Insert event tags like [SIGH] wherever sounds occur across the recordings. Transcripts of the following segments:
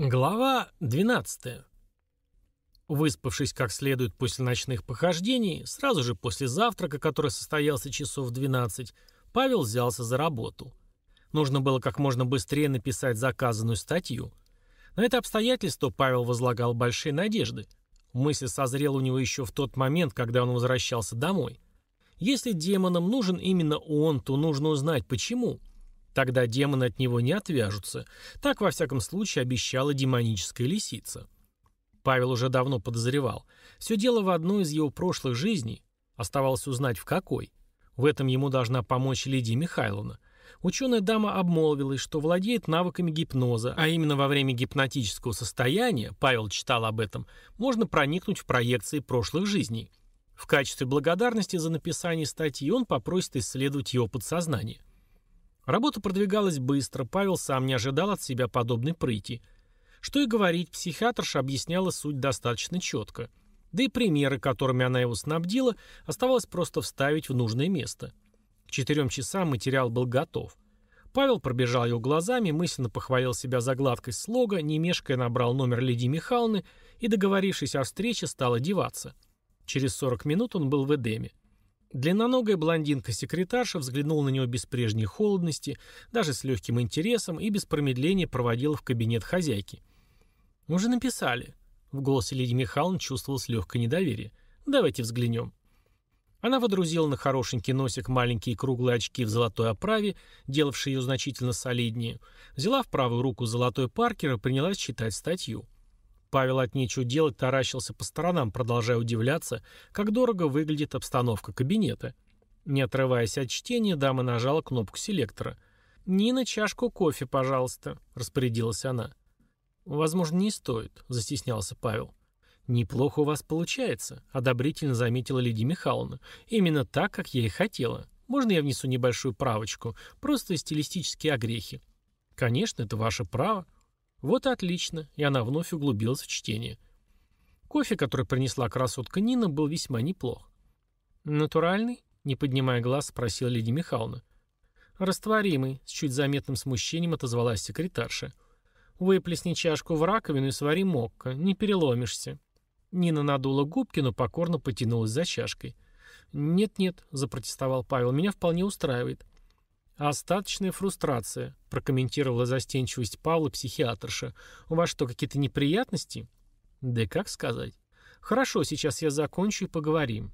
Глава 12. Выспавшись как следует после ночных похождений, сразу же после завтрака, который состоялся часов в 12, Павел взялся за работу. Нужно было как можно быстрее написать заказанную статью. На это обстоятельство Павел возлагал большие надежды. Мысль созрела у него еще в тот момент, когда он возвращался домой. Если демонам нужен именно он, то нужно узнать, почему – Тогда демоны от него не отвяжутся. Так, во всяком случае, обещала демоническая лисица. Павел уже давно подозревал. Все дело в одной из его прошлых жизней. Оставалось узнать, в какой. В этом ему должна помочь Лидия Михайловна. Ученая дама обмолвилась, что владеет навыками гипноза, а именно во время гипнотического состояния, Павел читал об этом, можно проникнуть в проекции прошлых жизней. В качестве благодарности за написание статьи он попросит исследовать его подсознание. Работа продвигалась быстро, Павел сам не ожидал от себя подобной прыти. Что и говорить, психиатрша объясняла суть достаточно четко. Да и примеры, которыми она его снабдила, оставалось просто вставить в нужное место. К четырем часам материал был готов. Павел пробежал его глазами, мысленно похвалил себя за гладкость слога, не мешкая набрал номер Лидии Михайловны и, договорившись о встрече, стал одеваться. Через 40 минут он был в Эдеме. Длинноногая блондинка-секретарша взглянула на него без прежней холодности, даже с легким интересом и без промедления проводила в кабинет хозяйки. «Уже написали». В голосе Лидии Михайловны чувствовалось легкое недоверие. «Давайте взглянем». Она водрузила на хорошенький носик маленькие круглые очки в золотой оправе, делавшие ее значительно солиднее, взяла в правую руку золотой паркер и принялась читать статью. Павел от нечего делать таращился по сторонам, продолжая удивляться, как дорого выглядит обстановка кабинета. Не отрываясь от чтения, дама нажала кнопку селектора. «Нина, чашку кофе, пожалуйста», — распорядилась она. «Возможно, не стоит», — застеснялся Павел. «Неплохо у вас получается», — одобрительно заметила Лидия Михайловна. «Именно так, как я и хотела. Можно я внесу небольшую правочку? Просто стилистические огрехи». «Конечно, это ваше право», вот и отлично, и она вновь углубилась в чтение. Кофе, который принесла красотка Нина, был весьма неплох. «Натуральный?» — не поднимая глаз, спросила Лидия Михайловна. «Растворимый», — с чуть заметным смущением отозвалась секретарша. «Выплесни чашку в раковину и свари мокко, не переломишься». Нина надула губки, но покорно потянулась за чашкой. «Нет-нет», — запротестовал Павел, — «меня вполне устраивает». «Остаточная фрустрация», — прокомментировала застенчивость Павла психиатрша. «У вас что, какие-то неприятности?» «Да как сказать?» «Хорошо, сейчас я закончу и поговорим».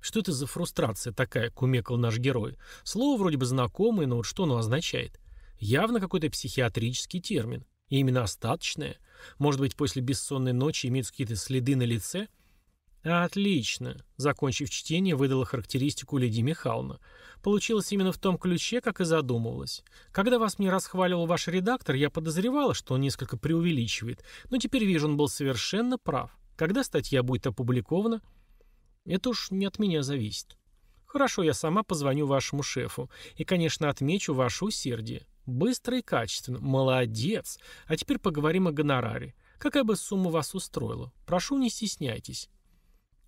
«Что это за фрустрация такая?» — кумекал наш герой. Слово вроде бы знакомое, но вот что оно означает? Явно какой-то психиатрический термин. И именно остаточное. Может быть, после бессонной ночи имеются какие-то следы на лице — «Отлично», — закончив чтение, выдала характеристику Лидия Михайловна. «Получилось именно в том ключе, как и задумывалось. Когда вас мне расхваливал ваш редактор, я подозревала, что он несколько преувеличивает, но теперь вижу, он был совершенно прав. Когда статья будет опубликована?» «Это уж не от меня зависит». «Хорошо, я сама позвоню вашему шефу и, конечно, отмечу ваше усердие. Быстро и качественно. Молодец. А теперь поговорим о гонораре. Какая бы сумма вас устроила? Прошу, не стесняйтесь».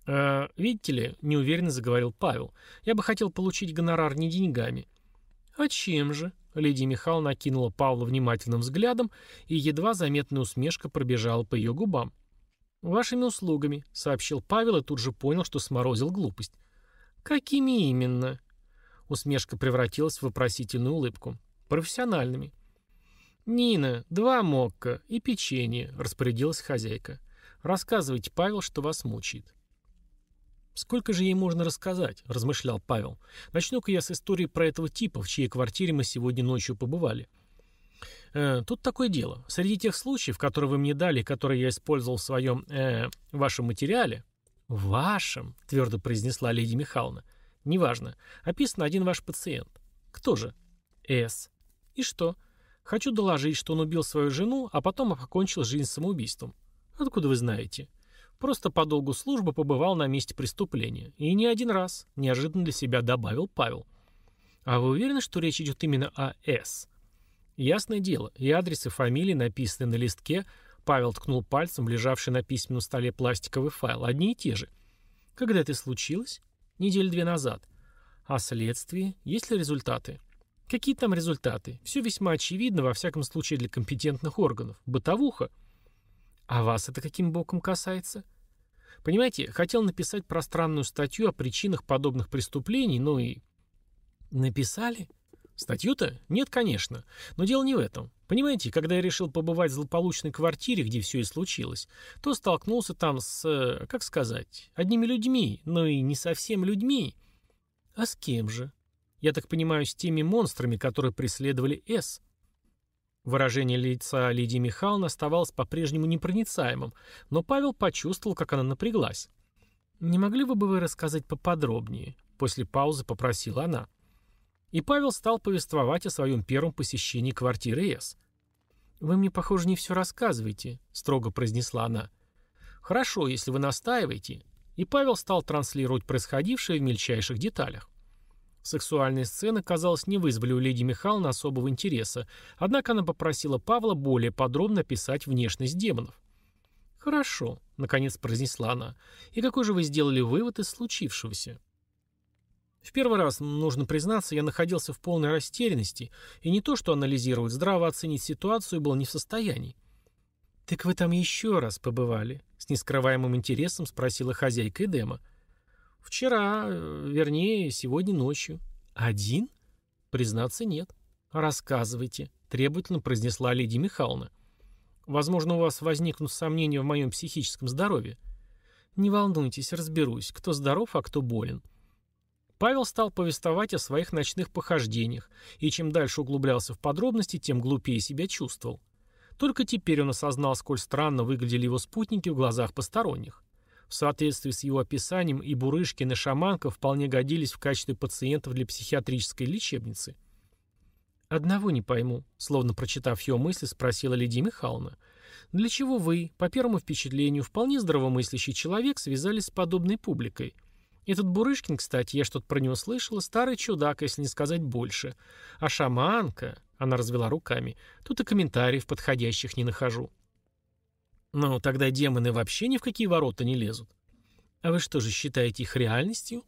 «Э, «Видите ли», — неуверенно заговорил Павел, — «я бы хотел получить гонорар не деньгами». «А чем же?» — Лидия Михайловна окинула Павла внимательным взглядом, и едва заметная усмешка пробежала по ее губам. «Вашими услугами», — сообщил Павел и тут же понял, что сморозил глупость. «Какими именно?» Усмешка превратилась в вопросительную улыбку. «Профессиональными». «Нина, два мокка и печенье», — распорядилась хозяйка. «Рассказывайте, Павел, что вас мучает». «Сколько же ей можно рассказать?» – размышлял Павел. «Начну-ка я с истории про этого типа, в чьей квартире мы сегодня ночью побывали». Э, «Тут такое дело. Среди тех случаев, которые вы мне дали, которые я использовал в своем, э, вашем материале...» «Вашем?» – твердо произнесла Лидия Михайловна. «Неважно. Описан один ваш пациент. Кто же?» «С». «И что?» «Хочу доложить, что он убил свою жену, а потом покончил жизнь самоубийством». «Откуда вы знаете?» Просто по долгу службы побывал на месте преступления. И не один раз, неожиданно для себя добавил Павел. А вы уверены, что речь идет именно о С? Ясное дело, и адрес, и фамилии, написанные на листке, Павел ткнул пальцем в лежавший на письменном столе пластиковый файл, одни и те же. Когда это случилось? Неделю две назад. А следствие? Есть ли результаты? Какие там результаты? Все весьма очевидно, во всяком случае для компетентных органов. Бытовуха. А вас это каким боком касается? Понимаете, хотел написать пространную статью о причинах подобных преступлений, ну и... Написали? Статью-то? Нет, конечно. Но дело не в этом. Понимаете, когда я решил побывать в злополучной квартире, где все и случилось, то столкнулся там с, э, как сказать, одними людьми, но и не совсем людьми. А с кем же? Я так понимаю, с теми монстрами, которые преследовали С. Выражение лица Лидии Михайловны оставалось по-прежнему непроницаемым, но Павел почувствовал, как она напряглась. «Не могли бы вы рассказать поподробнее?» После паузы попросила она. И Павел стал повествовать о своем первом посещении квартиры С. «Вы мне, похоже, не все рассказываете», — строго произнесла она. «Хорошо, если вы настаиваете». И Павел стал транслировать происходившее в мельчайших деталях. Сексуальные сцены, казалось, не вызвали у леди Михайловны особого интереса, однако она попросила Павла более подробно описать внешность демонов. «Хорошо», — наконец произнесла она. «И какой же вы сделали вывод из случившегося?» В первый раз, нужно признаться, я находился в полной растерянности, и не то что анализировать, здраво оценить ситуацию был не в состоянии. «Так вы там еще раз побывали?» — с нескрываемым интересом спросила хозяйка Эдема. «Вчера, э, вернее, сегодня ночью». «Один?» «Признаться, нет». «Рассказывайте», — требовательно произнесла леди Михайловна. «Возможно, у вас возникнут сомнения в моем психическом здоровье». «Не волнуйтесь, разберусь, кто здоров, а кто болен». Павел стал повествовать о своих ночных похождениях, и чем дальше углублялся в подробности, тем глупее себя чувствовал. Только теперь он осознал, сколь странно выглядели его спутники в глазах посторонних. В соответствии с его описанием и Бурышкин, и Шаманка вполне годились в качестве пациентов для психиатрической лечебницы. «Одного не пойму», словно прочитав ее мысли, спросила Лидия Михайловна. «Для чего вы, по первому впечатлению, вполне здравомыслящий человек, связались с подобной публикой?» Этот Бурышкин, кстати, я что-то про него слышала, старый чудак, если не сказать больше. А шаманка, она развела руками, тут и комментариев подходящих не нахожу. Ну, тогда демоны вообще ни в какие ворота не лезут. А вы что же считаете их реальностью?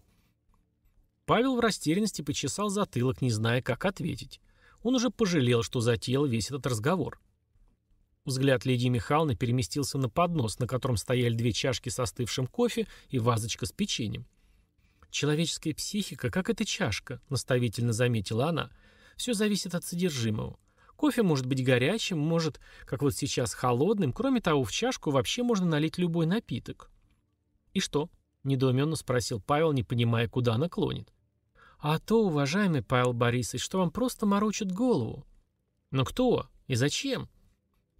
Павел в растерянности почесал затылок, не зная, как ответить. Он уже пожалел, что затеял весь этот разговор. Взгляд Лидии Михайловны переместился на поднос, на котором стояли две чашки с остывшим кофе и вазочка с печеньем. «Человеческая психика, как эта чашка», — наставительно заметила она. «Все зависит от содержимого. Кофе может быть горячим, может, как вот сейчас, холодным. Кроме того, в чашку вообще можно налить любой напиток». «И что?» — недоуменно спросил Павел, не понимая, куда она клонит. «А то, уважаемый Павел Борисович, что вам просто морочат голову». «Но кто? И зачем?»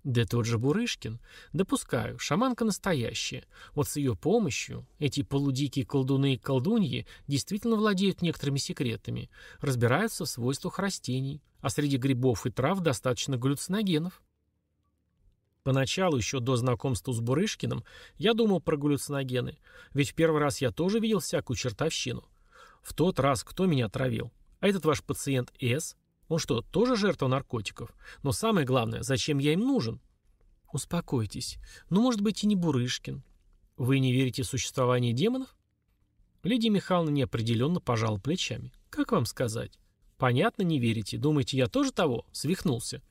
Да тот же Бурышкин. Допускаю, шаманка настоящая. Вот с ее помощью эти полудикие колдуны и колдуньи действительно владеют некоторыми секретами, разбираются в свойствах растений, а среди грибов и трав достаточно галлюциногенов. Поначалу, еще до знакомства с Бурышкиным, я думал про галлюциногены, ведь в первый раз я тоже видел всякую чертовщину. В тот раз кто меня отравил? А этот ваш пациент С, он что, тоже жертва наркотиков? Но самое главное, зачем я им нужен? Успокойтесь. Ну, может быть, и не Бурышкин. Вы не верите в существование демонов? Лидия Михайловна неопределенно пожала плечами. Как вам сказать? Понятно, не верите. Думаете, я тоже того? Свихнулся.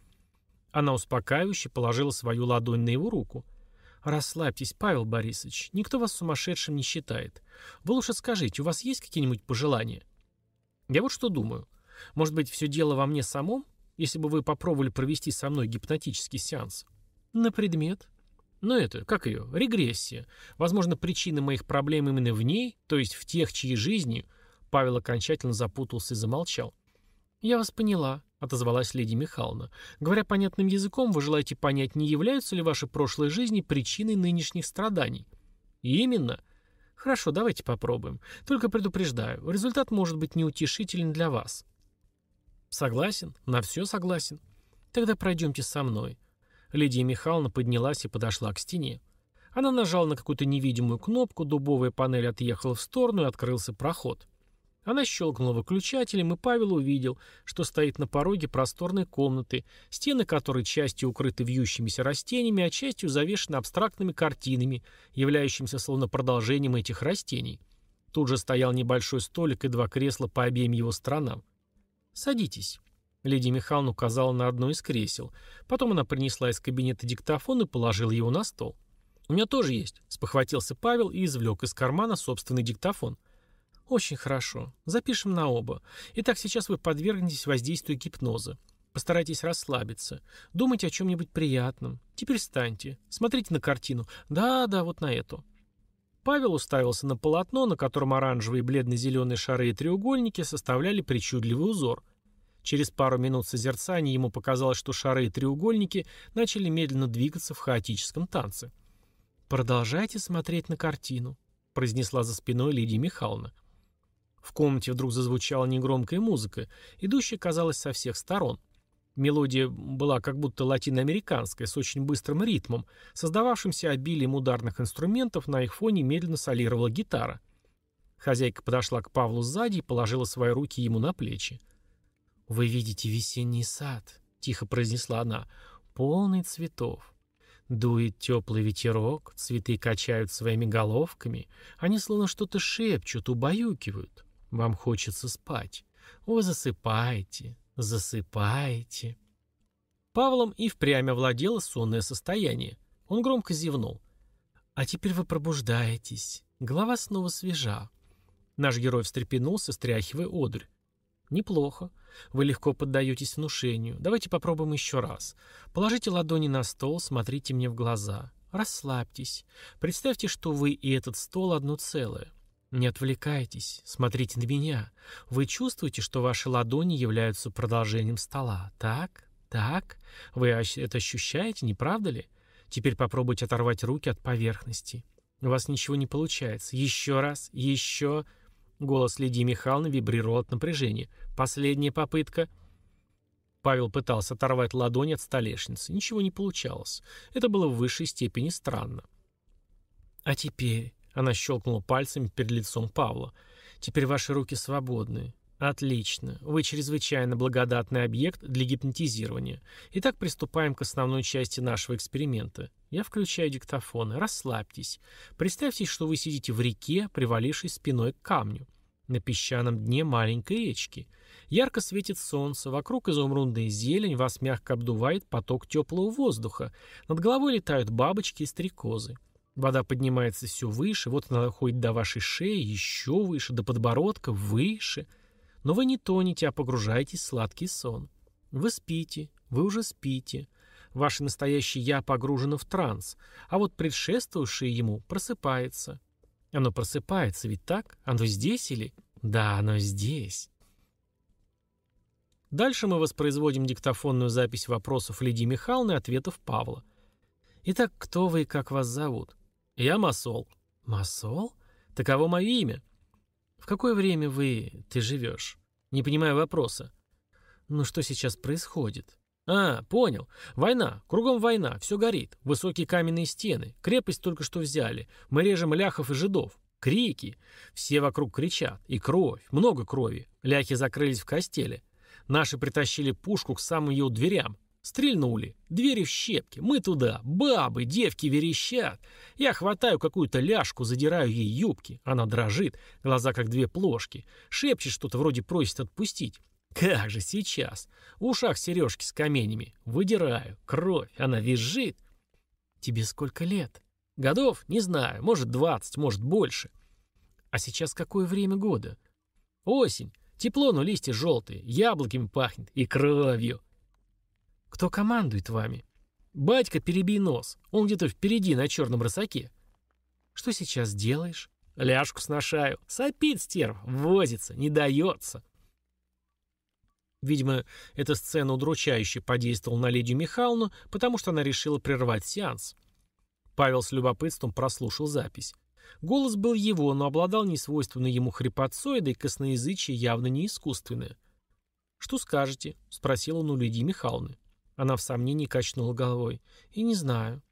Она успокаивающе положила свою ладонь на его руку. «Расслабьтесь, Павел Борисович. Никто вас сумасшедшим не считает. Вы лучше скажите, у вас есть какие-нибудь пожелания?» «Я вот что думаю. Может быть, все дело во мне самом, если бы вы попробовали провести со мной гипнотический сеанс? На предмет? Ну это, как ее, регрессия. Возможно, причина моих проблем именно в ней, то есть в тех, чьи жизни... Павел окончательно запутался и замолчал. «Я вас поняла», — отозвалась леди Михайловна. «Говоря понятным языком, вы желаете понять, не являются ли ваши прошлые жизни причиной нынешних страданий?» «Именно». «Хорошо, давайте попробуем. Только предупреждаю, результат может быть неутешителен для вас». Согласен, на все согласен. Тогда пройдемте со мной. Лидия Михайловна поднялась и подошла к стене. Она нажала на какую-то невидимую кнопку, дубовая панель отъехала в сторону и открылся проход. Она щелкнула выключателем, и Павел увидел, что стоит на пороге просторной комнаты, стены которой частью укрыты вьющимися растениями, а частью завешены абстрактными картинами, являющимися словно продолжением этих растений. Тут же стоял небольшой столик и два кресла по обеим его сторонам. «Садитесь». Лидия Михайловна указала на одно из кресел. Потом она принесла из кабинета диктофон и положила его на стол. «У меня тоже есть», — спохватился Павел и извлек из кармана собственный диктофон. «Очень хорошо. Запишем на оба. Итак, сейчас вы подвергнетесь воздействию гипноза. Постарайтесь расслабиться. Думайте о чем-нибудь приятном. Теперь встаньте. Смотрите на картину. Да, да, вот на эту». Павел уставился на полотно, на котором оранжевые бледно-зеленые шары и треугольники составляли причудливый узор — Через пару минут созерцания ему показалось, что шары и треугольники начали медленно двигаться в хаотическом танце. «Продолжайте смотреть на картину», — произнесла за спиной Лидия Михайловна. В комнате вдруг зазвучала негромкая музыка, идущая, казалось, со всех сторон. Мелодия была как будто латиноамериканская, с очень быстрым ритмом, создававшимся обилием ударных инструментов, на их фоне медленно солировала гитара. Хозяйка подошла к Павлу сзади и положила свои руки ему на плечи. «Вы видите весенний сад», — тихо произнесла она, — «полный цветов. Дует теплый ветерок, цветы качают своими головками, они словно что-то шепчут, убаюкивают. Вам хочется спать. Вы засыпаете, засыпаете». Павлом и впрямь овладело сонное состояние. Он громко зевнул. «А теперь вы пробуждаетесь. Голова снова свежа». Наш герой встрепенулся, стряхивая одурь. Неплохо. Вы легко поддаетесь внушению. Давайте попробуем еще раз. Положите ладони на стол, смотрите мне в глаза. Расслабьтесь. Представьте, что вы и этот стол одно целое. Не отвлекайтесь, смотрите на меня. Вы чувствуете, что ваши ладони являются продолжением стола. Так? Так? Вы это ощущаете, не правда ли? Теперь попробуйте оторвать руки от поверхности. У вас ничего не получается. Еще раз, еще... Голос Лидии Михайловны вибрировал от напряжения. «Последняя попытка». Павел пытался оторвать ладонь от столешницы. Ничего не получалось. Это было в высшей степени странно. «А теперь...» — она щелкнула пальцами перед лицом Павла. «Теперь ваши руки свободны. Отлично. Вы чрезвычайно благодатный объект для гипнотизирования. Итак, приступаем к основной части нашего эксперимента. Я включаю диктофоны. Расслабьтесь. Представьте, что вы сидите в реке, привалившись спиной к камню. На песчаном дне маленькой речки. Ярко светит солнце, вокруг изумрудная зелень, вас мягко обдувает поток теплого воздуха. Над головой летают бабочки и стрекозы. Вода поднимается все выше, вот она доходит до вашей шеи, еще выше, до подбородка, выше — но вы не тонете, а погружаетесь в сладкий сон. Вы спите, вы уже спите. Ваше настоящее «я» погружено в транс, а вот предшествующее ему просыпается. Оно просыпается, ведь так? Оно здесь или? Да, оно здесь. Дальше мы воспроизводим диктофонную запись вопросов Лидии Михайловны и ответов Павла. Итак, кто вы и как вас зовут? Я Масол. Масол? Таково мое имя. В какое время вы... ты живешь? Не понимаю вопроса. Ну что сейчас происходит? А, понял. Война. Кругом война. Все горит. Высокие каменные стены. Крепость только что взяли. Мы режем ляхов и жидов. Крики. Все вокруг кричат. И кровь. Много крови. Ляхи закрылись в костеле. Наши притащили пушку к самым ее дверям. Стрельнули. Двери в щепки. Мы туда. Бабы, девки верещат. Я хватаю какую-то ляжку, задираю ей юбки. Она дрожит. Глаза как две плошки. Шепчет что-то вроде просит отпустить. Как же сейчас? В ушах сережки с каменями. Выдираю. Кровь. Она визжит. Тебе сколько лет? Годов? Не знаю. Может, двадцать, может, больше. А сейчас какое время года? Осень. Тепло, но листья желтые. Яблоками пахнет. И кровью. Кто командует вами? Батька, перебей нос. Он где-то впереди на черном рысаке. Что сейчас делаешь? Ляжку сношаю. Сопит стерв, возится, не дается. Видимо, эта сцена удручающе подействовала на Лидию Михайловну, потому что она решила прервать сеанс. Павел с любопытством прослушал запись. Голос был его, но обладал несвойственной ему хрипотцой, да и косноязычие явно не искусственное. «Что скажете?» — спросил он у Лидии Михайловны. Она в сомнении качнула головой. «И не знаю.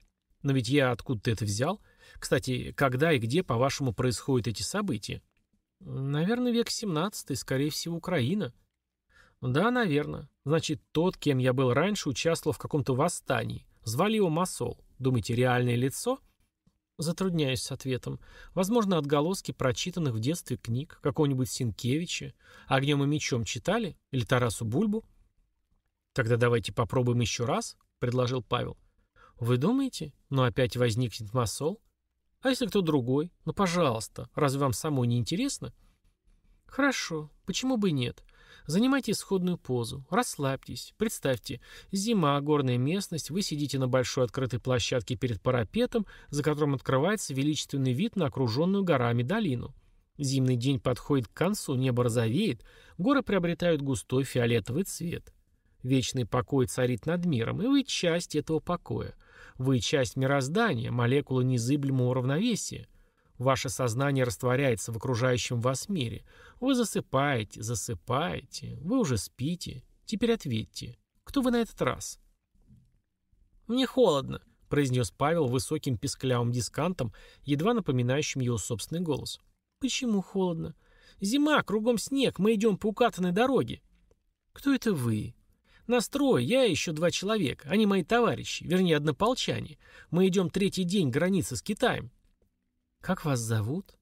Но ведь я откуда-то это взял. Кстати, когда и где, по-вашему, происходят эти события?» «Наверное, век 17 скорее всего, Украина». «Да, наверное. Значит, тот, кем я был раньше, участвовал в каком-то восстании. Звали его Масол. Думаете, реальное лицо?» Затрудняюсь с ответом. Возможно, отголоски прочитанных в детстве книг, какого-нибудь Синкевича. «Огнем и мечом» читали? Или Тарасу Бульбу? «Тогда давайте попробуем еще раз», — предложил Павел. «Вы думаете? Но опять возникнет масол? А если кто другой? Ну, пожалуйста, разве вам самой не интересно?» «Хорошо, почему бы нет? Занимайте исходную позу, расслабьтесь. Представьте, зима, горная местность, вы сидите на большой открытой площадке перед парапетом, за которым открывается величественный вид на окруженную горами долину. Зимний день подходит к концу, небо розовеет, горы приобретают густой фиолетовый цвет. Вечный покой царит над миром, и вы часть этого покоя. Вы часть мироздания, молекула незыблемого равновесия. Ваше сознание растворяется в окружающем вас мире. Вы засыпаете, засыпаете, вы уже спите. Теперь ответьте, кто вы на этот раз? «Мне холодно», — произнес Павел высоким писклявым дискантом, едва напоминающим его собственный голос. «Почему холодно? Зима, кругом снег, мы идем по укатанной дороге». «Кто это вы?» «Настрой, я и еще два человека, они мои товарищи, вернее, однополчане. Мы идем третий день границы с Китаем. «Как вас зовут?»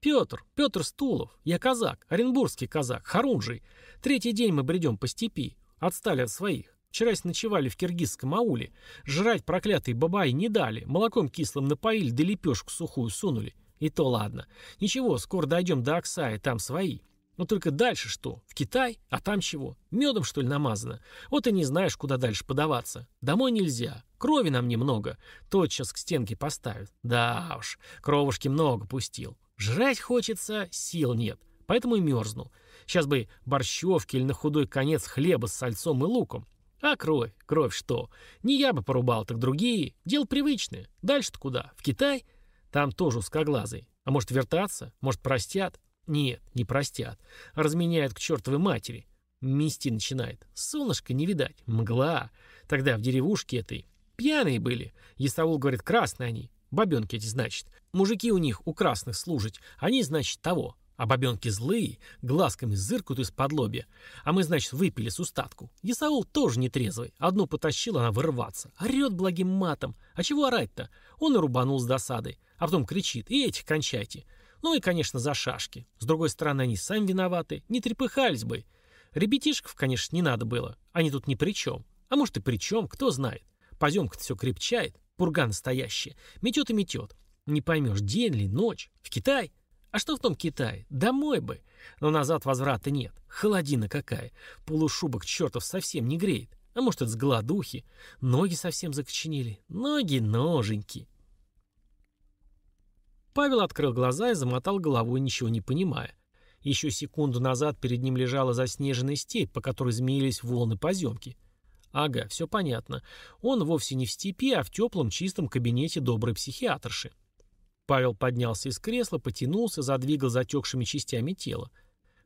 «Петр, Петр Стулов. Я казак, оренбургский казак, Харунжий. Третий день мы бредем по степи. Отстали от своих. Вчера ночевали в киргизском ауле. Жрать проклятые бабаи не дали. Молоком кислым напоили, да лепешку сухую сунули. И то ладно. Ничего, скоро дойдем до Оксая, там свои. Но только дальше что? В Китай? А там чего? Медом, что ли, намазано? Вот и не знаешь, куда дальше подаваться. Домой нельзя. Крови нам немного. Тотчас к стенке поставят. Да уж, кровушки много пустил. Жрать хочется, сил нет. Поэтому и мерзну. Сейчас бы борщевки или на худой конец хлеба с сальцом и луком. А кровь? Кровь что? Не я бы порубал, так другие. Дело привычное. Дальше-то куда? В Китай? Там тоже узкоглазый. А может вертаться? Может простят? Нет, не простят. Разменяют к чертовой матери. Мести начинает. Солнышко не видать. Мгла. Тогда в деревушке этой пьяные были. Есаул говорит, красные они. Бабенки эти, значит. Мужики у них, у красных служить. Они, значит, того. А бабенки злые, глазками зыркают из-под лобья. А мы, значит, выпили с устатку. Исаул тоже нетрезвый. Одну потащил, она вырваться. Орет благим матом. А чего орать-то? Он и рубанул с досадой. А потом кричит, и этих кончайте. Ну и, конечно, за шашки. С другой стороны, они сами виноваты. Не трепыхались бы. Ребятишков, конечно, не надо было. Они тут ни при чем. А может и при чем, кто знает. Поземка-то все крепчает. Пурга настоящая. Метет и метет. Не поймешь, день ли, ночь. В Китай? А что в том Китае? Домой бы. Но назад возврата нет. Холодина какая. Полушубок чертов совсем не греет. А может, это с голодухи. Ноги совсем закоченели. Ноги ноженьки. Павел открыл глаза и замотал головой, ничего не понимая. Еще секунду назад перед ним лежала заснеженная степь, по которой змеились волны поземки. Ага, все понятно. Он вовсе не в степи, а в теплом чистом кабинете доброй психиатрши. Павел поднялся из кресла, потянулся, задвигал затекшими частями тела.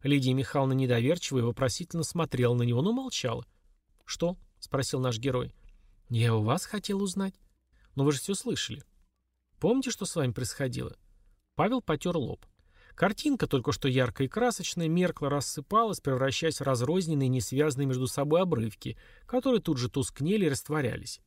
Лидия Михайловна недоверчиво и вопросительно смотрела на него, но молчала. «Что?» — спросил наш герой. «Я у вас хотел узнать. Но вы же все слышали. Помните, что с вами происходило?» Павел потер лоб. Картинка, только что яркая и красочная, меркла рассыпалась, превращаясь в разрозненные, несвязанные между собой обрывки, которые тут же тускнели и растворялись.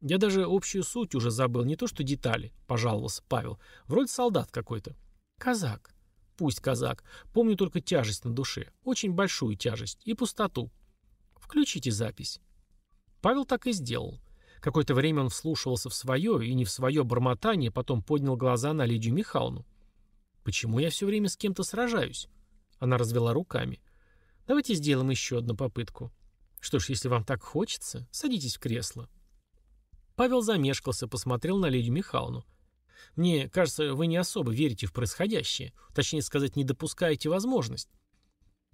«Я даже общую суть уже забыл, не то что детали», — пожаловался Павел. «Вроде солдат какой-то». «Казак». «Пусть казак. Помню только тяжесть на душе. Очень большую тяжесть. И пустоту». «Включите запись». Павел так и сделал. Какое-то время он вслушивался в свое и не в свое бормотание, потом поднял глаза на Лидию Михайловну. «Почему я все время с кем-то сражаюсь?» Она развела руками. «Давайте сделаем еще одну попытку». «Что ж, если вам так хочется, садитесь в кресло». Павел замешкался, посмотрел на Лидию Михайловну. «Мне кажется, вы не особо верите в происходящее. Точнее сказать, не допускаете возможность».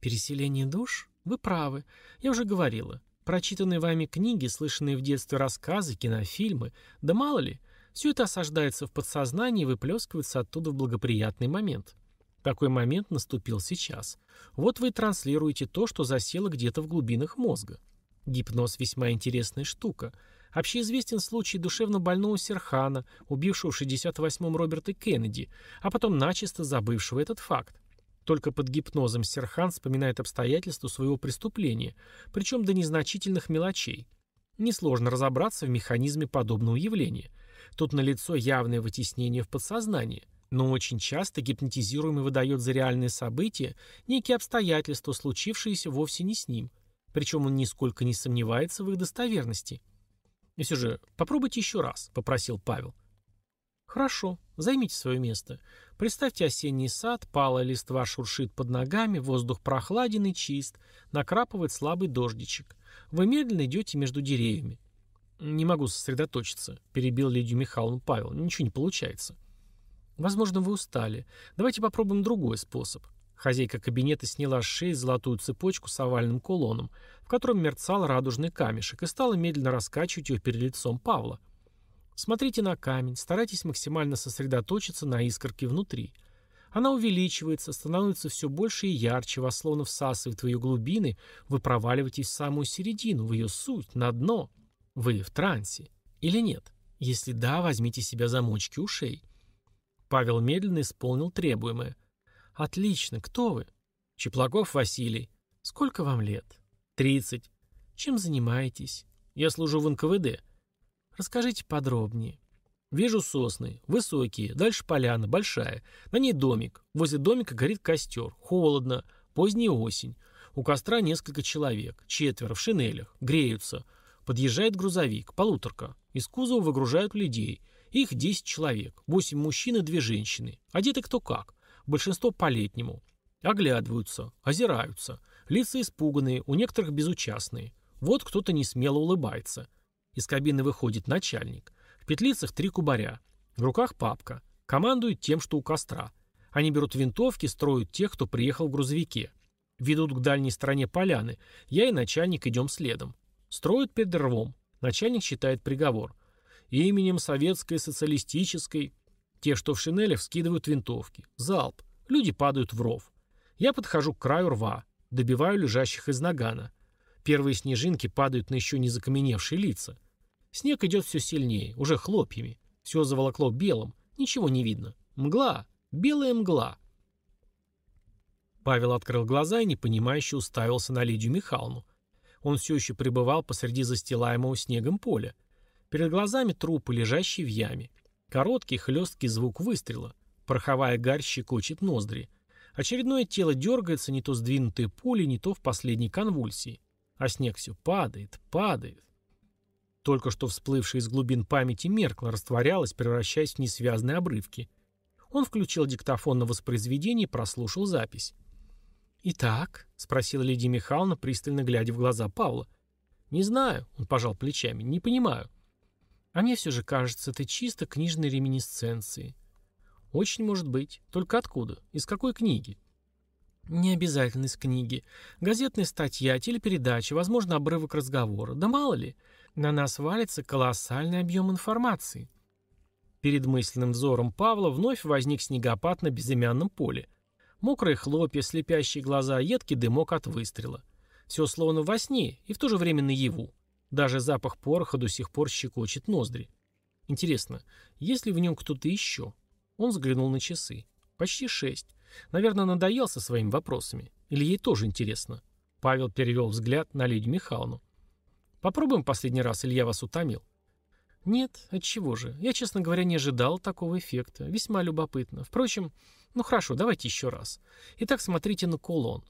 «Переселение душ? Вы правы. Я уже говорила. Прочитанные вами книги, слышанные в детстве рассказы, кинофильмы, да мало ли, все это осаждается в подсознании и выплескивается оттуда в благоприятный момент. Такой момент наступил сейчас. Вот вы транслируете то, что засело где-то в глубинах мозга. Гипноз весьма интересная штука. Общеизвестен случай душевно больного Серхана, убившего в 68-м Роберта Кеннеди, а потом начисто забывшего этот факт. Только под гипнозом Серхан вспоминает обстоятельства своего преступления, причем до незначительных мелочей. Несложно разобраться в механизме подобного явления – Тут налицо явное вытеснение в подсознание. Но очень часто гипнотизируемый выдает за реальные события некие обстоятельства, случившиеся вовсе не с ним. Причем он нисколько не сомневается в их достоверности. И все же попробуйте еще раз, попросил Павел. Хорошо, займите свое место. Представьте осенний сад, палая листва шуршит под ногами, воздух прохладен и чист, накрапывает слабый дождичек. Вы медленно идете между деревьями. «Не могу сосредоточиться», — перебил Лидию Михайловну Павел. «Ничего не получается». «Возможно, вы устали. Давайте попробуем другой способ». Хозяйка кабинета сняла с шеи золотую цепочку с овальным кулоном, в котором мерцал радужный камешек, и стала медленно раскачивать ее перед лицом Павла. Смотрите на камень, старайтесь максимально сосредоточиться на искорке внутри. Она увеличивается, становится все больше и ярче, вас словно всасывает в ее глубины, вы проваливаетесь в самую середину, в ее суть, на дно. Вы в трансе. Или нет? Если да, возьмите себя замочки ушей. Павел медленно исполнил требуемое. Отлично. Кто вы? Чеплаков Василий. Сколько вам лет? Тридцать. Чем занимаетесь? Я служу в НКВД. Расскажите подробнее. Вижу сосны. Высокие. Дальше поляна. Большая. На ней домик. Возле домика горит костер. Холодно. Поздняя осень. У костра несколько человек. Четверо в шинелях. Греются. Подъезжает грузовик, полуторка. Из кузова выгружают людей. Их 10 человек, 8 мужчин и 2 женщины. Одеты кто как. Большинство по-летнему. Оглядываются, озираются. Лица испуганные, у некоторых безучастные. Вот кто-то не смело улыбается. Из кабины выходит начальник. В петлицах три кубаря. В руках папка. Командует тем, что у костра. Они берут винтовки, строят тех, кто приехал в грузовике. Ведут к дальней стороне поляны. Я и начальник идем следом. Строят перед рвом. Начальник считает приговор. Именем советской социалистической. Те, что в шинелях, скидывают винтовки. Залп. Люди падают в ров. Я подхожу к краю рва. Добиваю лежащих из нагана. Первые снежинки падают на еще не закаменевшие лица. Снег идет все сильнее, уже хлопьями. Все заволокло белым. Ничего не видно. Мгла. Белая мгла. Павел открыл глаза и непонимающе уставился на Лидию Михайловну. Он все еще пребывал посреди застилаемого снегом поля. Перед глазами трупы, лежащие в яме. Короткий, хлесткий звук выстрела. Пороховая гарь щекочет ноздри. Очередное тело дергается, не то сдвинутые пули, не то в последней конвульсии. А снег все падает, падает. Только что всплывшее из глубин памяти меркло, растворялось, превращаясь в несвязные обрывки. Он включил диктофон на воспроизведение и прослушал запись. «Итак?» — спросила Лидия Михайловна, пристально глядя в глаза Павла. «Не знаю», — он пожал плечами, — «не понимаю». «А мне все же кажется, это чисто книжной реминисценции». «Очень может быть. Только откуда? Из какой книги?» «Не обязательно из книги. Газетная статья, телепередача, возможно, обрывок разговора. Да мало ли. На нас валится колоссальный объем информации». Перед мысленным взором Павла вновь возник снегопад на безымянном поле. Мокрые хлопья, слепящие глаза, едкий дымок от выстрела. Все словно во сне и в то же время наяву. Даже запах пороха до сих пор щекочет ноздри. Интересно, есть ли в нем кто-то еще? Он взглянул на часы. Почти шесть. Наверное, надоел со своими вопросами. Или ей тоже интересно? Павел перевел взгляд на Лидию Михайловну. Попробуем последний раз, или я вас утомил? Нет, отчего же. Я, честно говоря, не ожидал такого эффекта. Весьма любопытно. Впрочем, ну хорошо, давайте еще раз. Итак, смотрите на кулон.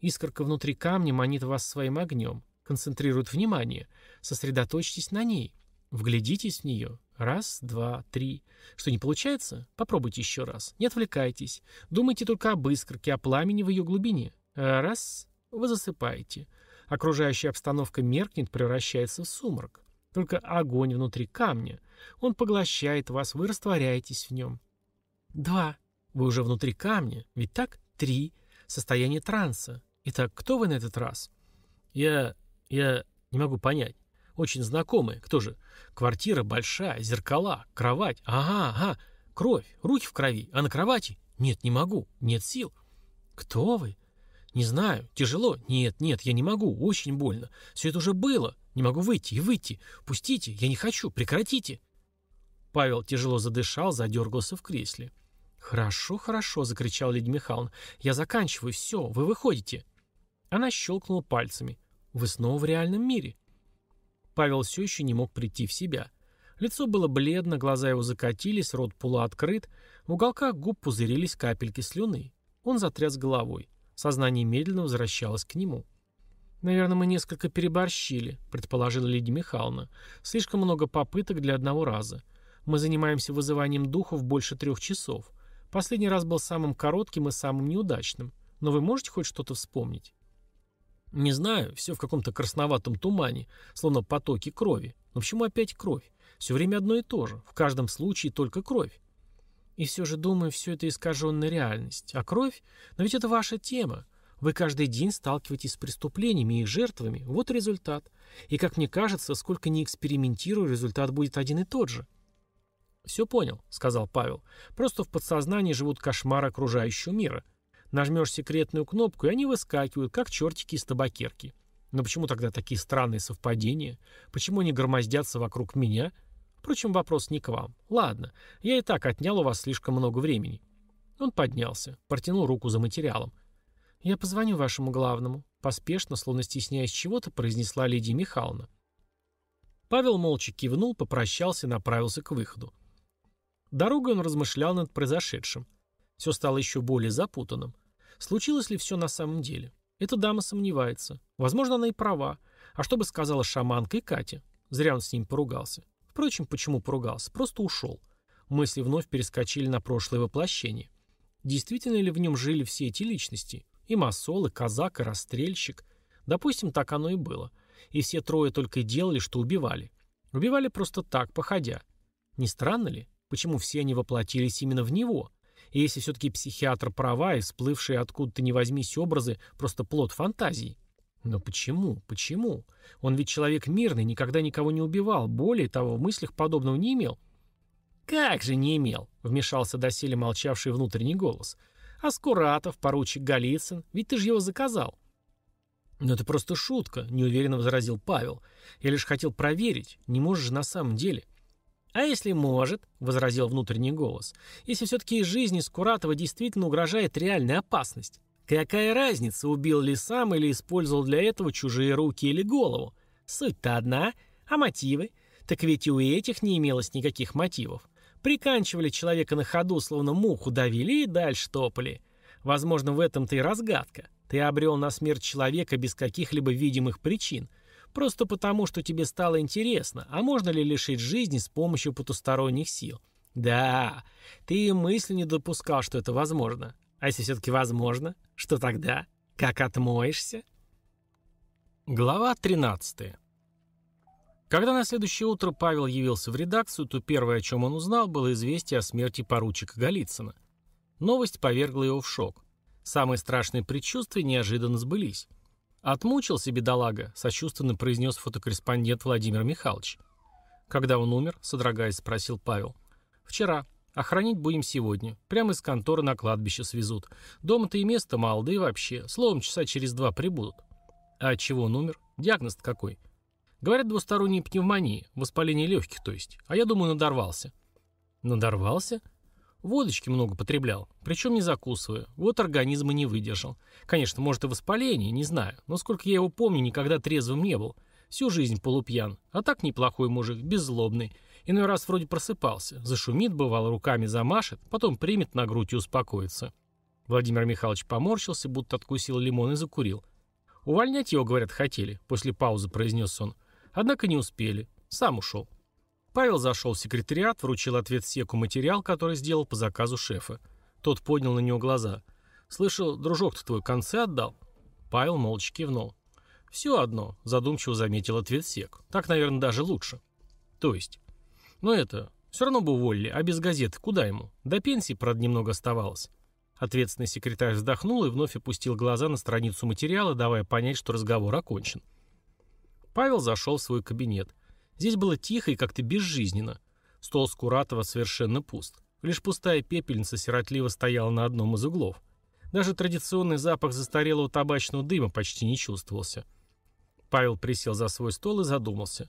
Искорка внутри камня манит вас своим огнем. Концентрирует внимание. Сосредоточьтесь на ней. Вглядитесь в нее. Раз, два, три. Что, не получается? Попробуйте еще раз. Не отвлекайтесь. Думайте только об искорке, о пламени в ее глубине. Раз. Вы засыпаете. Окружающая обстановка меркнет, превращается в сумрак. Только огонь внутри камня. Он поглощает вас, вы растворяетесь в нем. Два. Вы уже внутри камня, ведь так? Три. Состояние транса. Итак, кто вы на этот раз? Я... я не могу понять. Очень знакомые. Кто же? Квартира большая, зеркала, кровать. Ага, ага. Кровь, руки в крови. А на кровати? Нет, не могу. Нет сил. Кто вы? Не знаю. Тяжело? Нет, нет, я не могу. Очень больно. Все это уже было. Не могу выйти и выйти. Пустите. Я не хочу. Прекратите. Павел тяжело задышал, задергался в кресле. «Хорошо, хорошо», — закричал Лидия Михайловна. «Я заканчиваю. Все, вы выходите». Она щелкнула пальцами. «Вы снова в реальном мире». Павел все еще не мог прийти в себя. Лицо было бледно, глаза его закатились, рот полуоткрыт, в уголках губ пузырились капельки слюны. Он затряс головой. Сознание медленно возвращалось к нему. «Наверное, мы несколько переборщили», — предположила Лидия Михайловна. «Слишком много попыток для одного раза. Мы занимаемся вызыванием духов больше трех часов. Последний раз был самым коротким и самым неудачным. Но вы можете хоть что-то вспомнить?» «Не знаю, все в каком-то красноватом тумане, словно потоки крови. Но почему опять кровь? Все время одно и то же. В каждом случае только кровь. И все же, думаю, все это искаженная реальность. А кровь? Но ведь это ваша тема. Вы каждый день сталкиваетесь с преступлениями и их жертвами. Вот результат. И, как мне кажется, сколько ни экспериментирую, результат будет один и тот же. «Все понял», — сказал Павел. «Просто в подсознании живут кошмары окружающего мира. Нажмешь секретную кнопку, и они выскакивают, как чертики из табакерки. Но почему тогда такие странные совпадения? Почему они громоздятся вокруг меня? Впрочем, вопрос не к вам. Ладно, я и так отнял у вас слишком много времени». Он поднялся, протянул руку за материалом. «Я позвоню вашему главному», — поспешно, словно стесняясь чего-то, произнесла Лидия Михайловна. Павел молча кивнул, попрощался и направился к выходу. Дорогой он размышлял над произошедшим. Все стало еще более запутанным. Случилось ли все на самом деле? Эта дама сомневается. Возможно, она и права. А что бы сказала шаманка и Катя? Зря он с ним поругался. Впрочем, почему поругался? Просто ушел. Мысли вновь перескочили на прошлое воплощение. Действительно ли в нем жили все эти личности? И масол, и казак, и расстрельщик. Допустим, так оно и было. И все трое только и делали, что убивали. Убивали просто так, походя. Не странно ли? Почему все они воплотились именно в него? И если все-таки психиатр права и всплывшие откуда-то не возьмись образы просто плод фантазии? Но почему? Почему? Он ведь человек мирный, никогда никого не убивал, более того, в мыслях подобного не имел. «Как же не имел?» — вмешался доселе молчавший внутренний голос. «Аскуратов, поручик Голицын, ведь ты же его заказал». «Но это просто шутка», — неуверенно возразил Павел. «Я лишь хотел проверить, не можешь же на самом деле». «А если может?» — возразил внутренний голос. «Если все-таки из жизни Скуратова действительно угрожает реальная опасность? Какая разница, убил ли сам или использовал для этого чужие руки или голову? Суть-то одна, а мотивы? Так ведь и у этих не имелось никаких мотивов. Приканчивали человека на ходу, словно муху давили и дальше топали. Возможно, в этом-то и разгадка. Ты обрел на смерть человека без каких-либо видимых причин. Просто потому, что тебе стало интересно, а можно ли лишить жизни с помощью потусторонних сил. Да, ты и мысли не допускал, что это возможно. А если все-таки возможно, что тогда? Как отмоешься? Глава 13. Когда на следующее утро Павел явился в редакцию, то первое, о чем он узнал, было известие о смерти поручика Голицына. Новость повергла его в шок. Самые страшные предчувствия неожиданно сбылись. «Отмучился, бедолага», — сочувственно произнес фотокорреспондент Владимир Михайлович. «Когда он умер?» — содрогаясь, спросил Павел. «Вчера. Охранить будем сегодня. Прямо из конторы на кладбище свезут. Дома-то и места мало, да и вообще. Словом, часа через два прибудут». «А от чего он умер? диагноз какой?» Говорят, двусторонняя пневмония, воспаление легких, то есть. А я думаю, надорвался. Надорвался? Водочки много потреблял, причем не закусывая. Вот организм и не выдержал. Конечно, может и воспаление, не знаю. Но сколько я его помню, никогда трезвым не был. Всю жизнь полупьян. А так неплохой мужик, беззлобный. Иной раз вроде просыпался. Зашумит, бывало, руками замашет, потом примет на грудь и успокоится. Владимир Михайлович поморщился, будто откусил лимон и закурил. «Увольнять его, говорят, хотели», — после паузы произнес он. Однако не успели. Сам ушел. Павел зашел в секретариат, вручил ответ Секу материал, который сделал по заказу шефа. Тот поднял на него глаза. «Слышал, дружок-то твой концы отдал?» Павел молча кивнул. «Все одно», — задумчиво заметил ответ Сек. «Так, наверное, даже лучше». «То есть?» «Ну это, все равно бы уволили, а без газеты куда ему? До пенсии, правда, немного оставалось». Ответственный секретарь вздохнул и вновь опустил глаза на страницу материала, давая понять, что разговор окончен. Павел зашел в свой кабинет. Здесь было тихо и как-то безжизненно. Стол Скуратова совершенно пуст. Лишь пустая пепельница сиротливо стояла на одном из углов. Даже традиционный запах застарелого табачного дыма почти не чувствовался. Павел присел за свой стол и задумался.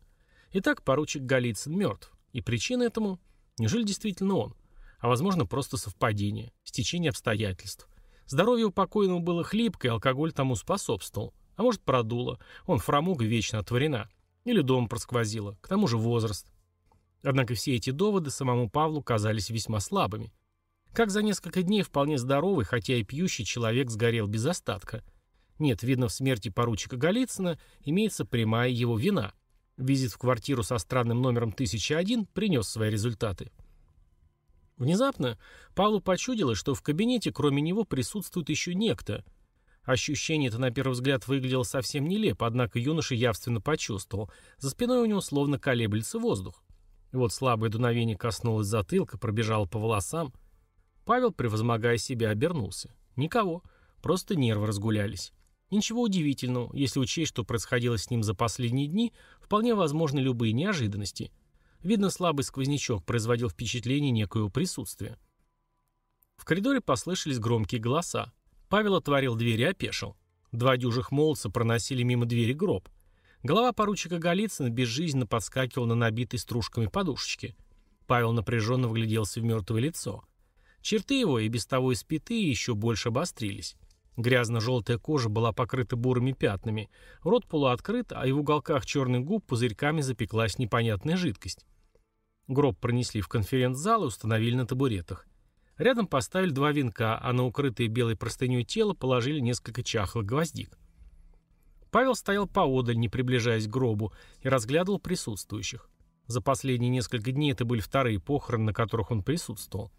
Итак, поручик Голицын мертв. И причина этому... Неужели действительно он? А возможно, просто совпадение, стечение обстоятельств. Здоровье у покойного было хлипкое, алкоголь тому способствовал. А может, продуло. Он фрамуга вечно отворена. Или дом просквозило. К тому же возраст. Однако все эти доводы самому Павлу казались весьма слабыми. Как за несколько дней вполне здоровый, хотя и пьющий человек сгорел без остатка. Нет, видно, в смерти поручика Голицына имеется прямая его вина. Визит в квартиру со странным номером 1001 принес свои результаты. Внезапно Павлу почудилось, что в кабинете кроме него присутствует еще некто. Ощущение это на первый взгляд выглядело совсем нелепо, однако юноша явственно почувствовал. За спиной у него словно колеблется воздух. Вот слабое дуновение коснулось затылка, пробежало по волосам. Павел, превозмогая себя, обернулся. Никого, просто нервы разгулялись. ничего удивительного, если учесть, что происходило с ним за последние дни, вполне возможны любые неожиданности – Видно, слабый сквознячок производил впечатление некоего присутствия. В коридоре послышались громкие голоса. Павел отворил дверь и опешил. Два дюжих молодца проносили мимо двери гроб. Голова поручика Голицына безжизненно подскакивала на набитой стружками подушечке. Павел напряженно вгляделся в мертвое лицо. Черты его, и без того испитые, еще больше обострились. Грязно-желтая кожа была покрыта бурыми пятнами, рот полуоткрыт, а и в уголках черных губ пузырьками запеклась непонятная жидкость. Гроб пронесли в конференц-зал и установили на табуретах. Рядом поставили два венка, а на укрытые белой простыней тело положили несколько чахлых гвоздик. Павел стоял поодаль, не приближаясь к гробу, и разглядывал присутствующих. За последние несколько дней это были вторые похороны, на которых он присутствовал.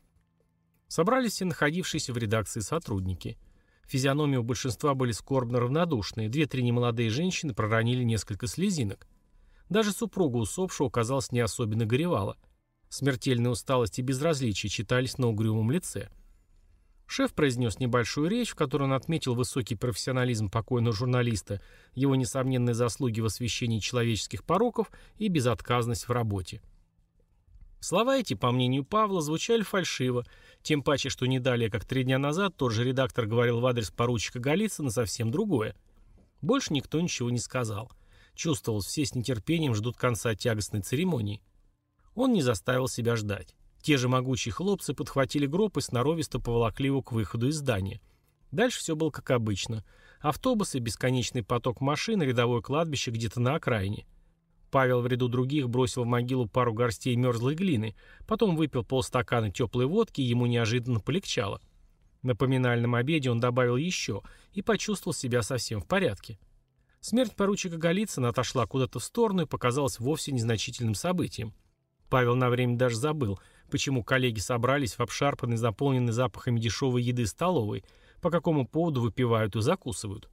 Собрались все находившиеся в редакции сотрудники. Физиономии у большинства были скорбно равнодушные, две-три немолодые женщины проронили несколько слезинок. Даже супруга усопшего, казалось, не особенно горевала. Смертельная усталость и безразличие читались на угрюмом лице. Шеф произнес небольшую речь, в которой он отметил высокий профессионализм покойного журналиста, его несомненные заслуги в освещении человеческих пороков и безотказность в работе. Слова эти, по мнению Павла, звучали фальшиво, тем паче, что не далее, как три дня назад, тот же редактор говорил в адрес поручика Голицына совсем другое. Больше никто ничего не сказал. — Чувствовалось, все с нетерпением ждут конца тягостной церемонии. Он не заставил себя ждать. Те же могучие хлопцы подхватили гроб и сноровисто поволокли его к выходу из здания. Дальше все было как обычно. Автобусы, бесконечный поток машин, рядовое кладбище где-то на окраине. Павел в ряду других бросил в могилу пару горстей мерзлой глины, потом выпил полстакана теплой водки, и ему неожиданно полегчало. На поминальном обеде он добавил еще и почувствовал себя совсем в порядке. Смерть поручика Голицына отошла куда-то в сторону и показалась вовсе незначительным событием. Павел на время даже забыл, почему коллеги собрались в обшарпанной, заполненной запахами дешевой еды столовой, по какому поводу выпивают и закусывают.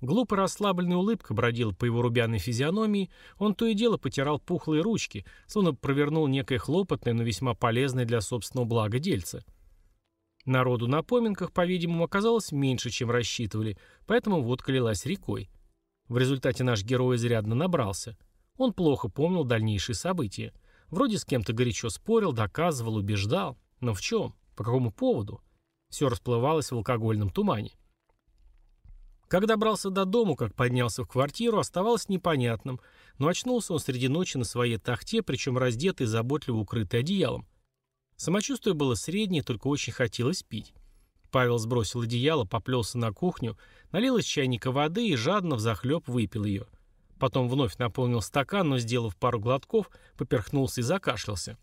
Глупо расслабленная улыбка бродила по его рубяной физиономии, он то и дело потирал пухлые ручки, словно провернул некое хлопотное, но весьма полезное для собственного блага дельце. Народу на поминках, по-видимому, оказалось меньше, чем рассчитывали, поэтому водка лилась рекой. В результате наш герой изрядно набрался. Он плохо помнил дальнейшие события. Вроде с кем-то горячо спорил, доказывал, убеждал. Но в чем? По какому поводу? Все расплывалось в алкогольном тумане. Как добрался до дому, как поднялся в квартиру, оставалось непонятным, но очнулся он среди ночи на своей тахте, причем раздетый и заботливо укрытый одеялом. Самочувствие было среднее, только очень хотелось пить. Павел сбросил одеяло, поплелся на кухню, налил из чайника воды и жадно взахлеб выпил ее. Потом вновь наполнил стакан, но, сделав пару глотков, поперхнулся и закашлялся.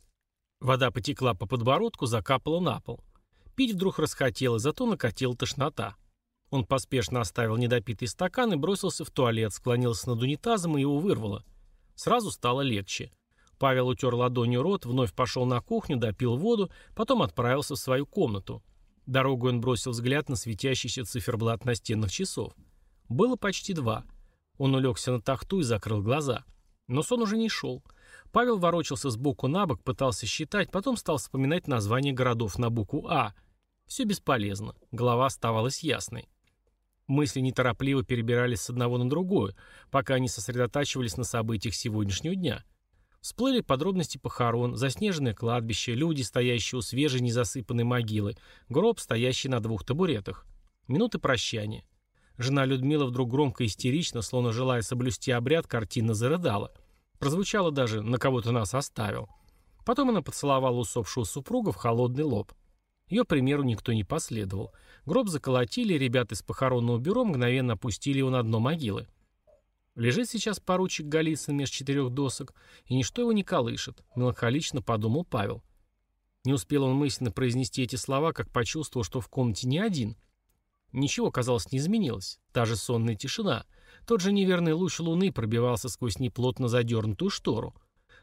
Вода потекла по подбородку, закапала на пол. Пить вдруг расхотелось, зато накатила тошнота. Он поспешно оставил недопитый стакан и бросился в туалет, склонился над унитазом и его вырвало. Сразу стало легче. Павел утер ладонью рот, вновь пошел на кухню, допил воду, потом отправился в свою комнату. Дорогой он бросил взгляд на светящийся циферблат настенных часов. Было почти два. Он улегся на тахту и закрыл глаза. Но сон уже не шел. Павел ворочался с боку на бок, пытался считать, потом стал вспоминать названия городов на букву «А». Все бесполезно. Голова оставалась ясной. Мысли неторопливо перебирались с одного на другое, пока они сосредотачивались на событиях сегодняшнего дня – Всплыли подробности похорон, заснеженное кладбище, люди, стоящие у свежей незасыпанной могилы, гроб, стоящий на двух табуретах. Минуты прощания. Жена Людмила вдруг громко истерично, словно желая соблюсти обряд, картинно зарыдала. Прозвучало даже «на кого-то нас оставил». Потом она поцеловала усопшего супруга в холодный лоб. Ее примеру никто не последовал. Гроб заколотили, ребята из похоронного бюро мгновенно опустили его на дно могилы. Лежит сейчас поручик Голицын меж четырех досок, и ничто его не колышет, меланхолично подумал Павел. Не успел он мысленно произнести эти слова, как почувствовал, что в комнате не один. Ничего, казалось, не изменилось. Та же сонная тишина. Тот же неверный луч луны пробивался сквозь неплотно задернутую штору.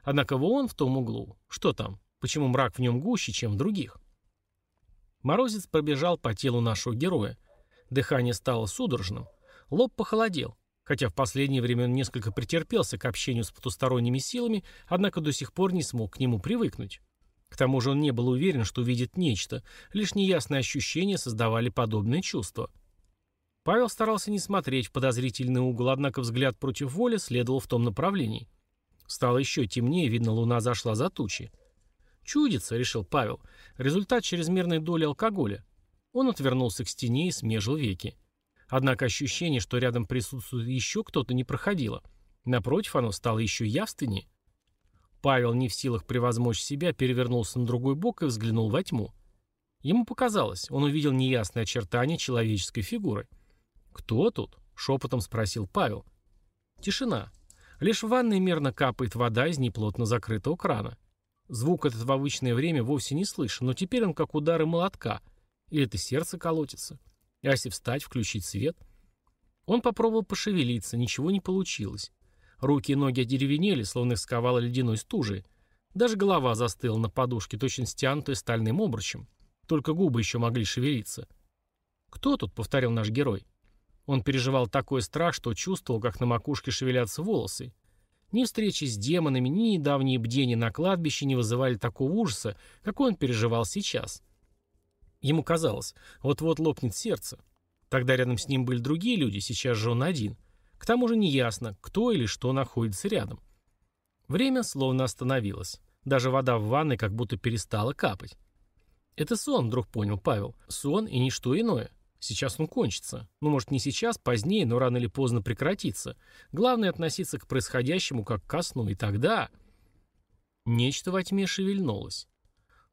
Однако вон в том углу. Что там? Почему мрак в нем гуще, чем в других? Морозец пробежал по телу нашего героя. Дыхание стало судорожным. Лоб похолодел. Хотя в последнее время он несколько претерпелся к общению с потусторонними силами, однако до сих пор не смог к нему привыкнуть. К тому же он не был уверен, что увидит нечто, лишь неясные ощущения создавали подобные чувства. Павел старался не смотреть в подозрительный угол, однако взгляд против воли следовал в том направлении. Стало еще темнее, видно, луна зашла за тучи. «Чудится», — решил Павел, — «результат чрезмерной доли алкоголя». Он отвернулся к стене и смежил веки. Однако ощущение, что рядом присутствует еще кто-то, не проходило. Напротив, оно стало еще явственнее. Павел, не в силах превозмочь себя, перевернулся на другой бок и взглянул во тьму. Ему показалось, он увидел неясные очертания человеческой фигуры. «Кто тут?» — шепотом спросил Павел. Тишина. Лишь в ванной мерно капает вода из неплотно закрытого крана. Звук этот в обычное время вовсе не слышен, но теперь он как удары молотка. Или это сердце колотится. А если встать, включить свет? Он попробовал пошевелиться, ничего не получилось. Руки и ноги одеревенели, словно их сковало ледяной стужей. Даже голова застыла на подушке, точно стянутой стальным обручем. Только губы еще могли шевелиться. «Кто тут?» — повторил наш герой. Он переживал такой страх, что чувствовал, как на макушке шевелятся волосы. Ни встречи с демонами, ни недавние бдения на кладбище не вызывали такого ужаса, какой он переживал сейчас. Ему казалось, вот-вот лопнет сердце. Тогда рядом с ним были другие люди, сейчас же он один. К тому же неясно, кто или что находится рядом. Время словно остановилось. Даже вода в ванной как будто перестала капать. Это сон, вдруг понял Павел. Сон и ничто иное. Сейчас он кончится. Ну, может, не сейчас, позднее, но рано или поздно прекратится. Главное относиться к происходящему как к сну, и тогда... Нечто во тьме шевельнулось.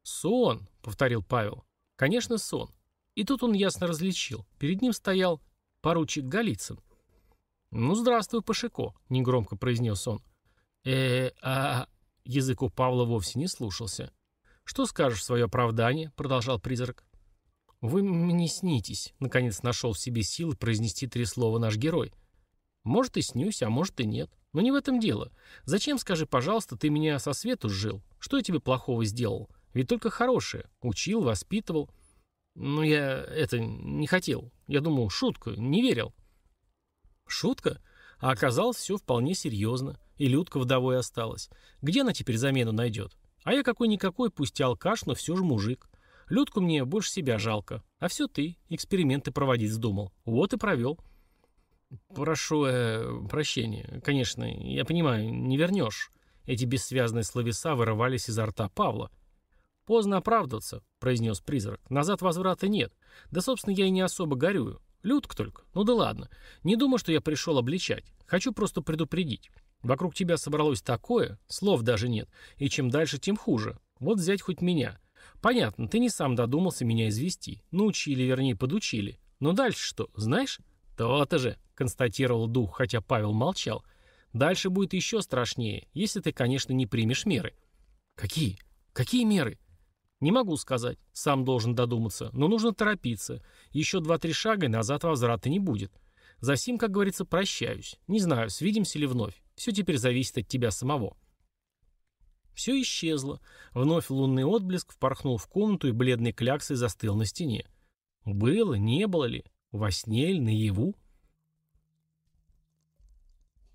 «Сон», — повторил Павел. Конечно, сон. И тут он ясно различил. Перед ним стоял поручик Голицын. «Ну, здравствуй, Пашико», — негромко произнес он. э а Язык у Павла вовсе не слушался. «Что скажешь в свое оправдание?» — продолжал призрак. «Вы мне снитесь», — наконец нашел в себе силы произнести три слова наш герой. «Может, и снюсь, а может, и нет. Но не в этом дело. Зачем, скажи, пожалуйста, ты меня со свету сжил? Что я тебе плохого сделал? Ведь только хорошее. Учил, воспитывал. Но я это не хотел. Я думал, шутка, не верил. Шутка? А оказалось, все вполне серьезно. И Людка вдовой осталась. Где она теперь замену найдет? А я какой-никакой, пусть и алкаш, но все же мужик. Людку мне больше себя жалко. А все ты, эксперименты проводить вздумал. Вот и провел. Прошу э, прощения. Конечно, я понимаю, не вернешь. Эти бессвязные словеса вырывались изо рта Павла. «Поздно оправдываться», — произнес призрак. «Назад возврата нет. Да, собственно, я и не особо горюю. Людка только. Ну да ладно. Не думаю, что я пришел обличать. Хочу просто предупредить. Вокруг тебя собралось такое, слов даже нет. И чем дальше, тем хуже. Вот взять хоть меня. Понятно, ты не сам додумался меня извести. Научили, вернее, подучили. Но дальше что, знаешь? То-то же, констатировал дух, хотя Павел молчал. Дальше будет еще страшнее, если ты, конечно, не примешь меры. Какие? Какие меры? Не могу сказать, сам должен додуматься, но нужно торопиться. Еще два-три шага и назад возврата не будет. За сим, как говорится, прощаюсь. Не знаю, свидимся ли вновь. Все теперь зависит от тебя самого. Все исчезло. Вновь лунный отблеск впорхнул в комнату и бледной кляксой застыл на стене. Было, не было ли? Во сне или наяву?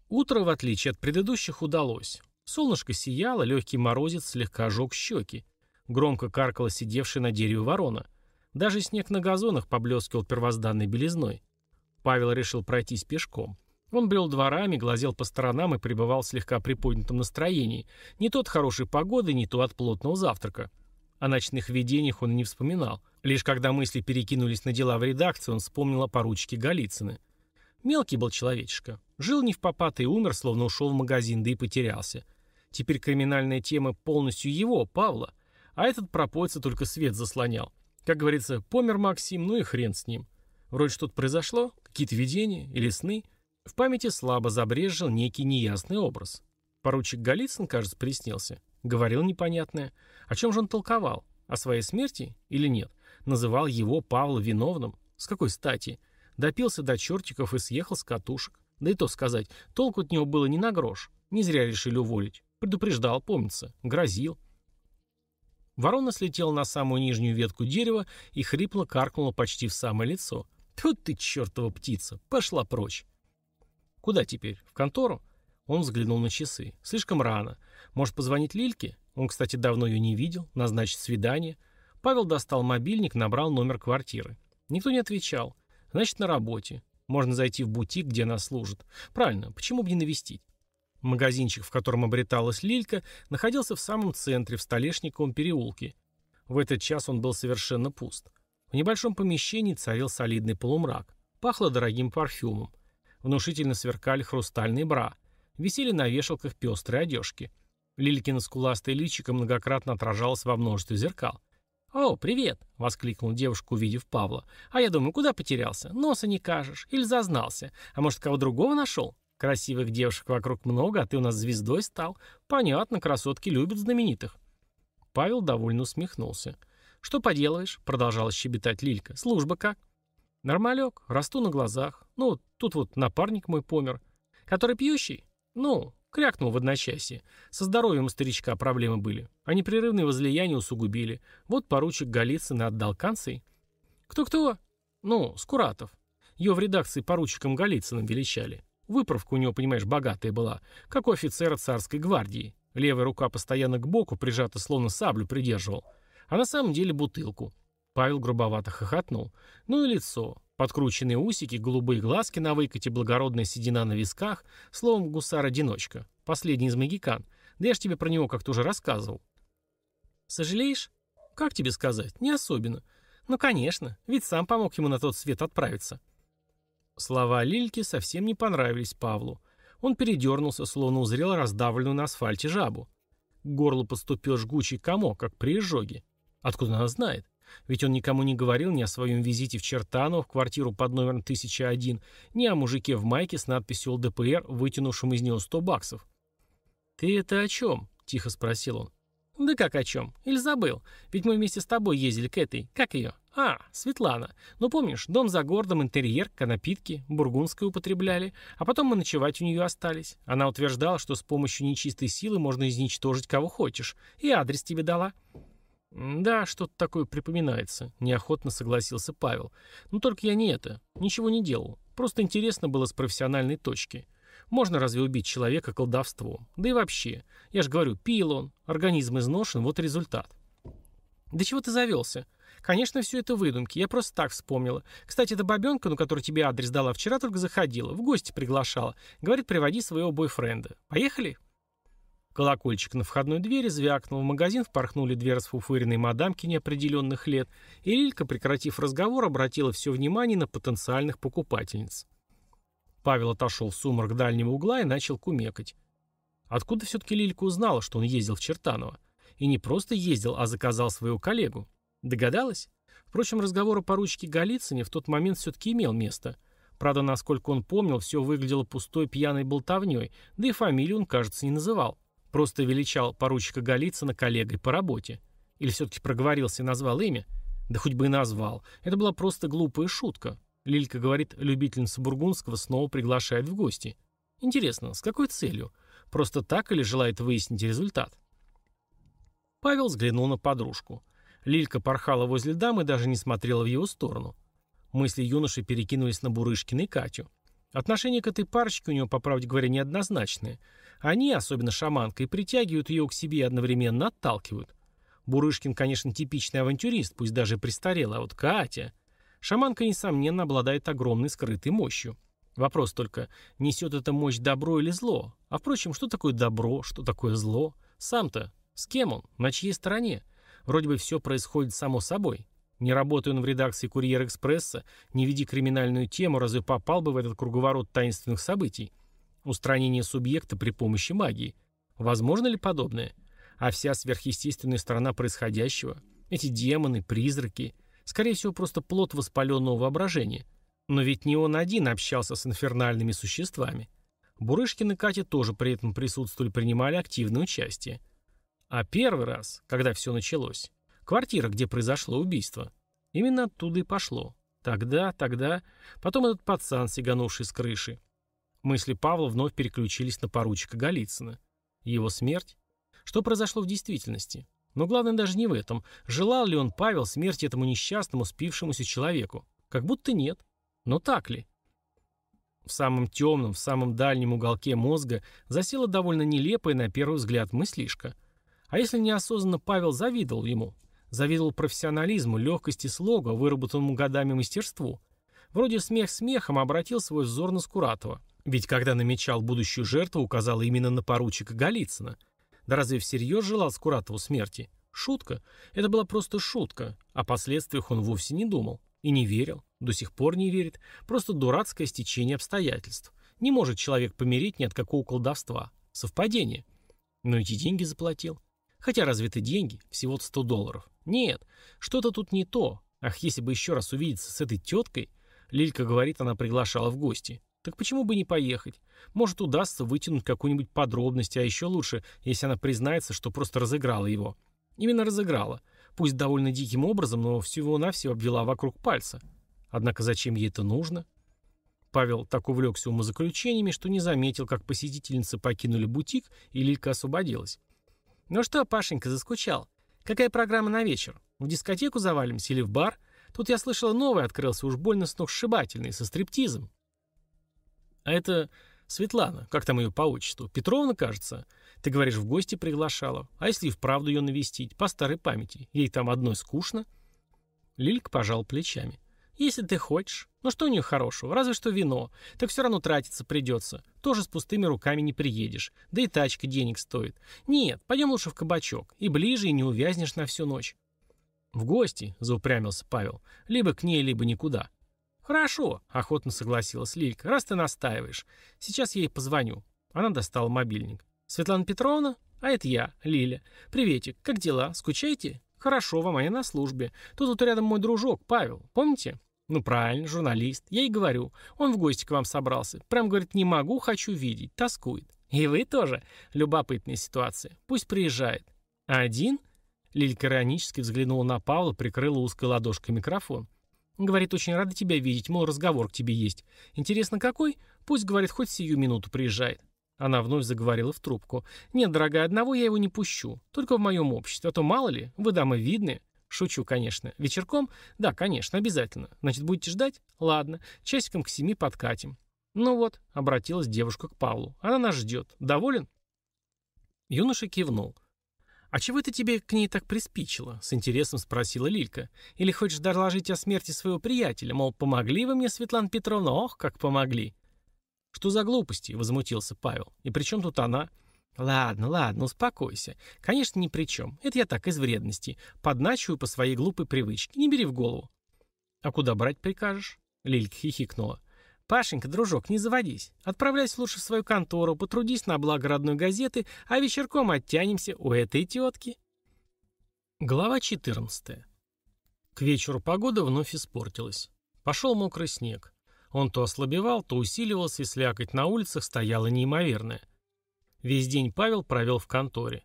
Утро, в отличие от предыдущих, удалось. Солнышко сияло, легкий морозец слегка ожег щеки. Громко каркала сидевшая на дереве ворона. Даже снег на газонах поблескивал первозданной белизной. Павел решил пройтись пешком. Он брел дворами, глазел по сторонам и пребывал в слегка приподнятом настроении. Не то от хорошей погоды, не то от плотного завтрака. О ночных видениях он не вспоминал. Лишь когда мысли перекинулись на дела в редакции, он вспомнил о поручике Голицыны. Мелкий был человечишка. Жил не в попад и умер, словно ушел в магазин, да и потерялся. Теперь криминальная тема полностью его, Павла. А этот пропойца только свет заслонял. Как говорится, помер Максим, ну и хрен с ним. Вроде что-то произошло, какие-то видения или сны. В памяти слабо забрежил некий неясный образ. Поручик Голицын, кажется, приснился. Говорил непонятное. О чем же он толковал? О своей смерти или нет? Называл его, Павла, виновным? С какой стати? Допился до чертиков и съехал с катушек. Да и то сказать, толку от него было не на грош. Не зря решили уволить. Предупреждал, помнится. Грозил. Ворона слетела на самую нижнюю ветку дерева и хрипло каркнула почти в самое лицо. «Тут ты, чертова птица! Пошла прочь!» «Куда теперь? В контору?» Он взглянул на часы. «Слишком рано. Может, позвонить Лильке? Он, кстати, давно ее не видел. Назначить свидание». Павел достал мобильник, набрал номер квартиры. Никто не отвечал. Значит, на работе. Можно зайти в бутик, где она служит. Правильно, почему бы не навестить? Магазинчик, в котором обреталась Лилька, находился в самом центре, в Столешниковом переулке. В этот час он был совершенно пуст. В небольшом помещении царил солидный полумрак. Пахло дорогим парфюмом. Внушительно сверкали хрустальные бра. Висели на вешалках пестрые одежки. Лилькина скуластое личико многократно отражалось во множестве зеркал. «О, привет!» — воскликнул девушка, увидев Павла. «А я думаю, куда потерялся? Носа не кажешь? Или зазнался? А может, кого другого нашел? Красивых девушек вокруг много, а ты у нас звездой стал. Понятно, красотки любят знаменитых». Павел довольно усмехнулся. «Что поделаешь?» — продолжала щебетать Лилька. «Служба как?» Нормалек, расту на глазах. Ну, тут вот напарник мой помер. Который пьющий? Ну, крякнул в одночасье. Со здоровьем у старичка проблемы были. А непрерывные возлияния усугубили. Вот поручик Голицын отдал концы. Кто-кто? Ну, Скуратов. Ее в редакции поручиком Голицыным величали. Выправка у него, понимаешь, богатая была, как у офицера царской гвардии. Левая рука постоянно к боку, прижата словно саблю придерживал. А на самом деле бутылку. Павел грубовато хохотнул. Ну и лицо. Подкрученные усики, голубые глазки на выкате, благородная седина на висках. Словом, гусар-одиночка. Последний из магикан. Да я ж тебе про него как-то уже рассказывал. Сожалеешь? Как тебе сказать? Не особенно. Ну, конечно, ведь сам помог ему на тот свет отправиться. Слова Лильки совсем не понравились Павлу. Он передернулся, словно узрел раздавленную на асфальте жабу. К горлу подступил жгучий комок, как при изжоге. Откуда она знает? Ведь он никому не говорил ни о своем визите в Чертаново в квартиру под номером 1001, ни о мужике в майке с надписью ЛДПР, вытянувшем из него 100 баксов. «Ты это о чем?» – тихо спросил он. «Да как о чем? Или забыл? Ведь мы вместе с тобой ездили к этой. Как ее? А, Светлана. Ну помнишь, дом за городом, интерьер, напитки, бургундское употребляли. А потом мы ночевать у нее остались. Она утверждала, что с помощью нечистой силы можно изничтожить кого хочешь. И адрес тебе дала». «Да, что-то такое припоминается», — неохотно согласился Павел. «Но только я не это. Ничего не делал. Просто интересно было с профессиональной точки. Можно разве убить человека колдовством? Да и вообще. Я же говорю, пил он, организм изношен, вот результат». «Да чего ты завелся? Конечно, все это выдумки. Я просто так вспомнила. Кстати, эта бабенка, ну, которая тебе адрес дала вчера, только заходила. В гости приглашала. Говорит, приводи своего бойфренда. Поехали?» Колокольчик на входной двери звякнул, в магазин впорхнули две расфуфыренные мадамки неопределенных лет, и Лилька, прекратив разговор, обратила все внимание на потенциальных покупательниц. Павел отошел в сумрак дальнего угла и начал кумекать. Откуда все-таки Лилька узнала, что он ездил в Чертаново? И не просто ездил, а заказал своего коллегу. Догадалась? Впрочем, разговор о поручике Голицыне в тот момент все-таки имел место. Правда, насколько он помнил, все выглядело пустой пьяной болтовней, да и фамилию он, кажется, не называл. Просто величал поручика Голицына коллегой по работе. Или все-таки проговорился и назвал имя? Да хоть бы и назвал. Это была просто глупая шутка. Лилька говорит, любительница Бургундского снова приглашает в гости. Интересно, с какой целью? Просто так или желает выяснить результат? Павел взглянул на подружку. Лилька порхала возле дамы и даже не смотрела в его сторону. Мысли юноши перекинулись на Бурышкина и Катю. Отношение к этой парочке у него, по правде говоря, неоднозначное. Они, особенно шаманка, и притягивают ее к себе и одновременно отталкивают. Бурышкин, конечно, типичный авантюрист, пусть даже престарелый, а вот Катя... Шаманка, несомненно, обладает огромной скрытой мощью. Вопрос только, несет эта мощь добро или зло? А впрочем, что такое добро, что такое зло? Сам-то, с кем он, на чьей стороне? Вроде бы все происходит само собой. Не работая он в редакции «Курьер-экспресса», не веди криминальную тему, разве попал бы в этот круговорот таинственных событий? Устранение субъекта при помощи магии. Возможно ли подобное? А вся сверхъестественная сторона происходящего? Эти демоны, призраки? Скорее всего, просто плод воспаленного воображения. Но ведь не он один общался с инфернальными существами. Бурышкин и Катя тоже при этом присутствовали, принимали активное участие. А первый раз, когда все началось, Квартира, где произошло убийство. Именно оттуда и пошло. Тогда, тогда... Потом этот пацан, сиганувший с крыши. Мысли Павла вновь переключились на поручика Голицына. Его смерть? Что произошло в действительности? Но главное даже не в этом. Желал ли он, Павел, смерти этому несчастному, спившемуся человеку? Как будто нет. Но так ли? В самом темном, в самом дальнем уголке мозга засела довольно нелепая на первый взгляд мыслишка. А если неосознанно Павел завидовал ему? Завидовал профессионализму, легкости слога, выработанному годами мастерству. Вроде смех смехом обратил свой взор на Скуратова. Ведь когда намечал будущую жертву, указал именно на поручика Голицына. Да разве всерьез желал Скуратову смерти? Шутка. Это была просто шутка. О последствиях он вовсе не думал. И не верил. До сих пор не верит. Просто дурацкое стечение обстоятельств. Не может человек помереть ни от какого колдовства. Совпадение. Но эти деньги заплатил. Хотя разве это деньги? Всего-то 100 долларов. Нет, что-то тут не то. Ах, если бы еще раз увидеться с этой теткой... Лилька говорит, она приглашала в гости. Так почему бы не поехать? Может, удастся вытянуть какую-нибудь подробность, а еще лучше, если она признается, что просто разыграла его. Именно разыграла. Пусть довольно диким образом, но всего-навсего обвела вокруг пальца. Однако зачем ей это нужно? Павел так увлекся умозаключениями, что не заметил, как посетительницы покинули бутик, и Лилька освободилась. «Ну что, Пашенька, заскучал? Какая программа на вечер? В дискотеку завалимся или в бар? Тут я слышала, новый открылся, уж больно сногсшибательный, со стриптизом». «А это Светлана, как там ее по отчеству? Петровна, кажется? Ты говоришь, в гости приглашала. А если и вправду ее навестить? По старой памяти. Ей там одной скучно?» Лилька пожал плечами. «Если ты хочешь. Ну что у нее хорошего? Разве что вино. Так все равно тратиться придется. Тоже с пустыми руками не приедешь. Да и тачка денег стоит. Нет, пойдем лучше в кабачок. И ближе, и не увязнешь на всю ночь». «В гости», — заупрямился Павел. «Либо к ней, либо никуда». «Хорошо», — охотно согласилась Лилька. «Раз ты настаиваешь. Сейчас я ей позвоню». Она достала мобильник. «Светлана Петровна? А это я, Лиля. Приветик. Как дела? Скучаете?» «Хорошо вам, а я на службе. Тут вот рядом мой дружок, Павел. Помните?» «Ну правильно, журналист. Я и говорю. Он в гости к вам собрался. Прям, говорит, не могу, хочу видеть. Тоскует. И вы тоже? Любопытная ситуация. Пусть приезжает. Один?» Лилька иронически взглянула на Павла, прикрыла узкой ладошкой микрофон. «Говорит, очень рада тебя видеть, мол, разговор к тебе есть. Интересно, какой? Пусть, говорит, хоть сию минуту приезжает». Она вновь заговорила в трубку. «Нет, дорогая, одного я его не пущу. Только в моем обществе. А то мало ли, вы дамы видные. Шучу, конечно. Вечерком? Да, конечно, обязательно. Значит, будете ждать? Ладно. Часиком к семи подкатим. Ну вот, обратилась девушка к Павлу. Она нас ждет. Доволен? Юноша кивнул. «А чего это тебе к ней так приспичило?» — с интересом спросила Лилька. «Или хочешь доложить о смерти своего приятеля? Мол, помогли вы мне, Светлана Петровна? Ох, как помогли!» «Что за глупости?» — возмутился Павел. «И при чем тут она?» «Ладно, ладно, успокойся. Конечно, ни при чем. Это я так, из вредности. Подначиваю по своей глупой привычке. Не бери в голову». «А куда брать прикажешь?» Лилька хихикнула. «Пашенька, дружок, не заводись. Отправляйся лучше в свою контору, потрудись на благо родной газеты, а вечерком оттянемся у этой тетки». Глава 14. К вечеру погода вновь испортилась. Пошел мокрый снег. Он то ослабевал, то усиливался, и слякоть на улицах стояла неимоверная. Весь день Павел провел в конторе.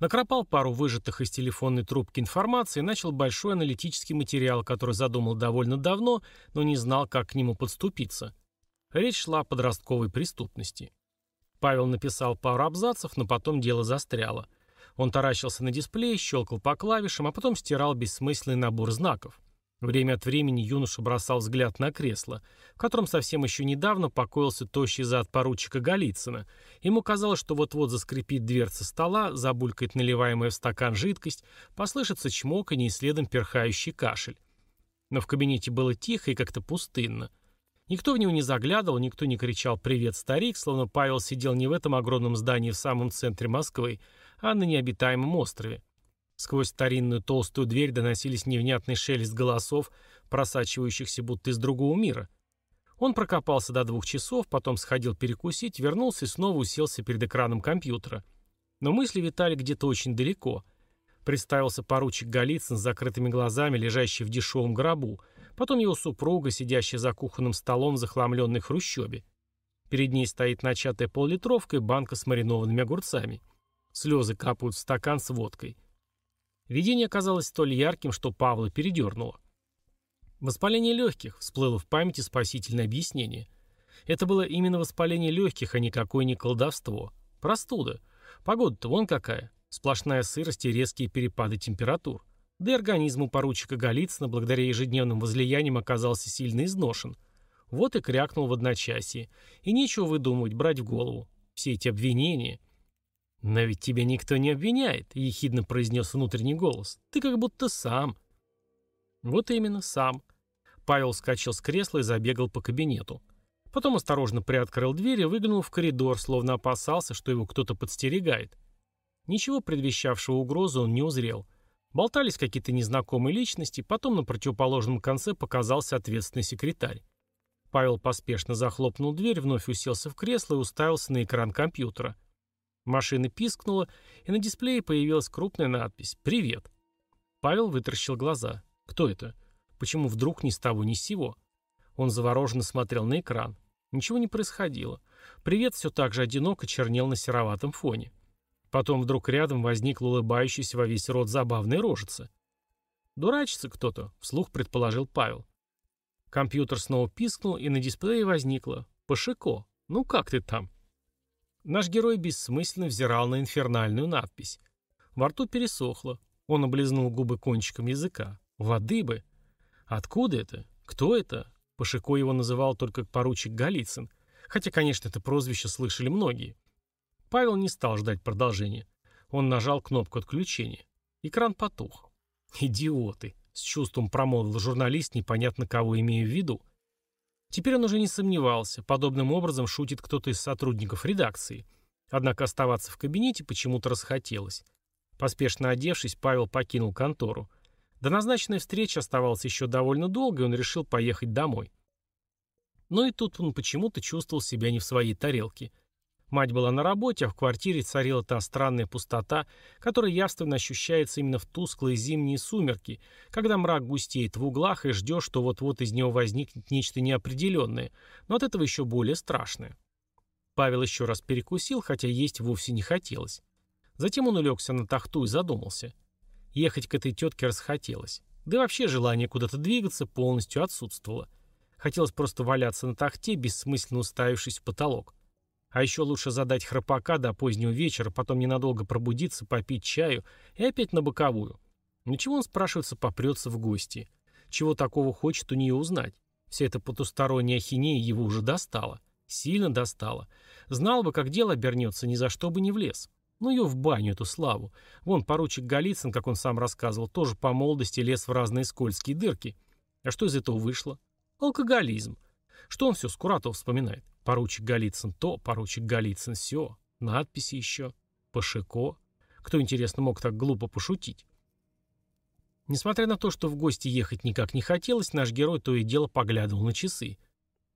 Накропал пару выжатых из телефонной трубки информации и начал большой аналитический материал, который задумал довольно давно, но не знал, как к нему подступиться. Речь шла о подростковой преступности. Павел написал пару абзацев, но потом дело застряло. Он таращился на дисплей, щелкал по клавишам, а потом стирал бессмысленный набор знаков. Время от времени юноша бросал взгляд на кресло, в котором совсем еще недавно покоился тощий зад поручика Голицына. Ему казалось, что вот-вот заскрипит дверца стола, забулькает наливаемая в стакан жидкость, послышится чмоканье и следом перхающий кашель. Но в кабинете было тихо и как-то пустынно. Никто в него не заглядывал, никто не кричал «Привет, старик», словно Павел сидел не в этом огромном здании в самом центре Москвы, а на необитаемом острове. Сквозь старинную толстую дверь доносились невнятный шелест голосов, просачивающихся будто из другого мира. Он прокопался до двух часов, потом сходил перекусить, вернулся и снова уселся перед экраном компьютера. Но мысли витали где-то очень далеко. Представился поручик Голицын с закрытыми глазами, лежащий в дешевом гробу, потом его супруга, сидящая за кухонным столом в захламленной хрущебе. Перед ней стоит начатая поллитровка и банка с маринованными огурцами. Слезы капают в стакан с водкой. Видение оказалось столь ярким, что Павла передернуло. Воспаление легких всплыло в памяти спасительное объяснение. Это было именно воспаление легких, а никакое не колдовство. Простуда. Погода-то вон какая. Сплошная сырость и резкие перепады температур. Да и организм у поручика Голицына благодаря ежедневным возлияниям оказался сильно изношен. Вот и крякнул в одночасье. И нечего выдумывать, брать в голову. Все эти обвинения. «Но ведь тебя никто не обвиняет», — ехидно произнес внутренний голос. «Ты как будто сам». Вот именно, сам. Павел вскочил с кресла и забегал по кабинету. Потом осторожно приоткрыл дверь и выглянул в коридор, словно опасался, что его кто-то подстерегает. Ничего предвещавшего угрозу он не узрел. Болтались какие-то незнакомые личности, потом на противоположном конце показался ответственный секретарь. Павел поспешно захлопнул дверь, вновь уселся в кресло и уставился на экран компьютера. Машина пискнула, и на дисплее появилась крупная надпись «Привет». Павел вытаращил глаза. Кто это? Почему вдруг ни с того ни с сего? Он завороженно смотрел на экран. Ничего не происходило. Привет все так же одиноко чернел на сероватом фоне. Потом вдруг рядом возник улыбающийся во весь рот забавная рожица. «Дурачится кто-то», — вслух предположил Павел. Компьютер снова пискнул, и на дисплее возникло «Пашико, ну как ты там?» Наш герой бессмысленно взирал на инфернальную надпись. Во рту пересохло. Он облизнул губы кончиком языка. Воды бы. Откуда это? Кто это? Пашико его называл только поручик Голицын. Хотя, конечно, это прозвище слышали многие. Павел не стал ждать продолжения. Он нажал кнопку отключения. Экран потух. «Идиоты!» — с чувством промолвил журналист, непонятно кого имея в виду. Теперь он уже не сомневался, подобным образом шутит кто-то из сотрудников редакции. Однако оставаться в кабинете почему-то расхотелось. Поспешно одевшись, Павел покинул контору. До назначенной встречи оставалось еще довольно долго, и он решил поехать домой. Но и тут он почему-то чувствовал себя не в своей тарелке. Мать была на работе, а в квартире царила та странная пустота, которая явственно ощущается именно в тусклые зимние сумерки, когда мрак густеет в углах и ждешь, что вот-вот из него возникнет нечто неопределенное, но от этого еще более страшное. Павел еще раз перекусил, хотя есть вовсе не хотелось. Затем он улегся на тахту и задумался – Ехать к этой тетке расхотелось. Да и вообще желание куда-то двигаться полностью отсутствовало. Хотелось просто валяться на тахте, бессмысленно уставившись в потолок. А еще лучше задать храпака до позднего вечера, потом ненадолго пробудиться, попить чаю и опять на боковую. Ну чего он, спрашивается, попрется в гости? Чего такого хочет у нее узнать? Вся эта потусторонняя ахинея его уже достала. Сильно достала. Знал бы, как дело обернется, ни за что бы не влез. Ну ее в баню, эту славу. Вон поручик Голицын, как он сам рассказывал, тоже по молодости лез в разные скользкие дырки. А что из этого вышло? Алкоголизм. Что он все Скуратов вспоминает? Поручик Голицын то, поручик Голицын все. Надписи еще. Пашико. Кто, интересно, мог так глупо пошутить? Несмотря на то, что в гости ехать никак не хотелось, наш герой то и дело поглядывал на часы.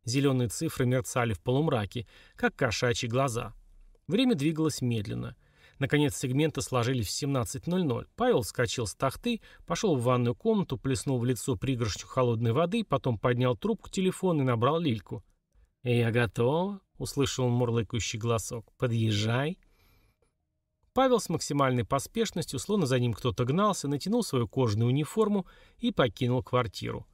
Зеленые цифры мерцали в полумраке, как кошачьи глаза. Время двигалось медленно. Наконец сегменты сложились в 17.00. Павел вскочил с тахты, пошел в ванную комнату, плеснул в лицо пригоршню холодной воды, потом поднял трубку телефона и набрал Лильку. «Я готова», — услышал мурлыкающий голосок. «Подъезжай». Павел с максимальной поспешностью, словно за ним кто-то гнался, натянул свою кожаную униформу и покинул квартиру.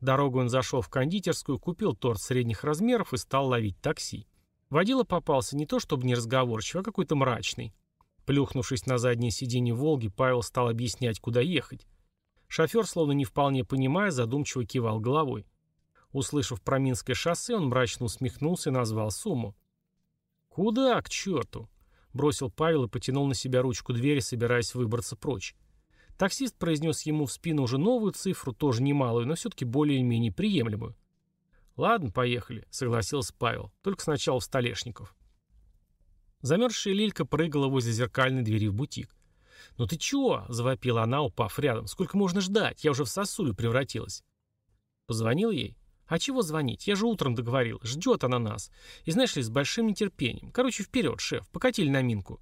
Дорогу он зашел в кондитерскую, купил торт средних размеров и стал ловить такси. Водила попался не то чтобы неразговорчивый, а какой-то мрачный. Плюхнувшись на заднее сиденье «Волги», Павел стал объяснять, куда ехать. Шофер, словно не вполне понимая, задумчиво кивал головой. Услышав про Минское шоссе, он мрачно усмехнулся и назвал сумму. «Куда, к черту?» — бросил Павел и потянул на себя ручку двери, собираясь выбраться прочь. Таксист произнес ему в спину уже новую цифру, тоже немалую, но все-таки более-менее приемлемую. «Ладно, поехали», — согласился Павел. «Только сначала в Столешников». Замерзшая Лилька прыгала возле зеркальной двери в бутик. «Ну ты чего?» — завопила она, упав рядом. «Сколько можно ждать? Я уже в сосулю превратилась». Позвонил ей. «А чего звонить? Я же утром договорил. Ждет она нас. И знаешь ли, с большим нетерпением. Короче, вперед, шеф. Покатили на минку».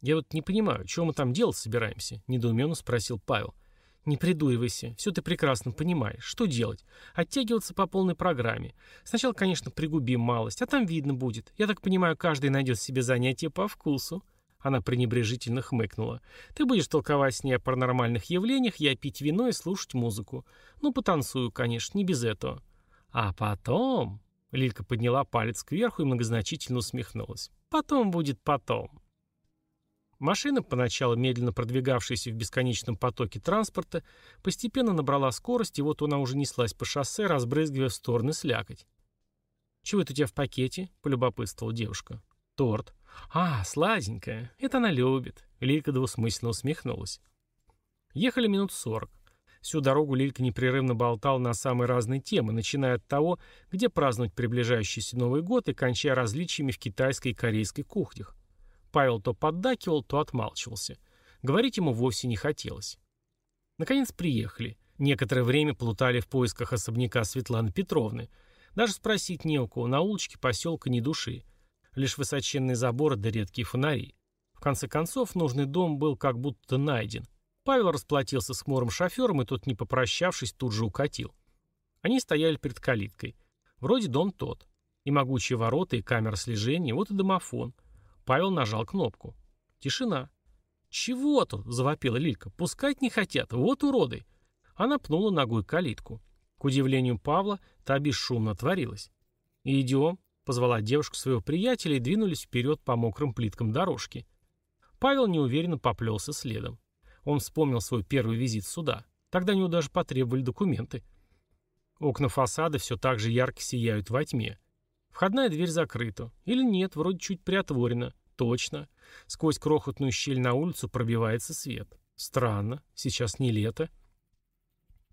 «Я вот не понимаю, чего мы там делать собираемся?» — недоуменно спросил Павел. «Не придуривайся. Все ты прекрасно понимаешь. Что делать? Оттягиваться по полной программе. Сначала, конечно, пригубим малость, а там видно будет. Я так понимаю, каждый найдет себе занятие по вкусу. Она пренебрежительно хмыкнула. «Ты будешь толковать с ней о паранормальных явлениях, я пить вино и слушать музыку. Ну, потанцую, конечно, не без этого». «А потом...» Лилька подняла палец кверху и многозначительно усмехнулась. «Потом будет потом». Машина, поначалу медленно продвигавшаяся в бесконечном потоке транспорта, постепенно набрала скорость, и вот она уже неслась по шоссе, разбрызгивая в стороны слякоть. «Чего это у тебя в пакете?» — полюбопытствовала девушка. «Торт». «А, сладенькая. Это она любит». Лилька двусмысленно усмехнулась. Ехали минут сорок. Всю дорогу Лилька непрерывно болтал на самые разные темы, начиная от того, где праздновать приближающийся Новый год и кончая различиями в китайской и корейской кухнях. Павел то поддакивал, то отмалчивался. Говорить ему вовсе не хотелось. Наконец приехали. Некоторое время плутали в поисках особняка Светланы Петровны. Даже спросить не у кого, на улочке поселка ни души. Лишь высоченные заборы да редкие фонари. В конце концов, нужный дом был как будто найден. Павел расплатился с хмурым шофером, и тот, не попрощавшись, тут же укатил. Они стояли перед калиткой. Вроде дом тот. И могучие ворота, и камера слежения, вот и домофон — Павел нажал кнопку. Тишина. «Чего тут?» – завопила Лилька. «Пускать не хотят. Вот уроды!» Она пнула ногой калитку. К удивлению Павла, та бесшумно отворилась. «Идем», — позвала девушка своего приятеля и двинулись вперед по мокрым плиткам дорожки. Павел неуверенно поплелся следом. Он вспомнил свой первый визит сюда. Тогда него даже потребовали документы. Окна фасада все так же ярко сияют во тьме. Входная дверь закрыта. Или нет, вроде чуть приотворена. Точно. Сквозь крохотную щель на улицу пробивается свет. Странно. Сейчас не лето.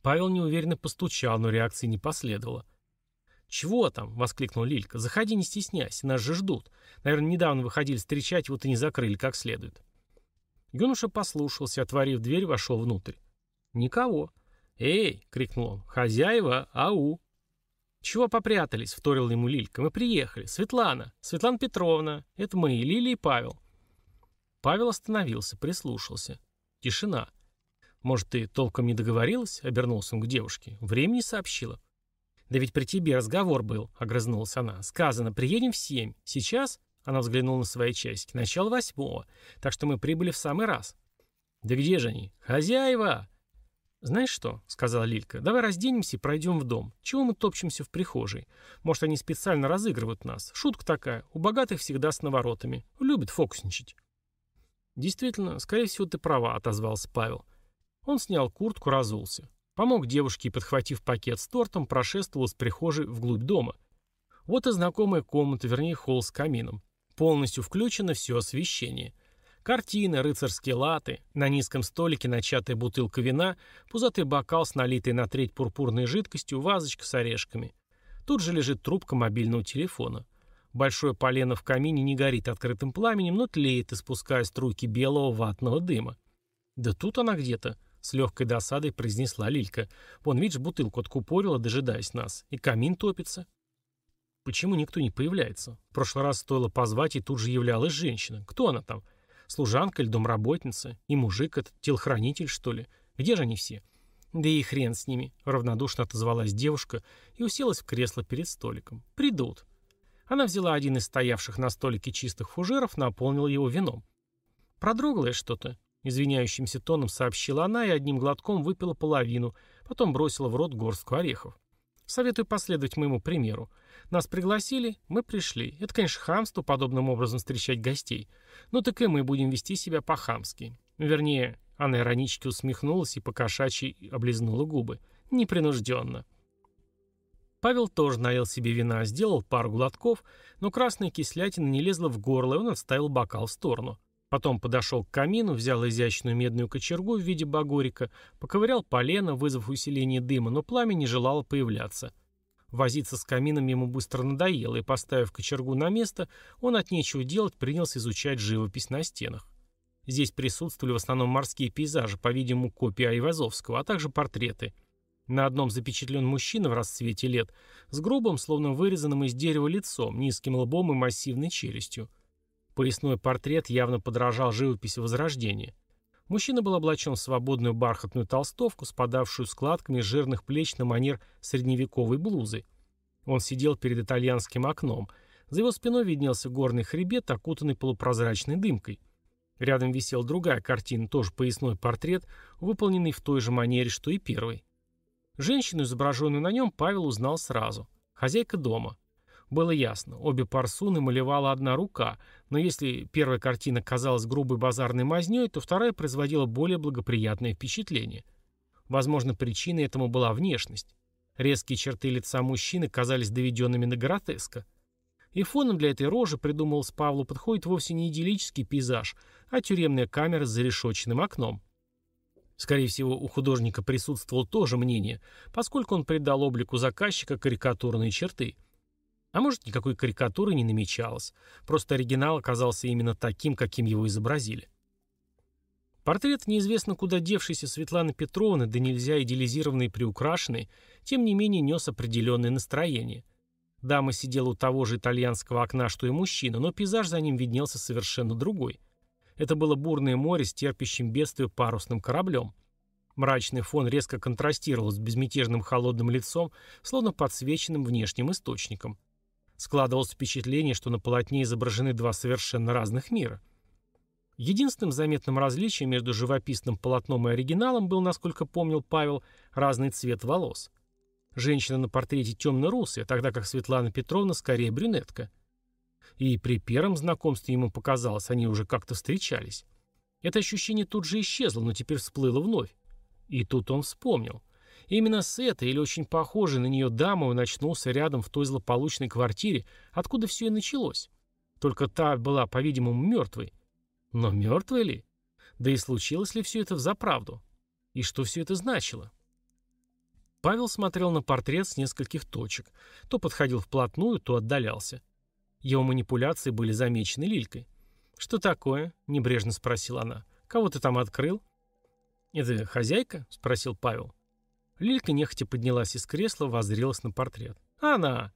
Павел неуверенно постучал, но реакции не последовало. «Чего там?» — воскликнул Лилька. «Заходи, не стесняйся, нас же ждут. Наверное, недавно выходили встречать, вот и не закрыли как следует». Юноша послушался, отворив дверь, вошел внутрь. «Никого». «Эй!» — крикнул он. «Хозяева, ау!» «Чего попрятались?» — вторил ему Лилька. «Мы приехали. Светлана. Светлана Петровна. Это мы, Лилия и Павел». Павел остановился, прислушался. Тишина. «Может, ты толком не договорилась?» — обернулся он к девушке. «Времени сообщила». «Да ведь при тебе разговор был», — огрызнулась она. «Сказано, приедем в семь. Сейчас...» — она взглянула на свои часики. «Начало восьмого. Так что мы прибыли в самый раз». «Да где же они?» «Хозяева!» «Знаешь что?» — сказала Лилька. «Давай разденемся и пройдем в дом. Чего мы топчемся в прихожей? Может, они специально разыгрывают нас? Шутка такая. У богатых всегда с наворотами. Любят фокусничать». «Действительно, скорее всего, ты права», — отозвался Павел. Он снял куртку, разулся. Помог девушке и, подхватив пакет с тортом, прошествовал с прихожей вглубь дома. Вот и знакомая комната, вернее, холл с камином. Полностью включено все освещение — Картины, рыцарские латы, на низком столике начатая бутылка вина, пузатый бокал с налитой на треть пурпурной жидкостью, вазочка с орешками. Тут же лежит трубка мобильного телефона. Большое полено в камине не горит открытым пламенем, но тлеет, испуская струйки белого ватного дыма. «Да тут она где-то», — с легкой досадой произнесла Лилька. «Вон, видишь, бутылку откупорила, дожидаясь нас. И камин топится». Почему никто не появляется? В прошлый раз стоило позвать, и тут же являлась женщина. Кто она там? Служанка или домработница? И мужик этот, телохранитель, что ли? Где же они все? Да и хрен с ними, равнодушно отозвалась девушка и уселась в кресло перед столиком. Придут. Она взяла один из стоявших на столике чистых фужеров, наполнила его вином. Продроглое что-то, извиняющимся тоном сообщила она и одним глотком выпила половину, потом бросила в рот горстку орехов. Советую последовать моему примеру. Нас пригласили, мы пришли. Это, конечно, хамство, подобным образом встречать гостей. Но так и мы будем вести себя по-хамски. Вернее, она иронически усмехнулась и по-кошачьи облизнула губы. Непринужденно. Павел тоже налил себе вина, сделал пару глотков, но красная кислятина не лезла в горло, и он отставил бокал в сторону. Потом подошел к камину, взял изящную медную кочергу в виде багорика, поковырял полено, вызвав усиление дыма, но пламя не желало появляться. Возиться с камином ему быстро надоело, и, поставив кочергу на место, он от нечего делать принялся изучать живопись на стенах. Здесь присутствовали в основном морские пейзажи, по-видимому, копии Айвазовского, а также портреты. На одном запечатлен мужчина в расцвете лет, с грубым, словно вырезанным из дерева лицом, низким лбом и массивной челюстью. Поясной портрет явно подражал живописи Возрождения. Мужчина был облачен в свободную бархатную толстовку, спадавшую складками жирных плеч на манер средневековой блузы. Он сидел перед итальянским окном. За его спиной виднелся горный хребет, окутанный полупрозрачной дымкой. Рядом висела другая картина, тоже поясной портрет, выполненный в той же манере, что и первый. Женщину, изображенную на нем, Павел узнал сразу. Хозяйка дома. Было ясно, обе парсуны малевала одна рука, но если первая картина казалась грубой базарной мазнёй, то вторая производила более благоприятное впечатление. Возможно, причиной этому была внешность. Резкие черты лица мужчины казались доведенными до гротеска. И фоном для этой рожи, придумывалось Павлу, подходит вовсе не идиллический пейзаж, а тюремная камера с зарешоченным окном. Скорее всего, у художника присутствовало то же мнение, поскольку он придал облику заказчика карикатурные черты. А может, никакой карикатуры не намечалось, просто оригинал оказался именно таким, каким его изобразили. Портрет неизвестно куда девшейся Светланы Петровны, да нельзя идеализированный и приукрашенный, тем не менее нес определенное настроение – Дама сидела у того же итальянского окна, что и мужчина, но пейзаж за ним виднелся совершенно другой. Это было бурное море с терпящим бедствие парусным кораблем. Мрачный фон резко контрастировал с безмятежным холодным лицом, словно подсвеченным внешним источником. Складывалось впечатление, что на полотне изображены два совершенно разных мира. Единственным заметным различием между живописным полотном и оригиналом был, насколько помнил Павел, разный цвет волос. Женщина на портрете темно-русая, тогда как Светлана Петровна скорее брюнетка. И при первом знакомстве ему показалось, они уже как-то встречались. Это ощущение тут же исчезло, но теперь всплыло вновь. И тут он вспомнил. Именно с этой или очень похожей на нее дамой он очнулся рядом в той злополучной квартире, откуда все и началось. Только та была, по-видимому, мертвой. Но мертвой ли? Да и случилось ли все это взаправду? И что все это значило? Павел смотрел на портрет с нескольких точек. То подходил вплотную, то отдалялся. Его манипуляции были замечены Лилькой. «Что такое?» — небрежно спросила она. «Кого ты там открыл?» «Это хозяйка?» — спросил Павел. Лилька нехотя поднялась из кресла, воззрелась на портрет. «Она!»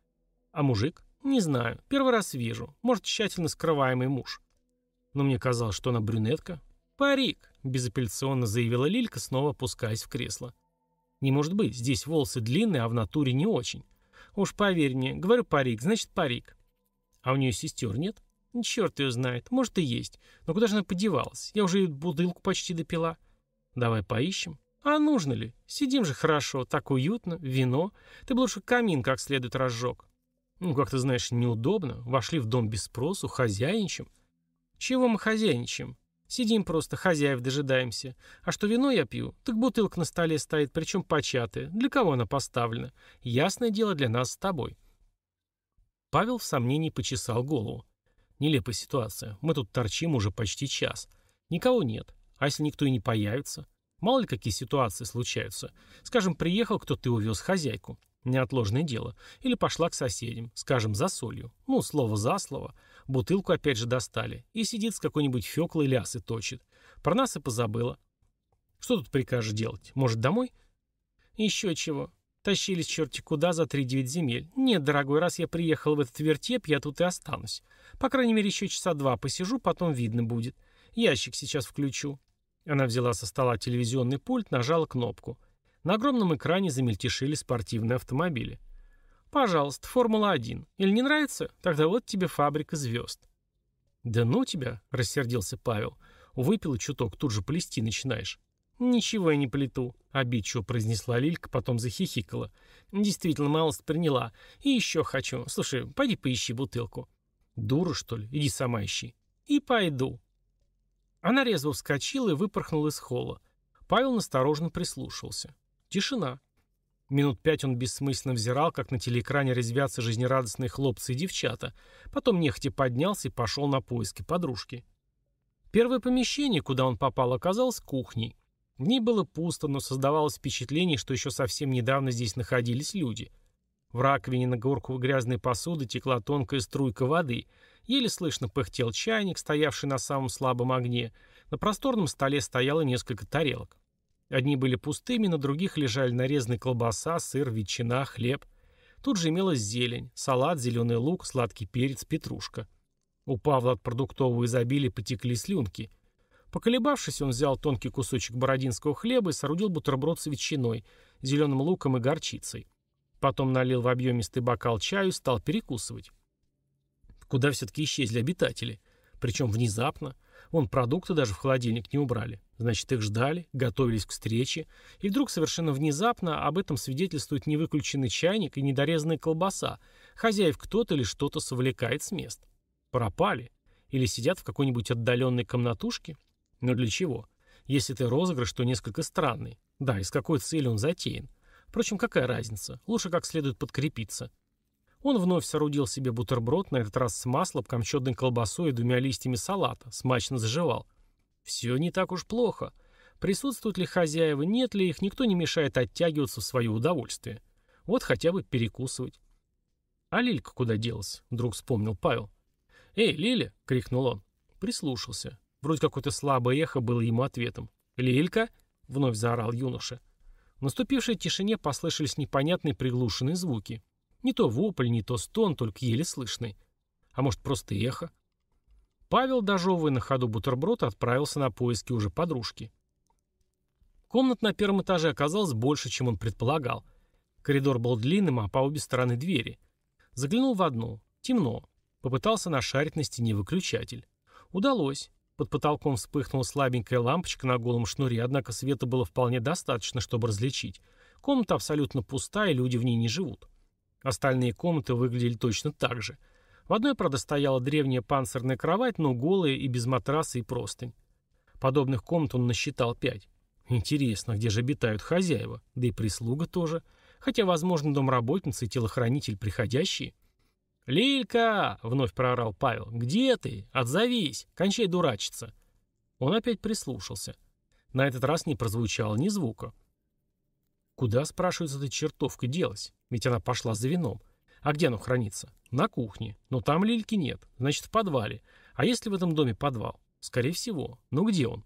«А мужик?» «Не знаю. Первый раз вижу. Может, тщательно скрываемый муж». «Но мне казалось, что она брюнетка». «Парик!» — безапелляционно заявила Лилька, снова опускаясь в кресло. Не может быть, здесь волосы длинные, а в натуре не очень. Уж поверь мне, говорю парик, значит парик. А у нее сестер нет? Черт ее знает, может и есть. Но куда же она подевалась? Я уже бутылку почти допила. Давай поищем. А нужно ли? Сидим же хорошо, так уютно, вино. Ты бы лучше камин как следует разжег. Ну, как ты знаешь, неудобно. Вошли в дом без спросу, хозяйничаем. Чего мы хозяйничаем? Сидим просто, хозяев дожидаемся. А что вино я пью, так бутылка на столе стоит, причем початая. Для кого она поставлена? Ясное дело для нас с тобой. Павел в сомнении почесал голову. Нелепая ситуация. Мы тут торчим уже почти час. Никого нет. А если никто и не появится? Мало ли какие ситуации случаются. Скажем, приехал кто-то и увез хозяйку. Неотложное дело. Или пошла к соседям, скажем, за солью. Ну, слово за слово. Бутылку опять же достали. И сидит с какой-нибудь фёклой лясы точит. Про нас и позабыла. Что тут прикажешь делать? Может, домой? Еще чего. Тащились черти куда за три девять земель. Нет, дорогой, раз я приехал в этот вертеп, я тут и останусь. По крайней мере, еще часа два посижу, потом видно будет. Ящик сейчас включу. Она взяла со стола телевизионный пульт, нажала кнопку. На огромном экране замельтешили спортивные автомобили. «Пожалуйста, Формула-1. Или не нравится? Тогда вот тебе фабрика звезд». «Да ну тебя», — рассердился Павел. «Выпил чуток, тут же плести начинаешь». «Ничего я не плету», — обидчиво произнесла Лилька, потом захихикала. «Действительно, малость приняла. И еще хочу. Слушай, пойди поищи бутылку». «Дура, что ли? Иди сама ищи». «И пойду». Она резво вскочила и выпорхнула из холла. Павел настороженно прислушался. Тишина. Минут пять он бессмысленно взирал, как на телеэкране резвятся жизнерадостные хлопцы и девчата. Потом нехотя поднялся и пошел на поиски подружки. Первое помещение, куда он попал, оказалось кухней. В ней было пусто, но создавалось впечатление, что еще совсем недавно здесь находились люди. В раковине на горку грязной посуды текла тонкая струйка воды. Еле слышно пыхтел чайник, стоявший на самом слабом огне. На просторном столе стояло несколько тарелок. Одни были пустыми, на других лежали нарезанная колбаса, сыр, ветчина, хлеб. Тут же имелась зелень, салат, зеленый лук, сладкий перец, петрушка. У Павла от продуктового изобилия потекли слюнки. Поколебавшись, он взял тонкий кусочек бородинского хлеба и соорудил бутерброд с ветчиной, зеленым луком и горчицей. Потом налил в объемистый бокал чаю и стал перекусывать. Куда все-таки исчезли обитатели? Причем внезапно. Вон продукты даже в холодильник не убрали. Значит, их ждали, готовились к встрече. И вдруг совершенно внезапно об этом свидетельствует невыключенный чайник и недорезанная колбаса. Хозяев кто-то или что-то совлекает с мест. Пропали. Или сидят в какой-нибудь отдаленной комнатушке. Но для чего? Если это розыгрыш, то несколько странный. Да, и с какой целью он затеян. Впрочем, какая разница? Лучше как следует подкрепиться. Он вновь соорудил себе бутерброд, на этот раз с маслом, камчетной колбасой и двумя листьями салата, смачно заживал. Все не так уж плохо. Присутствуют ли хозяева, нет ли их, никто не мешает оттягиваться в свое удовольствие. Вот хотя бы перекусывать. «А Лилька куда делась?» — вдруг вспомнил Павел. «Эй, Лиля!» — крикнул он. Прислушался. Вроде какое-то слабое эхо было ему ответом. «Лилька!» — вновь заорал юноша. В наступившей тишине послышались непонятные приглушенные звуки. Не то вопль, не то стон, только еле слышный. А может, просто эхо? Павел, дожевывая на ходу бутерброд, отправился на поиски уже подружки. Комнат на первом этаже оказалось больше, чем он предполагал. Коридор был длинным, а по обе стороны двери. Заглянул в одну. Темно. Попытался нашарить на стене выключатель. Удалось. Под потолком вспыхнула слабенькая лампочка на голом шнуре, однако света было вполне достаточно, чтобы различить. Комната абсолютно пустая, люди в ней не живут. Остальные комнаты выглядели точно так же. В одной, правда, стояла древняя панцирная кровать, но голая и без матраса и простынь. Подобных комнат он насчитал пять. Интересно, где же обитают хозяева? Да и прислуга тоже. Хотя, возможно, домработница и телохранитель приходящие. «Лилька!» — вновь проорал Павел. «Где ты? Отзовись! Кончай дурачиться!» Он опять прислушался. На этот раз не прозвучало ни звука. Куда, спрашивается, эта чертовка делась? Ведь она пошла за вином. А где оно хранится? На кухне. Но там лильки нет. Значит, в подвале. А если в этом доме подвал? Скорее всего. Но где он?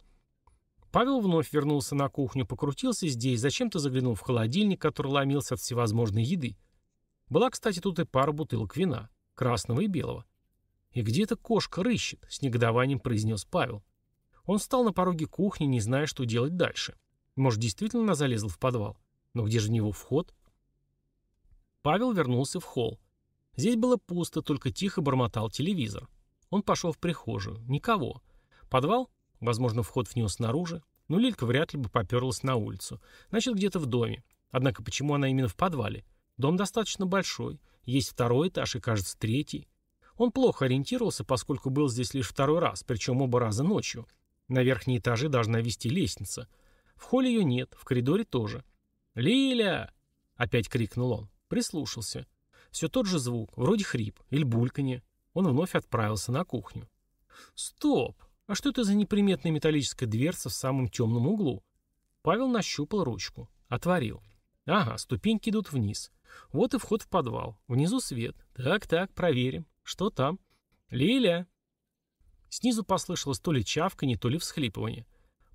Павел вновь вернулся на кухню, покрутился здесь, зачем-то заглянул в холодильник, который ломился от всевозможной еды. Была, кстати, тут и пара бутылок вина, красного и белого. «И где-то кошка рыщет», — с негодованием произнес Павел. Он встал на пороге кухни, не зная, что делать дальше. Может, действительно она залезла в подвал? Но где же в него вход? Павел вернулся в холл. Здесь было пусто, только тихо бормотал телевизор. Он пошел в прихожую. Никого. Подвал? Возможно, вход в него снаружи. Но Лилька вряд ли бы поперлась на улицу. Значит, где-то в доме. Однако почему она именно в подвале? Дом достаточно большой. Есть второй этаж и, кажется, третий. Он плохо ориентировался, поскольку был здесь лишь второй раз, причем оба раза ночью. На верхние этажи должна вести лестница. В холле ее нет, в коридоре тоже. «Лиля!» — опять крикнул он. Прислушался. Все тот же звук, вроде хрип или бульканье. Он вновь отправился на кухню. «Стоп! А что это за неприметная металлическая дверца в самом темном углу?» Павел нащупал ручку. Отворил. «Ага, ступеньки идут вниз. Вот и вход в подвал. Внизу свет. Так-так, проверим. Что там?» «Лиля!» Снизу послышалось то ли чавканье, то ли всхлипывание.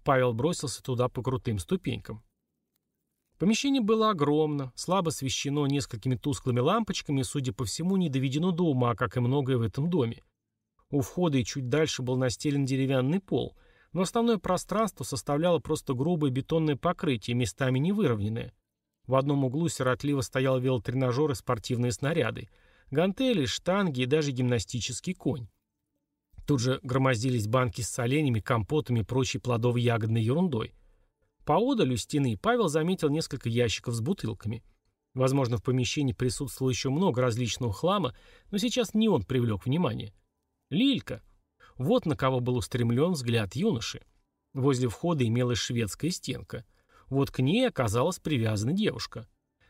Павел бросился туда по крутым ступенькам. Помещение было огромно, слабо освещено несколькими тусклыми лампочками и, судя по всему, не доведено до ума, как и многое в этом доме. У входа и чуть дальше был настелен деревянный пол, но основное пространство составляло просто грубое бетонное покрытие, местами невыровненное. В одном углу сиротливо стоял велотренажер и спортивные снаряды, гантели, штанги и даже гимнастический конь. Тут же громоздились банки с соленьями, компотами и прочей плодово-ягодной ерундой. Поодаль у стены Павел заметил несколько ящиков с бутылками. Возможно, в помещении присутствовало еще много различного хлама, но сейчас не он привлек внимание. Лилька. Вот на кого был устремлен взгляд юноши. Возле входа имелась шведская стенка. Вот к ней оказалась привязана девушка.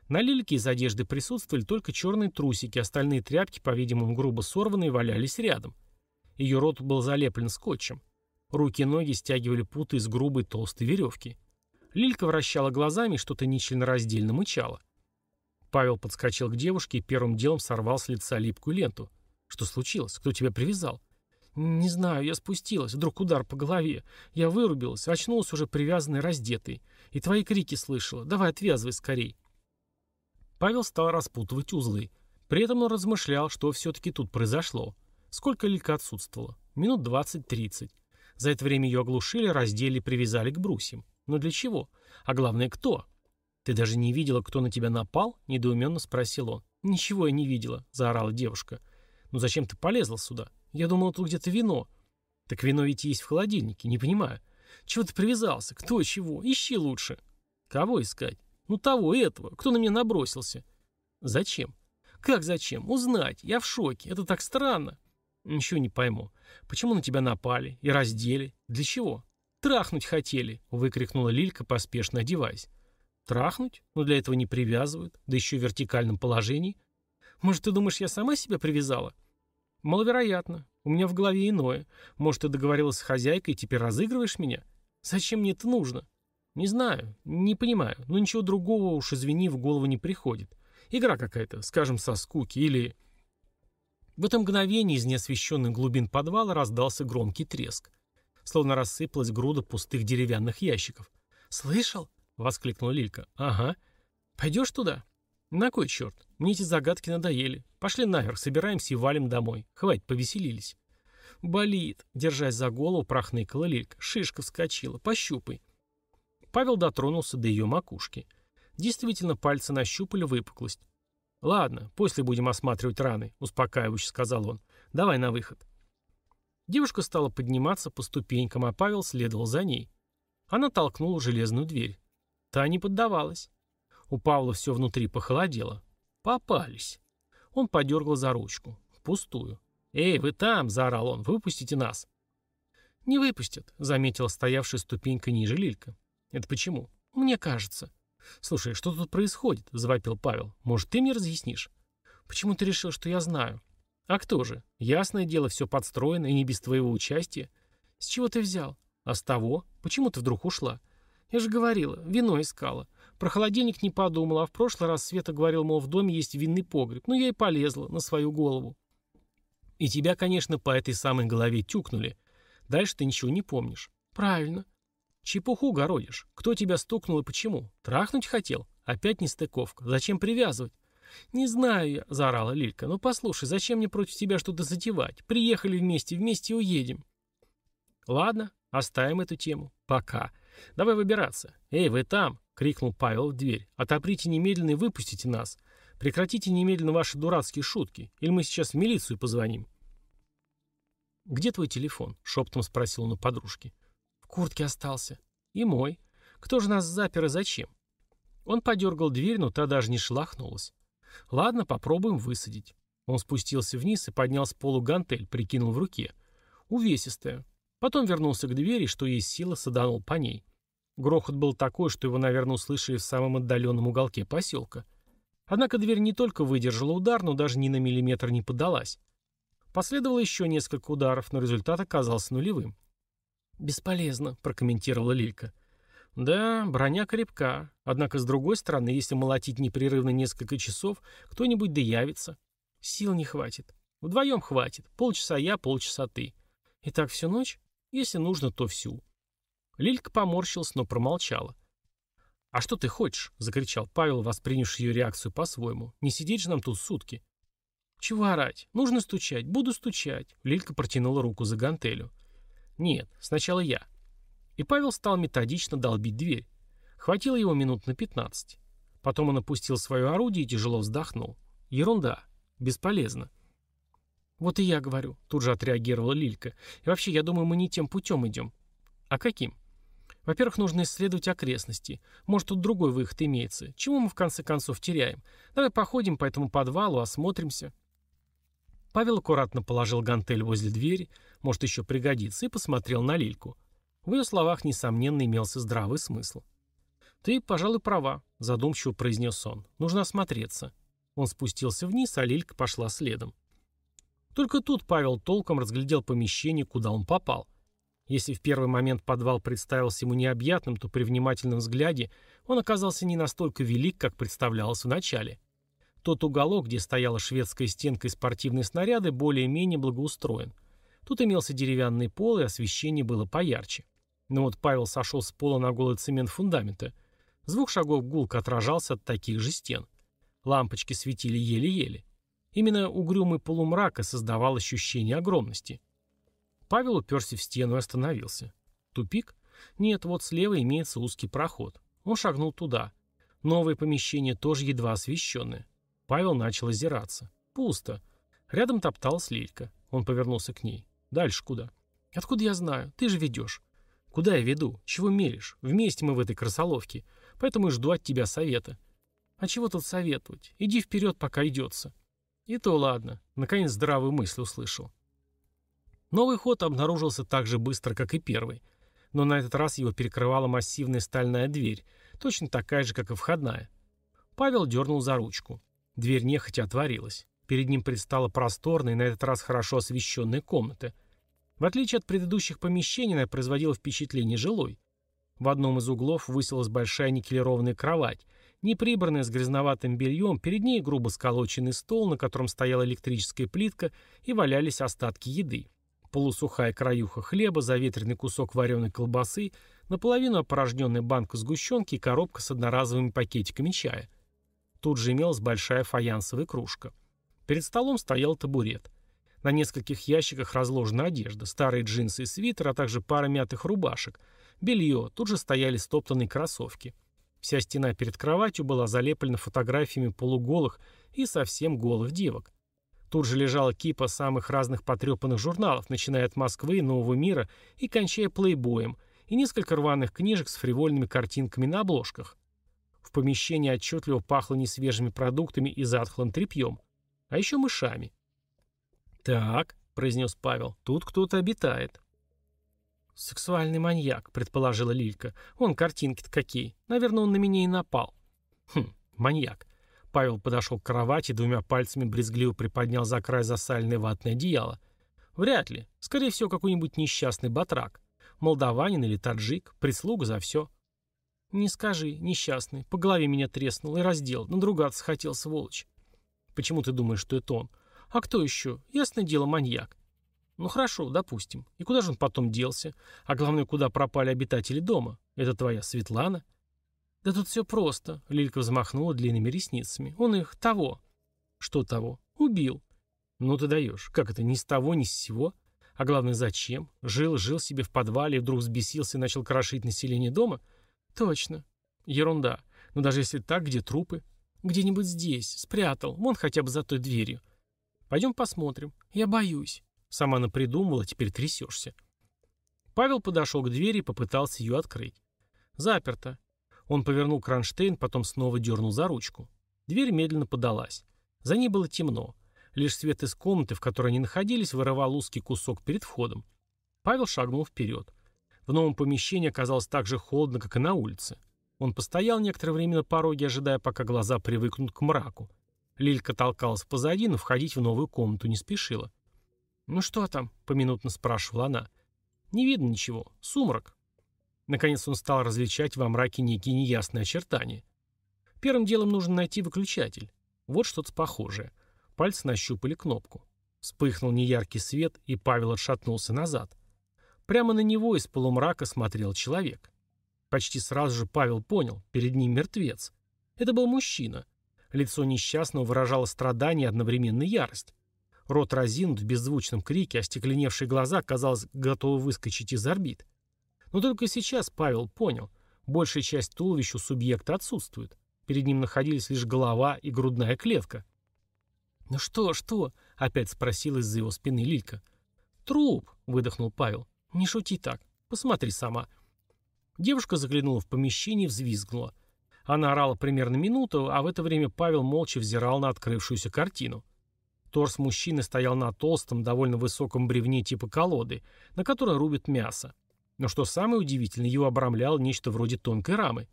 На лильке из одежды присутствовали только черные трусики, остальные тряпки, по-видимому, грубо сорванные, валялись рядом. Ее рот был залеплен скотчем. Руки и ноги стягивали путы из грубой толстой веревки. Лилька вращала глазами и что-то нечленораздельно мычала. Павел подскочил к девушке и первым делом сорвал с лица липкую ленту. «Что случилось? Кто тебя привязал?» «Не знаю, я спустилась. Вдруг удар по голове. Я вырубилась, очнулась уже привязанной, раздетой. И твои крики слышала. Давай отвязывай скорей». Павел стал распутывать узлы. При этом он размышлял, что все-таки тут произошло. Сколько Лилька отсутствовала? Минут двадцать-тридцать. За это время ее оглушили, раздели привязали к брусьям. Но для чего? А главное, кто? Ты даже не видела, кто на тебя напал? Недоуменно спросил он. Ничего я не видела, заорала девушка. Ну зачем ты полезла сюда? Я думала, тут где-то вино. Так вино ведь есть в холодильнике, не понимаю. Чего ты привязался? Кто чего? Ищи лучше. Кого искать? Ну того, этого. Кто на меня набросился? Зачем? Как зачем? Узнать. Я в шоке. Это так странно. Ничего не пойму. Почему на тебя напали и раздели? Для чего? Трахнуть хотели, выкрикнула Лилька, поспешно одеваясь. Трахнуть? Но для этого не привязывают, да еще в вертикальном положении. Может, ты думаешь, я сама себя привязала? Маловероятно. У меня в голове иное. Может, ты договорилась с хозяйкой и теперь разыгрываешь меня? Зачем мне это нужно? Не знаю, не понимаю, но ничего другого уж, извини, в голову не приходит. Игра какая-то, скажем, со скуки или... В это мгновение из неосвещенных глубин подвала раздался громкий треск. Словно рассыпалась груда пустых деревянных ящиков. «Слышал?» — воскликнула Лилька. «Ага. Пойдешь туда?» «На кой черт? Мне эти загадки надоели. Пошли наверх, собираемся и валим домой. Хватит, повеселились». «Болит», — держась за голову, прохныкала Лилька. Шишка вскочила. «Пощупай». Павел дотронулся до ее макушки. Действительно, пальцы нащупали выпуклость. «Ладно, после будем осматривать раны», — успокаивающе сказал он. «Давай на выход». Девушка стала подниматься по ступенькам, а Павел следовал за ней. Она толкнула железную дверь. Та не поддавалась. У Павла все внутри похолодело. Попались. Он подергал за ручку. Пустую. «Эй, вы там!» — заорал он. «Выпустите нас!» «Не выпустят», — заметила стоявшая ступенька ниже Лилька. «Это почему?» «Мне кажется». «Слушай, что тут происходит?» — завопил Павел. «Может, ты мне разъяснишь?» «Почему ты решил, что я знаю?» «А кто же? Ясное дело, все подстроено и не без твоего участия». «С чего ты взял?» «А с того? Почему ты вдруг ушла?» «Я же говорила, вино искала. Про холодильник не подумала, а в прошлый раз Света говорил, мол, в доме есть винный погреб. Ну, я и полезла на свою голову». «И тебя, конечно, по этой самой голове тюкнули. Дальше ты ничего не помнишь». «Правильно. Чепуху городишь. Кто тебя стукнул и почему? Трахнуть хотел? Опять нестыковка. Зачем привязывать? «Не знаю я», — заорала Лилька. «Ну послушай, зачем мне против тебя что-то затевать? Приехали вместе, вместе уедем». «Ладно, оставим эту тему. Пока. Давай выбираться. Эй, вы там!» — крикнул Павел в дверь. «Отоприте немедленно и выпустите нас. Прекратите немедленно ваши дурацкие шутки, или мы сейчас в милицию позвоним». «Где твой телефон?» — шептом спросил он у подружки куртке остался. И мой. Кто же нас запер и зачем? Он подергал дверь, но та даже не шелохнулась. Ладно, попробуем высадить. Он спустился вниз и поднял с полу гантель, прикинул в руке. Увесистая. Потом вернулся к двери, что есть сила, саданул по ней. Грохот был такой, что его, наверное, услышали в самом отдаленном уголке поселка. Однако дверь не только выдержала удар, но даже ни на миллиметр не поддалась. Последовало еще несколько ударов, но результат оказался нулевым. «Бесполезно», — прокомментировала Лилька. «Да, броня крепка. Однако, с другой стороны, если молотить непрерывно несколько часов, кто-нибудь да явится. Сил не хватит. Вдвоем хватит. Полчаса я, полчаса ты. И так всю ночь? Если нужно, то всю». Лилька поморщилась, но промолчала. «А что ты хочешь?» — закричал Павел, воспринявший ее реакцию по-своему. «Не сидеть же нам тут сутки». «Чего орать? Нужно стучать. Буду стучать». Лилька протянула руку за гантелю. «Нет, сначала я». И Павел стал методично долбить дверь. Хватило его минут на 15. Потом он опустил свое орудие и тяжело вздохнул. Ерунда. Бесполезно. «Вот и я говорю», — тут же отреагировала Лилька. «И вообще, я думаю, мы не тем путем идем». «А каким?» «Во-первых, нужно исследовать окрестности. Может, тут другой выход имеется. Чему мы в конце концов теряем? Давай походим по этому подвалу, осмотримся». Павел аккуратно положил гантель возле двери, может еще пригодится, и посмотрел на Лильку. В ее словах, несомненно, имелся здравый смысл. «Ты, пожалуй, права», — задумчиво произнес он. «Нужно осмотреться». Он спустился вниз, а Лилька пошла следом. Только тут Павел толком разглядел помещение, куда он попал. Если в первый момент подвал представился ему необъятным, то при внимательном взгляде он оказался не настолько велик, как представлялось вначале. Тот уголок, где стояла шведская стенка и спортивные снаряды, более-менее благоустроен. Тут имелся деревянный пол, и освещение было поярче. Но вот Павел сошел с пола на голый цемент фундамента. Звук шагов гулко отражался от таких же стен. Лампочки светили еле-еле. Именно угрюмый полумрак и создавал ощущение огромности. Павел уперся в стену и остановился. Тупик? Нет, вот слева имеется узкий проход. Он шагнул туда. Новое помещение тоже едва освещенное. Павел начал озираться. Пусто. Рядом топталась Лилька. Он повернулся к ней. Дальше куда? Откуда я знаю? Ты же ведешь. Куда я веду? Чего мелешь? Вместе мы в этой крысоловке. Поэтому и жду от тебя совета. А чего тут советовать? Иди вперед, пока идется. И то ладно. Наконец здравую мысль услышал. Новый ход обнаружился так же быстро, как и первый. Но на этот раз его перекрывала массивная стальная дверь, точно такая же, как и входная. Павел дернул за ручку. Дверь нехотя отворилась. Перед ним предстала просторная на этот раз хорошо освещенная комната. В отличие от предыдущих помещений, она производила впечатление жилой. В одном из углов высилась большая никелированная кровать, неприбранная с грязноватым бельем, перед ней грубо сколоченный стол, на котором стояла электрическая плитка и валялись остатки еды полусухая краюха хлеба, заветренный кусок вареной колбасы, наполовину опорожненная банка сгущенки и коробка с одноразовыми пакетиками чая. Тут же имелась большая фаянсовая кружка. Перед столом стоял табурет. На нескольких ящиках разложена одежда, старые джинсы и свитер, а также пара мятых рубашек. Белье, тут же стояли стоптанные кроссовки. Вся стена перед кроватью была залеплена фотографиями полуголых и совсем голых девок. Тут же лежала кипа самых разных потрепанных журналов, начиная от Москвы, Нового мира и кончая плейбоем, и несколько рваных книжек с фривольными картинками на обложках. В помещении отчетливо пахло несвежими продуктами и затхлым тряпьем, а еще мышами. «Так», — произнес Павел, — «тут кто-то обитает». «Сексуальный маньяк», — предположила Лилька. «Вон картинки-то какие. Наверное, он на меня и напал». «Хм, маньяк. Павел подошел к кровати, двумя пальцами брезгливо приподнял за край засаленное ватное одеяло. Вряд ли. Скорее всего, какой-нибудь несчастный батрак. Молдаванин или таджик. Прислуга за все. Не скажи, несчастный. По голове меня треснул и раздел. Надругаться хотел, сволочь. Почему ты думаешь, что это он? А кто еще? Ясное дело, маньяк. Ну хорошо, допустим. И куда же он потом делся? А главное, куда пропали обитатели дома? Это твоя Светлана? — «Да тут все просто», — Лилька взмахнула длинными ресницами. «Он их того». «Что того?» «Убил». «Ну ты даешь. Как это, ни с того, ни с сего? А главное, зачем? Жил, жил себе в подвале вдруг взбесился и начал крошить население дома? Точно. Ерунда. Но даже если так, где трупы? Где-нибудь здесь. Спрятал. Вон хотя бы за той дверью. Пойдем посмотрим. Я боюсь. Сама напридумывала, теперь трясешься. Павел подошел к двери и попытался ее открыть. Заперто. Он повернул кронштейн, потом снова дернул за ручку. Дверь медленно подалась. За ней было темно. Лишь свет из комнаты, в которой они находились, вырывал узкий кусок перед входом. Павел шагнул вперед. В новом помещении оказалось так же холодно, как и на улице. Он постоял некоторое время на пороге, ожидая, пока глаза привыкнут к мраку. Лилька толкалась позади, но входить в новую комнату не спешила. «Ну что там?» — поминутно спрашивала она. «Не видно ничего. Сумрак. Наконец он стал различать во мраке некие неясные очертания. Первым делом нужно найти выключатель. Вот что-то похожее. Пальцы нащупали кнопку. Вспыхнул неяркий свет, и Павел отшатнулся назад. Прямо на него из полумрака смотрел человек. Почти сразу же Павел понял, перед ним мертвец. Это был мужчина. Лицо несчастного выражало страдание и одновременно ярость. Рот разинут в беззвучном крике, остекленевшие глаза, казалось, готовы выскочить из орбит. Но только сейчас Павел понял, большая часть туловища у субъекта отсутствует. Перед ним находились лишь голова и грудная клетка. «Ну что, что?» — опять спросила из-за его спины Лилька. «Труп!» — выдохнул Павел. «Не шути так. Посмотри сама». Девушка заглянула в помещение и взвизгнула. Она орала примерно минуту, а в это время Павел молча взирал на открывшуюся картину. Торс мужчины стоял на толстом, довольно высоком бревне типа колоды, на которой рубят мясо. Но что самое удивительное, его обрамляло нечто вроде тонкой рамы.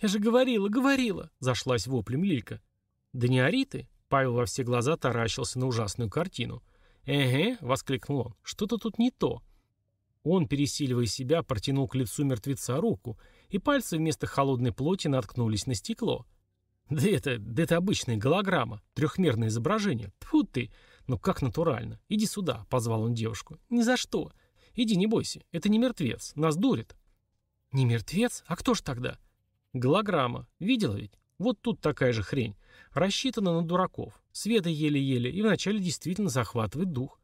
«Я же говорила, говорила!» — зашлась воплем Лилька. «Да не ори ты!» — Павел во все глаза таращился на ужасную картину. «Эге!» — воскликнул он. «Что-то тут не то!» Он, пересиливая себя, протянул к лицу мертвеца руку, и пальцы вместо холодной плоти наткнулись на стекло. [LAUGHS] «Да это, да это обычная голограмма, трехмерное изображение. Тьфу ты! Ну как натурально! Иди сюда!» — позвал он девушку. «Ни за что! Иди, не бойся, это не мертвец, нас дурит». «Не мертвец? А кто ж тогда?» «Голограмма. Видела ведь? Вот тут такая же хрень. Рассчитана на дураков. Света еле-еле, и вначале действительно захватывает дух.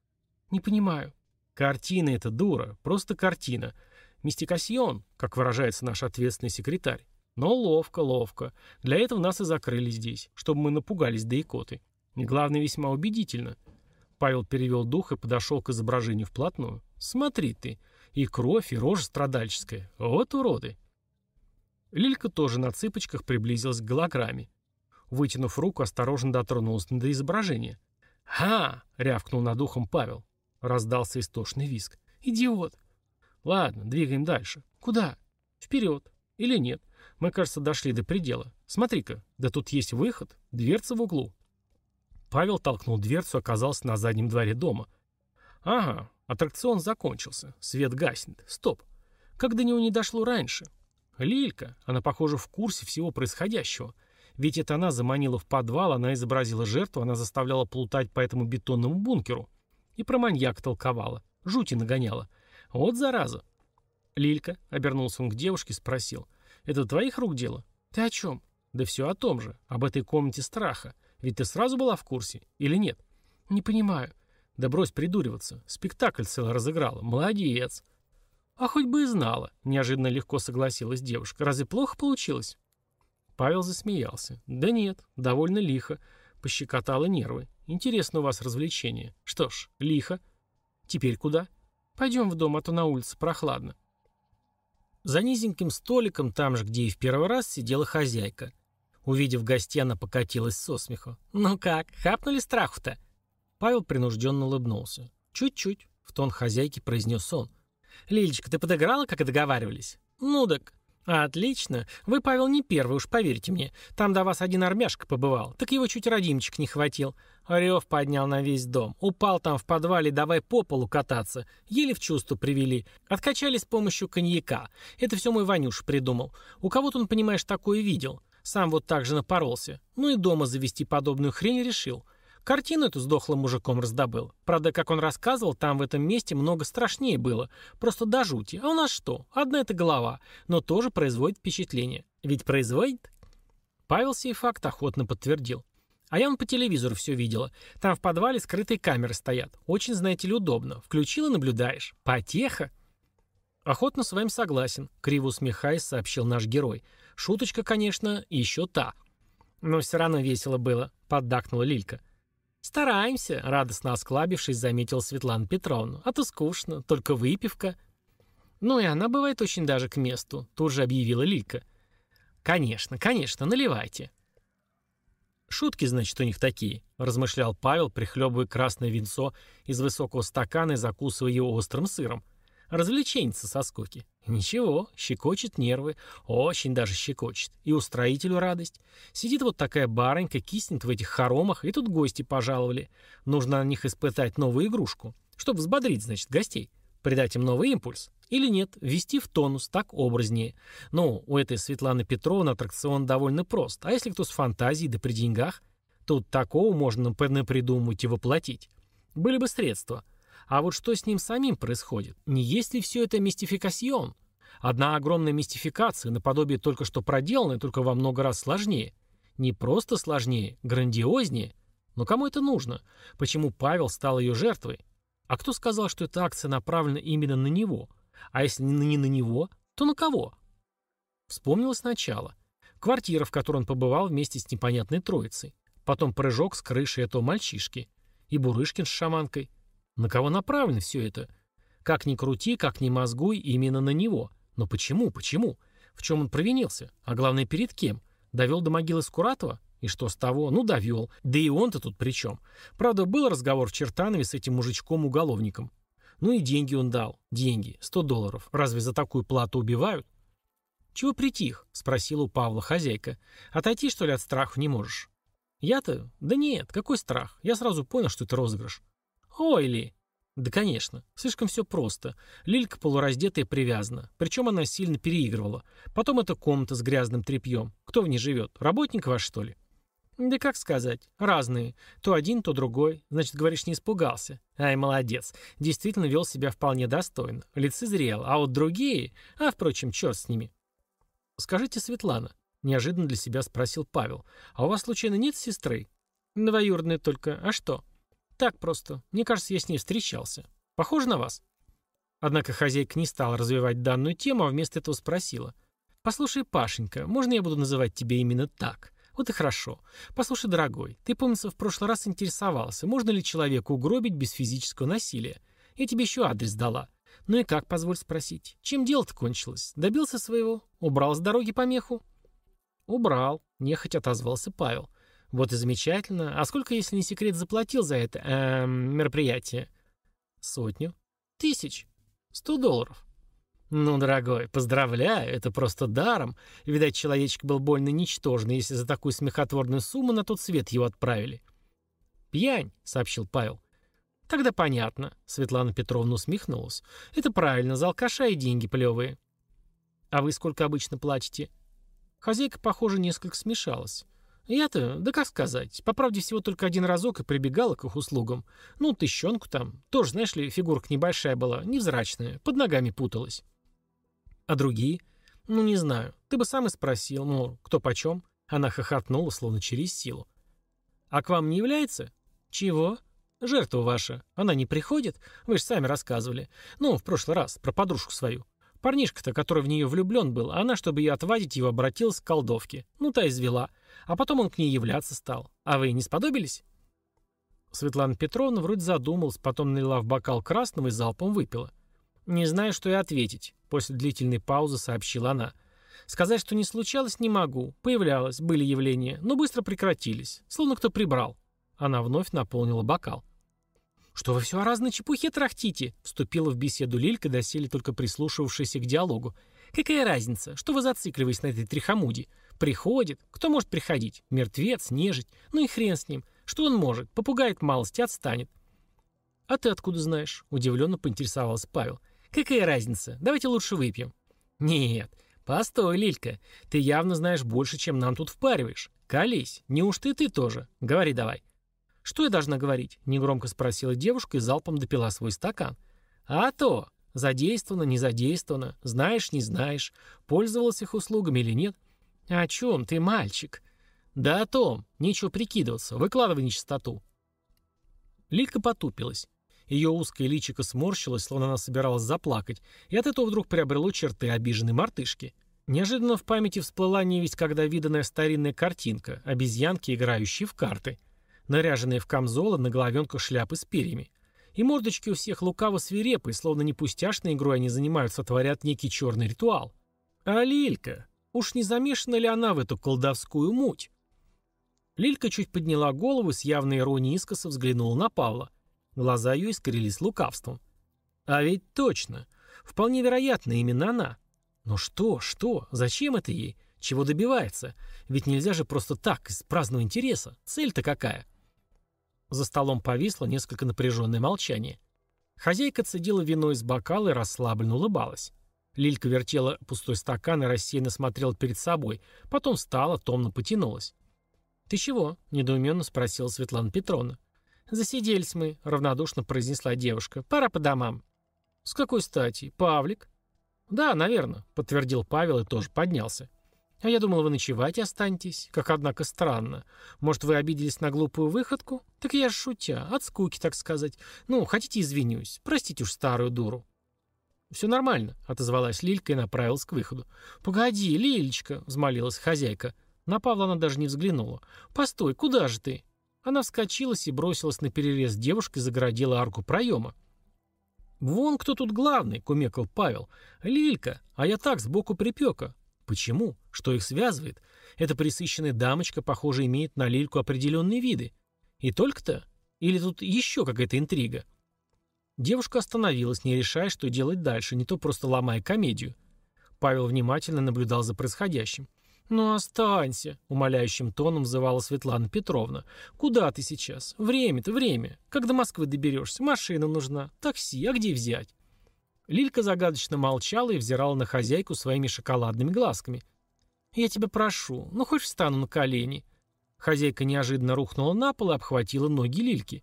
Не понимаю. Картина это дура, просто картина. Мистикасьон, как выражается наш ответственный секретарь. Но ловко, ловко. Для этого нас и закрыли здесь, чтобы мы напугались до икоты. И главное, весьма убедительно. Павел перевел дух и подошел к изображению вплотную. «Смотри ты, и кровь, и рожа страдальческая. Вот уроды!» Лилька тоже на цыпочках приблизилась к голограмме. Вытянув руку, осторожно дотронулась до изображения. «Ха!» — рявкнул над ухом Павел. Раздался истошный виск. «Идиот!» «Ладно, двигаем дальше. Куда?» «Вперед. Или нет? Мы, кажется, дошли до предела. Смотри-ка, да тут есть выход. Дверца в углу». Павел толкнул дверцу, оказался на заднем дворе дома. «Ага, аттракцион закончился. Свет гаснет. Стоп. Как до него не дошло раньше?» Лилька, она, похоже, в курсе всего происходящего. Ведь это она заманила в подвал, она изобразила жертву, она заставляла плутать по этому бетонному бункеру. И про маньяка толковала. Жути нагоняла. Вот зараза. Лилька, обернулся он к девушке, спросил. Это твоих рук дело? Ты о чем? Да все о том же. Об этой комнате страха. Ведь ты сразу была в курсе? Или нет? Не понимаю. Да брось придуриваться. Спектакль целый разыграла. Молодец. А хоть бы и знала. Неожиданно легко согласилась девушка. Разве плохо получилось? Павел засмеялся. Да нет, довольно лихо. Пощекотала нервы. Интересно у вас развлечение. Что ж, лихо. Теперь куда? Пойдем в дом, а то на улице прохладно. За низеньким столиком, там же, где и в первый раз, сидела хозяйка. Увидев гостей, она покатилась со смеху. «Ну как, хапнули страху-то?» Павел принужденно улыбнулся. «Чуть-чуть», — в тон хозяйки произнес он. «Лилечка, ты подыграла, как и договаривались?» «Ну так». «Отлично. Вы, Павел, не первый, уж поверьте мне. Там до вас один армяшка побывал. Так его чуть родимчик не хватил. Рев поднял на весь дом. Упал там в подвале, давай по полу кататься. Еле в чувство привели. Откачали с помощью коньяка. Это все мой Ванюш придумал. У кого-то он, понимаешь, такое видел. Сам вот так же напоролся. Ну и дома завести подобную хрень решил. Картину эту с дохлым мужиком раздобыл. Правда, как он рассказывал, там в этом месте много страшнее было. Просто до жути. А у нас что? Одна эта голова. Но тоже производит впечатление. Ведь производит? Павел сей факт охотно подтвердил. А я он по телевизору все видела. Там в подвале скрытые камеры стоят. Очень, знаете ли, удобно. Включил и наблюдаешь. Потеха. Охотно с вами согласен, криво усмехаясь, сообщил наш герой. Шуточка, конечно, еще та. Но все равно весело было, поддакнула Лилька. «Стараемся», — радостно осклабившись, заметил Светлана Петровна. «А то скучно, только выпивка». «Ну и она бывает очень даже к месту», — тут же объявила Лилька. «Конечно, конечно, наливайте». «Шутки, значит, у них такие», — размышлял Павел, прихлебывая красное винцо из высокого стакана и закусывая его острым сыром. Развлеченница со скуки. Ничего, щекочет нервы, очень даже щекочет. И устроителю радость. Сидит вот такая барынька, киснет в этих хоромах, и тут гости пожаловали. Нужно на них испытать новую игрушку. Чтобы взбодрить, значит, гостей. Придать им новый импульс. Или нет, ввести в тонус, так образнее. Ну, у этой Светланы Петровны аттракцион довольно прост. А если кто с фантазией, да при деньгах? Тут такого можно придумать и воплотить. Были бы средства – а вот что с ним самим происходит? Не есть ли все это мистификацион? Одна огромная мистификация, наподобие только что проделанной, только во много раз сложнее. Не просто сложнее, грандиознее. Но кому это нужно? Почему Павел стал ее жертвой? А кто сказал, что эта акция направлена именно на него? А если не на него, то на кого? Вспомнил сначала. Квартира, в которой он побывал вместе с непонятной троицей. Потом прыжок с крыши этого мальчишки. И Бурышкин с шаманкой. На кого направлено все это? Как ни крути, как ни мозгуй, именно на него. Но почему, почему? В чем он провинился? А главное, перед кем? Довел до могилы Скуратова? И что с того? Ну, довел. Да и он-то тут при чем? Правда, был разговор в Чертанове с этим мужичком-уголовником. Ну и деньги он дал. Деньги. Сто долларов. Разве за такую плату убивают? «Чего притих?» — спросила у Павла хозяйка. «Отойти, что ли, от страха не можешь?» «Я-то? Да нет, какой страх? Я сразу понял, что это розыгрыш. «Ой ли!» «Да, конечно. Слишком все просто. Лилька полураздетая привязана. Причем она сильно переигрывала. Потом эта комната с грязным тряпьем. Кто в ней живет? Работник ваш, что ли?» «Да как сказать. Разные. То один, то другой. Значит, говоришь, не испугался. Ай, молодец. Действительно вел себя вполне достойно. Лицезрел. А вот другие... А, впрочем, черт с ними». «Скажите, Светлана», — неожиданно для себя спросил Павел, «а у вас, случайно, нет сестры?» «Двоюродная только. А что?» «Так просто. Мне кажется, я с ней встречался. Похоже на вас?» Однако хозяйка не стала развивать данную тему, а вместо этого спросила. «Послушай, Пашенька, можно я буду называть тебя именно так? Вот и хорошо. Послушай, дорогой, ты, помнится, в прошлый раз интересовался, можно ли человека угробить без физического насилия. Я тебе еще адрес дала. Ну и как, позволь спросить? Чем дело-то кончилось? Добился своего? Убрал с дороги помеху? Убрал, нехотя отозвался Павел. Вот и замечательно. А сколько, если не секрет, заплатил за это эм, мероприятие? Сотню. Тысяч. Сто долларов. «Ну, дорогой, поздравляю, это просто даром. Видать, человечек был больно ничтожный, если за такую смехотворную сумму на тот свет его отправили». «Пьянь», — сообщил Павел. «Тогда понятно», — Светлана Петровна усмехнулась. «Это правильно, за алкаша и деньги плевые». «А вы сколько обычно платите?» Хозяйка, похоже, несколько смешалась. Я-то, да как сказать, по правде всего только один разок и прибегала к их услугам. Ну, тыщенку там. Тоже, знаешь ли, фигурка небольшая была, невзрачная, под ногами путалась. А другие? Ну, не знаю. Ты бы сам и спросил, ну, кто почем? Она хохотнула, словно через силу. А к вам не является? Чего? Жертва ваша. Она не приходит? Вы же сами рассказывали. Ну, в прошлый раз, про подружку свою. Парнишка-то, который в нее влюблен был, она, чтобы ее отвадить, его обратилась к колдовке. Ну, та извела. А потом он к ней являться стал. А вы не сподобились? Светлана Петровна вроде задумалась, потом налила в бокал красного и залпом выпила. «Не знаю, что и ответить», — после длительной паузы сообщила она. «Сказать, что не случалось, не могу. Появлялось, были явления, но быстро прекратились. Словно кто прибрал». Она вновь наполнила бокал. «Что вы все о разной чепухе трахтите?» — вступила в беседу Лилька, доселе только прислушивавшаяся к диалогу. «Какая разница? Что вы зацикливаетесь на этой трихомуде? Приходит. Кто может приходить? Мертвец, нежить. Ну и хрен с ним. Что он может? Попугает малость и отстанет». «А ты откуда знаешь?» — удивленно поинтересовался Павел. Какая разница? Давайте лучше выпьем. Нет. Постой, Лилька. Ты явно знаешь больше, чем нам тут впариваешь. Колись. Неужто и ты тоже? Говори давай. Что я должна говорить? Негромко спросила девушка и залпом допила свой стакан. А то. Задействовано, не задействовано. Знаешь, не знаешь. Пользовалась их услугами или нет. О чем ты, мальчик? Да о том. Нечего прикидываться. Выкладывай нечистоту. Лилька потупилась. Ее узкое личико сморщилось, словно она собиралась заплакать, и от этого вдруг приобрело черты обиженной мартышки. Неожиданно в памяти всплыла невесть, когда виданная старинная картинка, обезьянки, играющие в карты. Наряженные в камзолы, на головенках шляпы с перьями. И мордочки у всех лукаво свирепые, словно не пустяшной игрой они занимаются, творят некий черный ритуал. А Лилька? Уж не замешана ли она в эту колдовскую муть? Лилька чуть подняла голову и с явной иронией искоса взглянула на Павла. Глаза ее искрились лукавством. А ведь точно. Вполне вероятно, именно она. Но что, что? Зачем это ей? Чего добивается? Ведь нельзя же просто так, из праздного интереса. Цель-то какая? За столом повисло несколько напряженное молчание. Хозяйка цедила вино из бокала и расслабленно улыбалась. Лилька вертела пустой стакан и рассеянно смотрела перед собой, потом встала, томно потянулась. «Ты чего?» — недоуменно спросила Светлана Петровна. «Засиделись мы», — равнодушно произнесла девушка. «Пора по домам». «С какой стати? Павлик?» «Да, наверное», — подтвердил Павел и тоже поднялся. «А я думал, вы ночевать останетесь. Как, однако, странно. Может, вы обиделись на глупую выходку? Так я ж шутя. От скуки, так сказать. Ну, хотите, извинюсь. Простите уж старую дуру». «Все нормально», — отозвалась Лилька и направилась к выходу. «Погоди, Лилечка», — взмолилась хозяйка. На Павла она даже не взглянула. «Постой, куда же ты?» Она вскочилась и бросилась на перерез девушки, загородила арку проема. «Вон кто тут главный», — кумекал Павел. «Лилька, а я так, сбоку припека». «Почему? Что их связывает? Эта присыщенная дамочка, похоже, имеет на Лильку определенные виды. И только-то? Или тут еще какая-то интрига?» Девушка остановилась, не решая, что делать дальше, не то просто ломая комедию. Павел внимательно наблюдал за происходящим. «Ну останься», — умоляющим тоном взывала Светлана Петровна. «Куда ты сейчас? Время-то время. Как до Москвы доберешься? Машина нужна. Такси. А где взять?» Лилька загадочно молчала и взирала на хозяйку своими шоколадными глазками. «Я тебя прошу, ну хоть встану на колени». Хозяйка неожиданно рухнула на пол и обхватила ноги Лильки.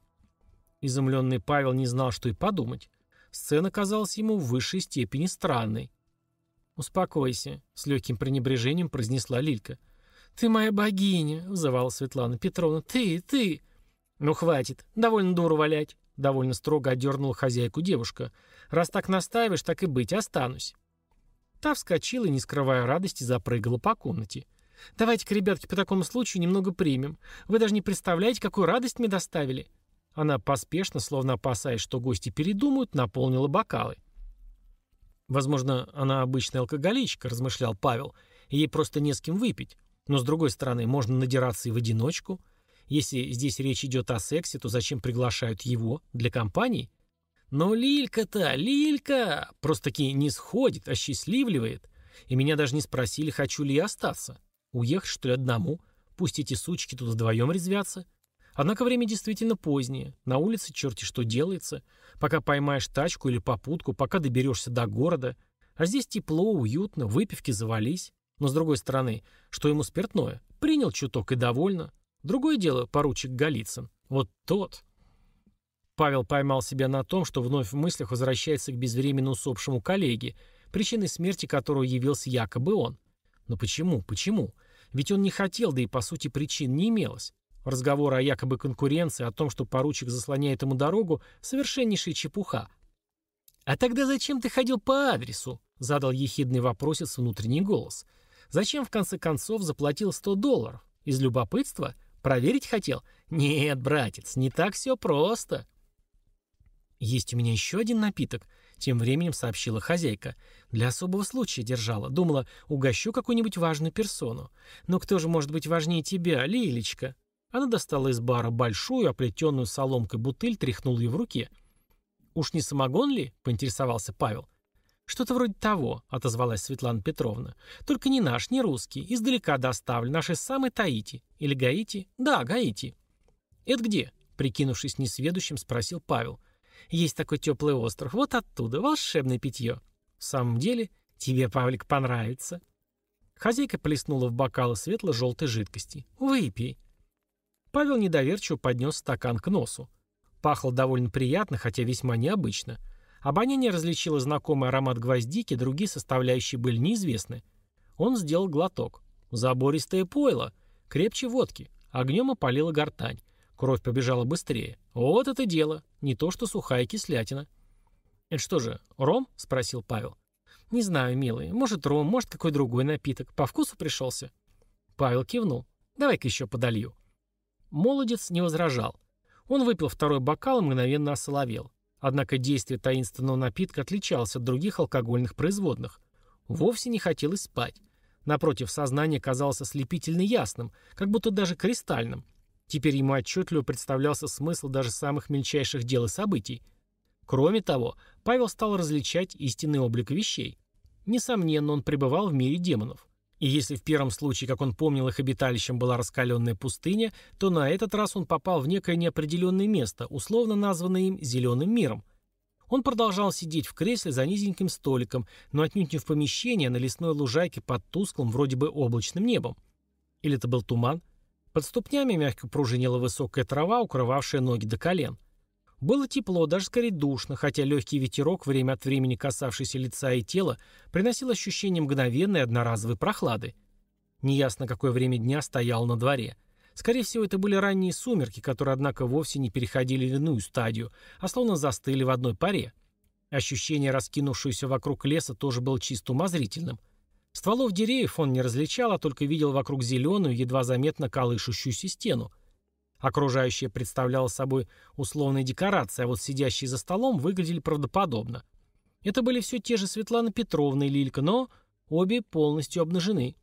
Изумленный Павел не знал, что и подумать. Сцена казалась ему в высшей степени странной. «Успокойся», — с легким пренебрежением произнесла Лилька. «Ты моя богиня», — взывала Светлана Петровна. «Ты, ты». «Ну, хватит. Довольно дуру валять», — довольно строго одернула хозяйку девушка. «Раз так настаиваешь, так и быть, останусь». Та вскочила и, не скрывая радости, запрыгала по комнате. «Давайте-ка, ребятки, по такому случаю немного примем. Вы даже не представляете, какую радость мне доставили». Она поспешно, словно опасаясь, что гости передумают, наполнила бокалы. «Возможно, она обычная алкоголичка», — размышлял Павел, — «и ей просто не с кем выпить. Но, с другой стороны, можно надираться и в одиночку. Если здесь речь идет о сексе, то зачем приглашают его? Для компании? Но Лилька-то, Лилька, просто-таки не сходит, а счастливливает. И меня даже не спросили, хочу ли я остаться. Уехать, что ли, одному? Пусть эти сучки тут вдвоем резвятся. Однако время действительно позднее. На улице черти что делается. Пока поймаешь тачку или попутку, пока доберешься до города. А здесь тепло, уютно, выпивки завались. Но с другой стороны, что ему спиртное? Принял чуток и довольно. Другое дело, поручик Голицын. Вот тот. Павел поймал себя на том, что вновь в мыслях возвращается к безвременно усопшему коллеге, причиной смерти которого явился якобы он. Но почему? Почему? Ведь он не хотел, да и по сути причин не имелось. Разговоры о якобы конкуренции, о том, что поручик заслоняет ему дорогу, совершеннейшая чепуха. «А тогда зачем ты ходил по адресу?» — задал ехидный вопросец внутренний голос. «Зачем, в конце концов, заплатил 100 долларов? Из любопытства? Проверить хотел? Нет, братец, не так все просто». «Есть у меня еще один напиток», — тем временем сообщила хозяйка. «Для особого случая держала. Думала, угощу какую-нибудь важную персону. Но кто же может быть важнее тебя, Лилечка?» Она достала из бара большую, оплетенную соломкой бутыль, тряхнула ее в руке. «Уж не самогон ли?» — поинтересовался Павел. «Что-то вроде того», — отозвалась Светлана Петровна. «Только не наш, не русский. Издалека доставлен. Наш из самой Таити. Или Гаити? Да, Гаити». «Это где?» — прикинувшись несведущим, спросил Павел. «Есть такой теплый остров. Вот оттуда. Волшебное питье». «В самом деле, тебе, Павлик, понравится». Хозяйка плеснула в бокалы светло-желтой жидкости. «Выпей». Павел недоверчиво поднес стакан к носу. Пахло довольно приятно, хотя весьма необычно. Обоняние различило знакомый аромат гвоздики, другие составляющие были неизвестны. Он сделал глоток. Забористое пойло. Крепче водки. Огнем опалила гортань. Кровь побежала быстрее. Вот это дело. Не то что сухая кислятина. «Это что же, ром?» — спросил Павел. «Не знаю, милый. Может, ром, может, какой другой напиток. По вкусу пришелся?» Павел кивнул. «Давай-ка еще подолью». Молодец не возражал. Он выпил второй бокал и мгновенно осоловел. Однако действие таинственного напитка отличалось от других алкогольных производных. Вовсе не хотелось спать. Напротив, сознание казалось ослепительно ясным, как будто даже кристальным. Теперь ему отчетливо представлялся смысл даже самых мельчайших дел и событий. Кроме того, Павел стал различать истинный облик вещей. Несомненно, он пребывал в мире демонов. И если в первом случае, как он помнил, их обиталищем была раскаленная пустыня, то на этот раз он попал в некое неопределенное место, условно названное им «зеленым миром». Он продолжал сидеть в кресле за низеньким столиком, но отнюдь не в помещении, а на лесной лужайке под тусклым, вроде бы облачным небом. Или это был туман? Под ступнями мягко пружинила высокая трава, укрывавшая ноги до колен. Было тепло, даже скорее душно, хотя легкий ветерок, время от времени касавшийся лица и тела, приносил ощущение мгновенной одноразовой прохлады. Неясно, какое время дня стояло на дворе. Скорее всего, это были ранние сумерки, которые, однако, вовсе не переходили в иную стадию, а словно застыли в одной паре. Ощущение, раскинувшееся вокруг леса, тоже было чисто умозрительным. Стволов деревьев он не различал, а только видел вокруг зеленую, едва заметно колышущуюся стену – Окружающее представляло собой условные декорации, а вот сидящие за столом выглядели правдоподобно. Это были все те же Светлана Петровна и Лилька, но обе полностью обнажены.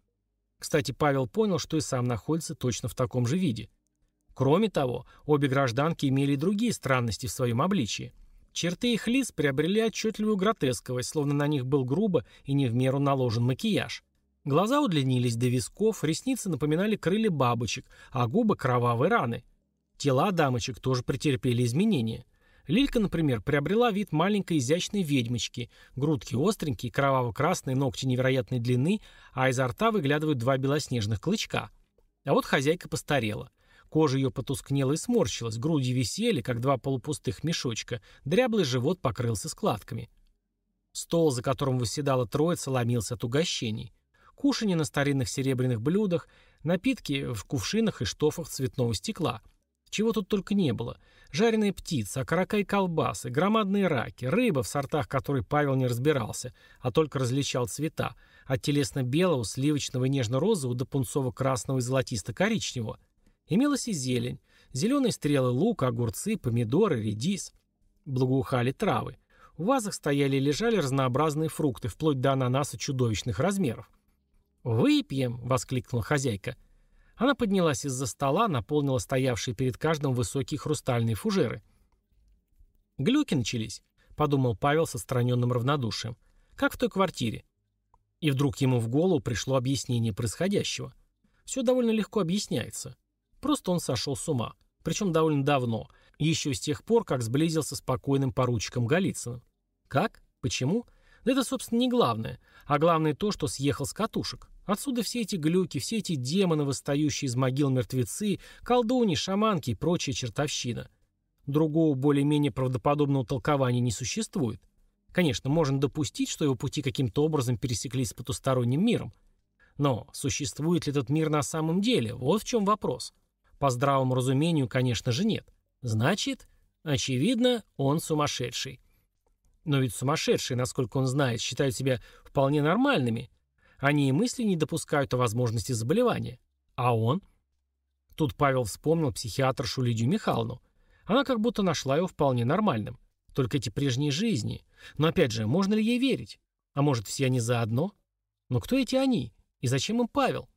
Кстати, Павел понял, что и сам находится точно в таком же виде. Кроме того, обе гражданки имели и другие странности в своем обличии. Черты их лиц приобрели отчетливую гротесковость, словно на них был грубо и не в меру наложен макияж. Глаза удлинились до висков, ресницы напоминали крылья бабочек, а губы — кровавые раны. Тела дамочек тоже претерпели изменения. Лилька, например, приобрела вид маленькой изящной ведьмочки, грудки остренькие, кроваво-красные, ногти невероятной длины, а изо рта выглядывают два белоснежных клычка. А вот хозяйка постарела. Кожа ее потускнела и сморщилась, груди висели, как два полупустых мешочка, дряблый живот покрылся складками. Стол, за которым восседала троица, ломился от угощений. Кушанье на старинных серебряных блюдах, напитки в кувшинах и штофах цветного стекла – чего тут только не было. Жареная птица, окорока и колбасы, громадные раки, рыба, в сортах которой Павел не разбирался, а только различал цвета, От телесно-белого, сливочного и нежно-розового до пунцово-красного и золотисто-коричневого. Имелась и зелень. Зеленые стрелы лука, огурцы, помидоры, редис. Благоухали травы. В вазах стояли и лежали разнообразные фрукты, вплоть до ананаса чудовищных размеров. «Выпьем!» — воскликнула хозяйка. Она поднялась из-за стола, наполнила стоявшие перед каждым высокие хрустальные фужеры. «Глюки начались», — подумал Павел с отстраненным равнодушием. «Как в той квартире». И вдруг ему в голову пришло объяснение происходящего. Все довольно легко объясняется. Просто он сошел с ума. Причем довольно давно. Еще с тех пор, как сблизился с покойным поручиком Голицыным. Как? Почему? Да это, собственно, не главное. А главное то, что съехал с катушек. Отсюда все эти глюки, все эти демоны, восстающие из могил мертвецы, колдуни, шаманки и прочая чертовщина. Другого более-менее правдоподобного толкования не существует. Конечно, можно допустить, что его пути каким-то образом пересеклись с потусторонним миром. Но существует ли этот мир на самом деле? Вот в чем вопрос. По здравому разумению, конечно же, нет. Значит, очевидно, он сумасшедший. Но ведь сумасшедшие, насколько он знает, считают себя вполне нормальными. Они и мысли не допускают о возможности заболевания. А он? Тут Павел вспомнил психиатршу Лидию Михайловну. Она как будто нашла его вполне нормальным. Только эти прежние жизни. Но опять же, можно ли ей верить? А может, все они заодно? Но кто эти они? И зачем им Павел?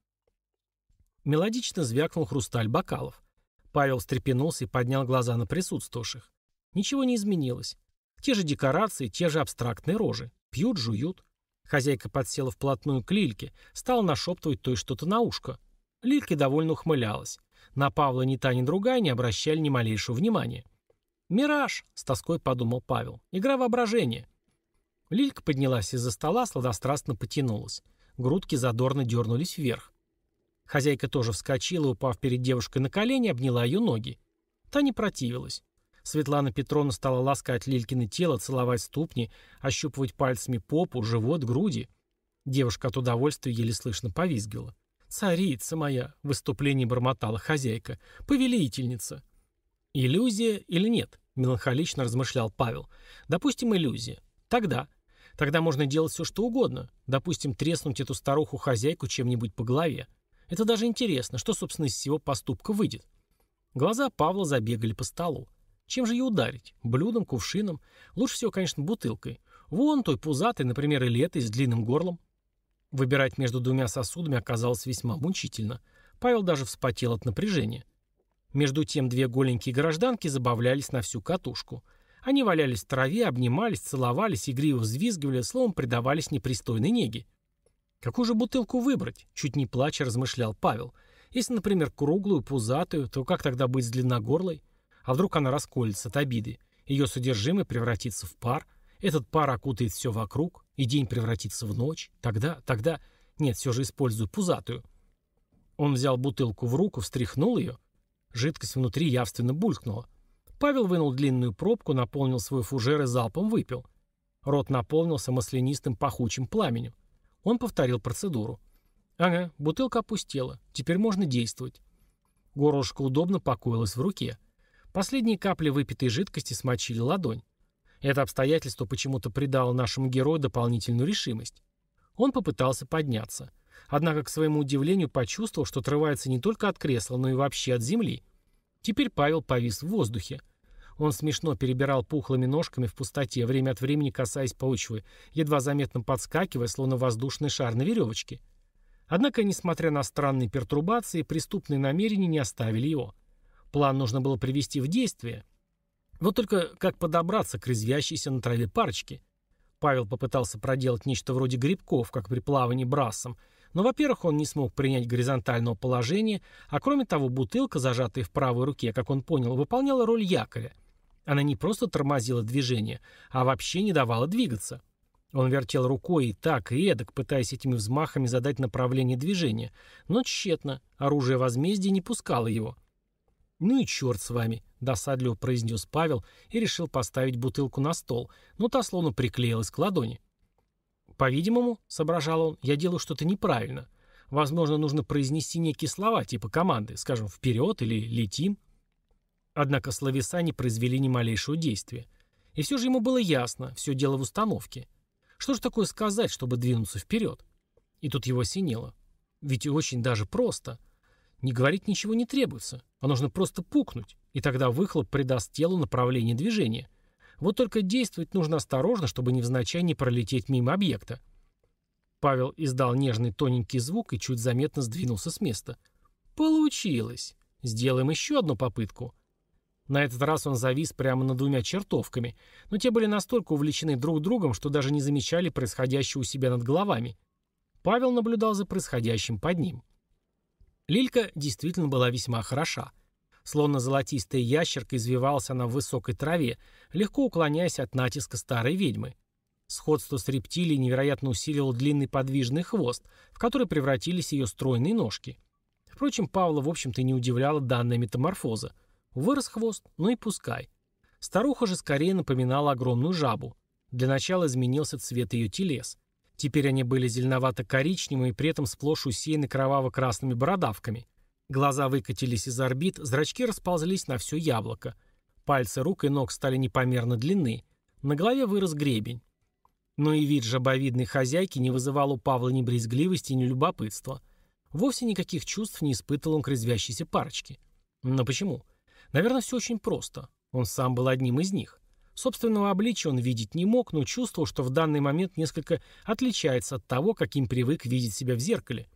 Мелодично звякнул хрусталь бокалов. Павел встрепенулся и поднял глаза на присутствовавших. Ничего не изменилось. Те же декорации, те же абстрактные рожи. Пьют, жуют. Хозяйка подсела вплотную к Лильке, стала нашептывать той что-то на ушко. Лилька довольно ухмылялась. На Павла ни та, ни другая не обращали ни малейшего внимания. «Мираж», — с тоской подумал Павел. «Игра воображения». Лилька поднялась из-за стола, сладострастно потянулась. Грудки задорно дернулись вверх. Хозяйка тоже вскочила, упав перед девушкой на колени, обняла ее ноги. Та не противилась. Светлана Петровна стала ласкать Лилькины тело, целовать ступни, ощупывать пальцами попу, живот, груди. Девушка от удовольствия еле слышно повизгивала. «Царица моя!» — в выступлении бормотала хозяйка. «Повелительница!» «Иллюзия или нет?» — меланхолично размышлял Павел. «Допустим, иллюзия. Тогда. Тогда можно делать все, что угодно. Допустим, треснуть эту старуху-хозяйку чем-нибудь по голове. Это даже интересно, что, собственно, из всего поступка выйдет». Глаза Павла забегали по столу. Чем же ее ударить? Блюдом, кувшином? Лучше всего, конечно, бутылкой. Вон той пузатой, например, или этой с длинным горлом. Выбирать между двумя сосудами оказалось весьма мучительно. Павел даже вспотел от напряжения. Между тем две голенькие гражданки забавлялись на всю катушку. Они валялись в траве, обнимались, целовались, игриво взвизгивали, словом, предавались непристойной неге. Какую же бутылку выбрать? Чуть не плача размышлял Павел. Если, например, круглую, пузатую, то как тогда быть с длинногорлой? А вдруг она расколется от обиды? Ее содержимое превратится в пар, этот пар окутает все вокруг, и день превратится в ночь. Тогда, тогда... Нет, все же использую пузатую. Он взял бутылку в руку, встряхнул ее, Жидкость внутри явственно булькнула. Павел вынул длинную пробку, наполнил свой фужер и залпом выпил. Рот наполнился маслянистым пахучим пламенем. Он повторил процедуру. Ага, бутылка опустела. Теперь можно действовать. Горлышко удобно покоилось в руке. Последние капли выпитой жидкости смочили ладонь. Это обстоятельство почему-то придало нашему герою дополнительную решимость. Он попытался подняться. Однако, к своему удивлению, почувствовал, что отрывается не только от кресла, но и вообще от земли. Теперь Павел повис в воздухе. Он смешно перебирал пухлыми ножками в пустоте, время от времени касаясь почвы, едва заметно подскакивая, словно воздушный шар на веревочке. Однако, несмотря на странные пертурбации, преступные намерения не оставили его. План нужно было привести в действие. Вот только как подобраться к резвящейся на траве парочке? Павел попытался проделать нечто вроде грибков, как при плавании брасом, но, во-первых, он не смог принять горизонтального положения, а кроме того, бутылка, зажатая в правой руке, как он понял, выполняла роль якоря. Она не просто тормозила движение, а вообще не давала двигаться. Он вертел рукой и так, и эдак, пытаясь этими взмахами задать направление движения, но тщетно, оружие возмездия не пускало его. «Ну и черт с вами», — досадливо произнес Павел и решил поставить бутылку на стол, но та словно приклеилась к ладони. «По-видимому, — соображал он, — я делаю что-то неправильно. Возможно, нужно произнести некие слова, типа команды, скажем, «вперед» или «летим». Однако словеса не произвели ни малейшего действия. И все же ему было ясно, все дело в установке. Что же такое сказать, чтобы двинуться вперед? И тут его осенило. Ведь очень даже просто. Не говорить ничего не требуется, а нужно просто пукнуть, и тогда выхлоп придаст телу направление движения. Вот только действовать нужно осторожно, чтобы невзначай не пролететь мимо объекта. Павел издал нежный тоненький звук и чуть заметно сдвинулся с места. Получилось. Сделаем еще одну попытку. На этот раз он завис прямо над двумя чертовками, но те были настолько увлечены друг другом, что даже не замечали происходящего у себя над головами. Павел наблюдал за происходящим под ним. Лилька действительно была весьма хороша. Словно золотистая ящерка извивалась она в высокой траве, легко уклоняясь от натиска старой ведьмы. Сходство с рептилией невероятно усиливал длинный подвижный хвост, в который превратились ее стройные ножки. Впрочем, Павла, в общем-то, не удивляла данная метаморфоза. Вырос хвост, ну и пускай. Старуха же скорее напоминала огромную жабу. Для начала изменился цвет ее телес. Теперь они были зеленовато-коричневыми и при этом сплошь усеяны кроваво-красными бородавками. Глаза выкатились из орбит, зрачки расползлись на все яблоко. Пальцы рук и ног стали непомерно длинны. На голове вырос гребень. Но и вид жабовидной хозяйки не вызывал у Павла ни брезгливости, ни любопытства. Вовсе никаких чувств не испытывал он к резвящейся парочке. Но почему? Наверное, все очень просто. Он сам был одним из них. Собственного обличия он видеть не мог, но чувствовал, что в данный момент несколько отличается от того, каким привык видеть себя в зеркале.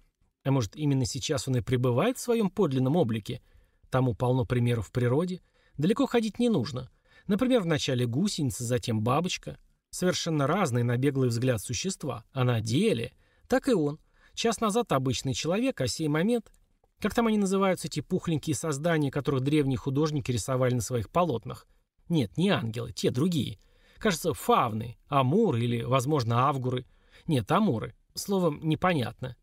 А может, именно сейчас он и пребывает в своем подлинном облике? Тому полно примеров в природе. Далеко ходить не нужно. Например, вначале гусеница, затем бабочка. Совершенно разные на беглый взгляд существа. А на деле... Так и он. Час назад обычный человек, а сей момент... Как там они называются, эти пухленькие создания, которых древние художники рисовали на своих полотнах? Нет, не ангелы, те другие. Кажется, фавны, амуры или, возможно, авгуры. Нет, амуры. Словом, непонятно.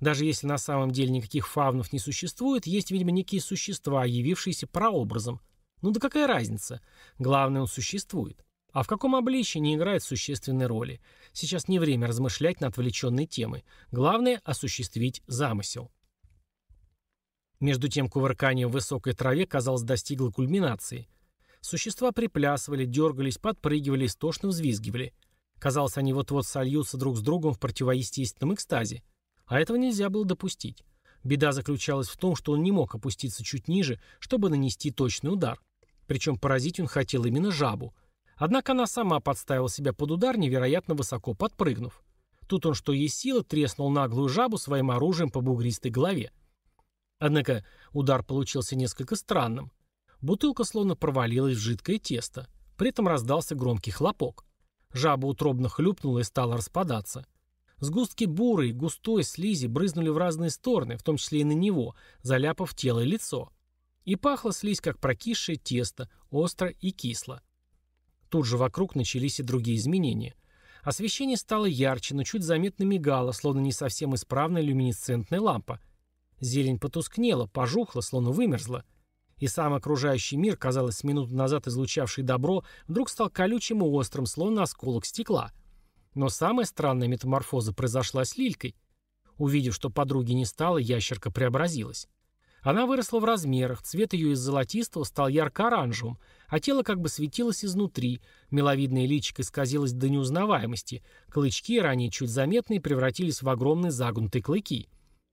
Даже если на самом деле никаких фавнов не существует, есть, видимо, некие существа, явившиеся прообразом. Ну да какая разница? Главное, он существует. А в каком обличии не играет существенной роли? Сейчас не время размышлять над отвлеченной темой. Главное – осуществить замысел. Между тем кувыркание в высокой траве, казалось, достигло кульминации – Существа приплясывали, дергались, подпрыгивали, истошно взвизгивали. Казалось, они вот-вот сольются друг с другом в противоестественном экстазе. А этого нельзя было допустить. Беда заключалась в том, что он не мог опуститься чуть ниже, чтобы нанести точный удар. Причем поразить он хотел именно жабу. Однако она сама подставила себя под удар, невероятно высоко подпрыгнув. Тут он, что есть силы, треснул наглую жабу своим оружием по бугристой голове. Однако удар получился несколько странным. Бутылка словно провалилась в жидкое тесто. При этом раздался громкий хлопок. Жаба утробно хлюпнула и стала распадаться. Сгустки бурой, густой слизи брызнули в разные стороны, в том числе и на него, заляпав тело и лицо. И пахло слизь, как прокисшее тесто, остро и кисло. Тут же вокруг начались и другие изменения. Освещение стало ярче, но чуть заметно мигало, словно не совсем исправная люминесцентная лампа. Зелень потускнела, пожухла, словно вымерзла и сам окружающий мир, казалось, с минуту назад излучавший добро, вдруг стал колючим и острым, словно осколок стекла. Но самая странная метаморфоза произошла с Лилькой. Увидев, что подруги не стало, ящерка преобразилась. Она выросла в размерах, цвет ее из золотистого стал ярко-оранжевым, а тело как бы светилось изнутри, миловидное личико исказилось до неузнаваемости, клычки, ранее чуть заметные, превратились в огромные загнутые клыки.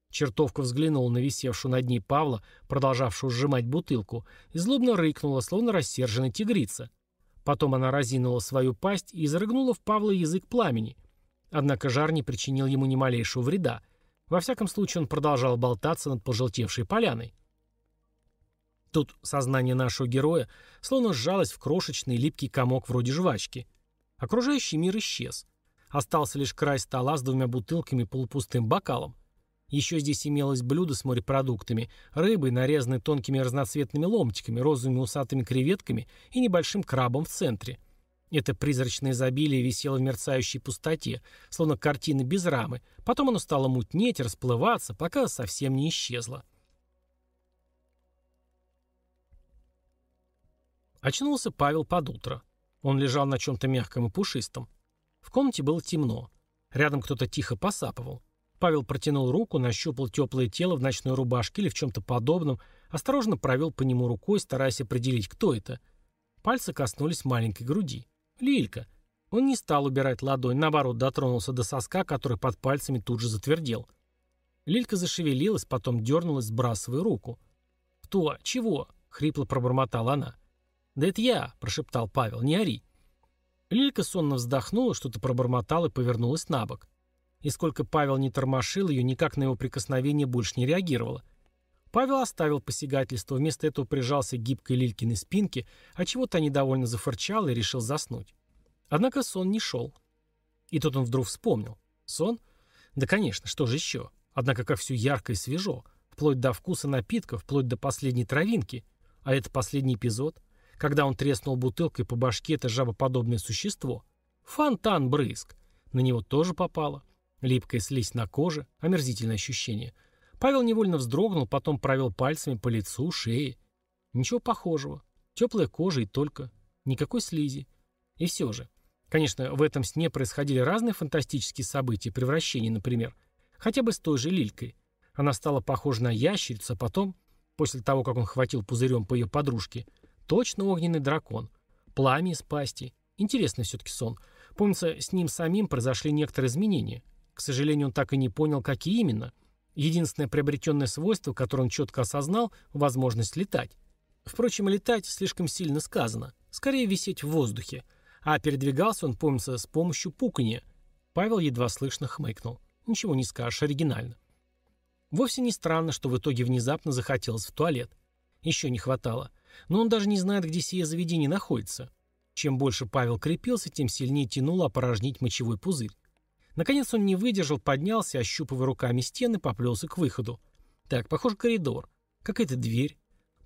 Чертовка взглянула на висевшую над ней Павла, продолжавшую сжимать бутылку, и злобно рыкнула, словно рассерженная тигрица. Потом она разинула свою пасть и изрыгнула в Павла язык пламени. Однако жар не причинил ему ни малейшего вреда. Во всяком случае, он продолжал болтаться над пожелтевшей поляной. Тут сознание нашего героя словно сжалось в крошечный липкий комок вроде жвачки. Окружающий мир исчез. Остался лишь край стола с двумя бутылками и полупустым бокалом. Еще здесь имелось блюдо с морепродуктами, рыбой, нарезанной тонкими разноцветными ломтиками, розовыми усатыми креветками и небольшим крабом в центре. Это призрачное изобилие висело в мерцающей пустоте, словно картина без рамы. Потом оно стало мутнеть, расплываться, пока совсем не исчезло. Очнулся Павел под утро. Он лежал на чем-то мягком и пушистом. В комнате было темно. Рядом кто-то тихо посапывал. Павел протянул руку, нащупал теплое тело в ночной рубашке или в чем-то подобном, осторожно провел по нему рукой, стараясь определить, кто это. Пальцы коснулись маленькой груди. Лилька. Он не стал убирать ладонь, наоборот, дотронулся до соска, который под пальцами тут же затвердел. Лилька зашевелилась, потом дернулась, сбрасывая руку. «Кто? Чего?» — хрипло пробормотала она. «Да это я», — прошептал Павел, — «не ори». Лилька сонно вздохнула, что-то пробормотала и повернулась на бок. И сколько Павел не тормошил ее, никак на его прикосновение больше не реагировала. Павел оставил посягательство, вместо этого прижался к гибкой Лилькиной спинке, а чего-то недовольно зафырчал и решил заснуть. Однако сон не шел. И тут он вдруг вспомнил. Сон? Да, конечно, что же еще? Однако как все ярко и свежо. Вплоть до вкуса напитков, вплоть до последней травинки. А это последний эпизод, когда он треснул бутылкой по башке это жабоподобное существо. Фонтан-брызг. На него тоже попало. Липкая слизь на коже, омерзительное ощущение. Павел невольно вздрогнул, потом провел пальцами по лицу, шее. Ничего похожего. Теплая кожа и только. Никакой слизи. И все же. Конечно, в этом сне происходили разные фантастические события, превращения, например. Хотя бы с той же Лилькой. Она стала похожа на ящерицу, а потом, после того, как он хватил пузырем по ее подружке, точно огненный дракон. Пламя из пасти. Интересный все-таки сон. Помнится, с ним самим произошли некоторые изменения. К сожалению, он так и не понял, какие именно. Единственное приобретенное свойство, которое он четко осознал – возможность летать. Впрочем, летать слишком сильно сказано. Скорее висеть в воздухе. А передвигался он, помнится, с помощью пуканья. Павел едва слышно хмыкнул. Ничего не скажешь, оригинально. Вовсе не странно, что в итоге внезапно захотелось в туалет. Еще не хватало. Но он даже не знает, где сие заведение находится. Чем больше Павел крепился, тем сильнее тянуло опорожнить мочевой пузырь. Наконец он не выдержал, поднялся, ощупывая руками стены, поплелся к выходу. Так, похоже, коридор. Какая-то дверь.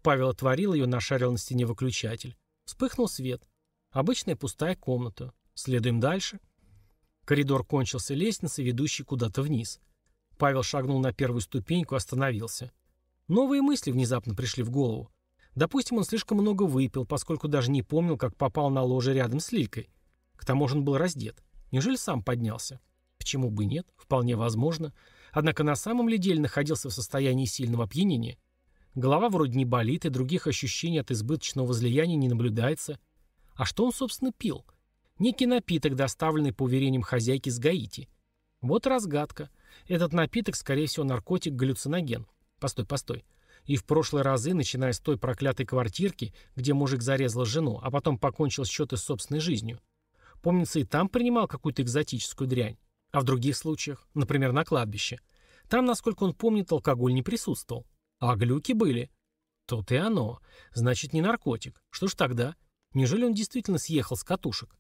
Павел отворил ее, нашарил на стене выключатель. Вспыхнул свет. Обычная пустая комната. Следуем дальше. Коридор кончился лестницей, ведущей куда-то вниз. Павел шагнул на первую ступеньку, остановился. Новые мысли внезапно пришли в голову. Допустим, он слишком много выпил, поскольку даже не помнил, как попал на ложе рядом с Лилькой. К тому же он был раздет. Неужели сам поднялся? Почему бы нет? Вполне возможно. Однако на самом ли деле находился в состоянии сильного опьянения? Голова вроде не болит, и других ощущений от избыточного возлияния не наблюдается. А что он, собственно, пил? Некий напиток, доставленный по уверениям хозяйки с Гаити. Вот разгадка. Этот напиток, скорее всего, наркотик-галлюциноген. Постой, постой. И в прошлые разы, начиная с той проклятой квартирки, где мужик зарезал жену, а потом покончил счеты с собственной жизнью. Помнится, и там принимал какую-то экзотическую дрянь. А в других случаях, например, на кладбище, там, насколько он помнит, алкоголь не присутствовал. А глюки были. Тут и оно. Значит, не наркотик. Что ж тогда? Неужели он действительно съехал с катушек?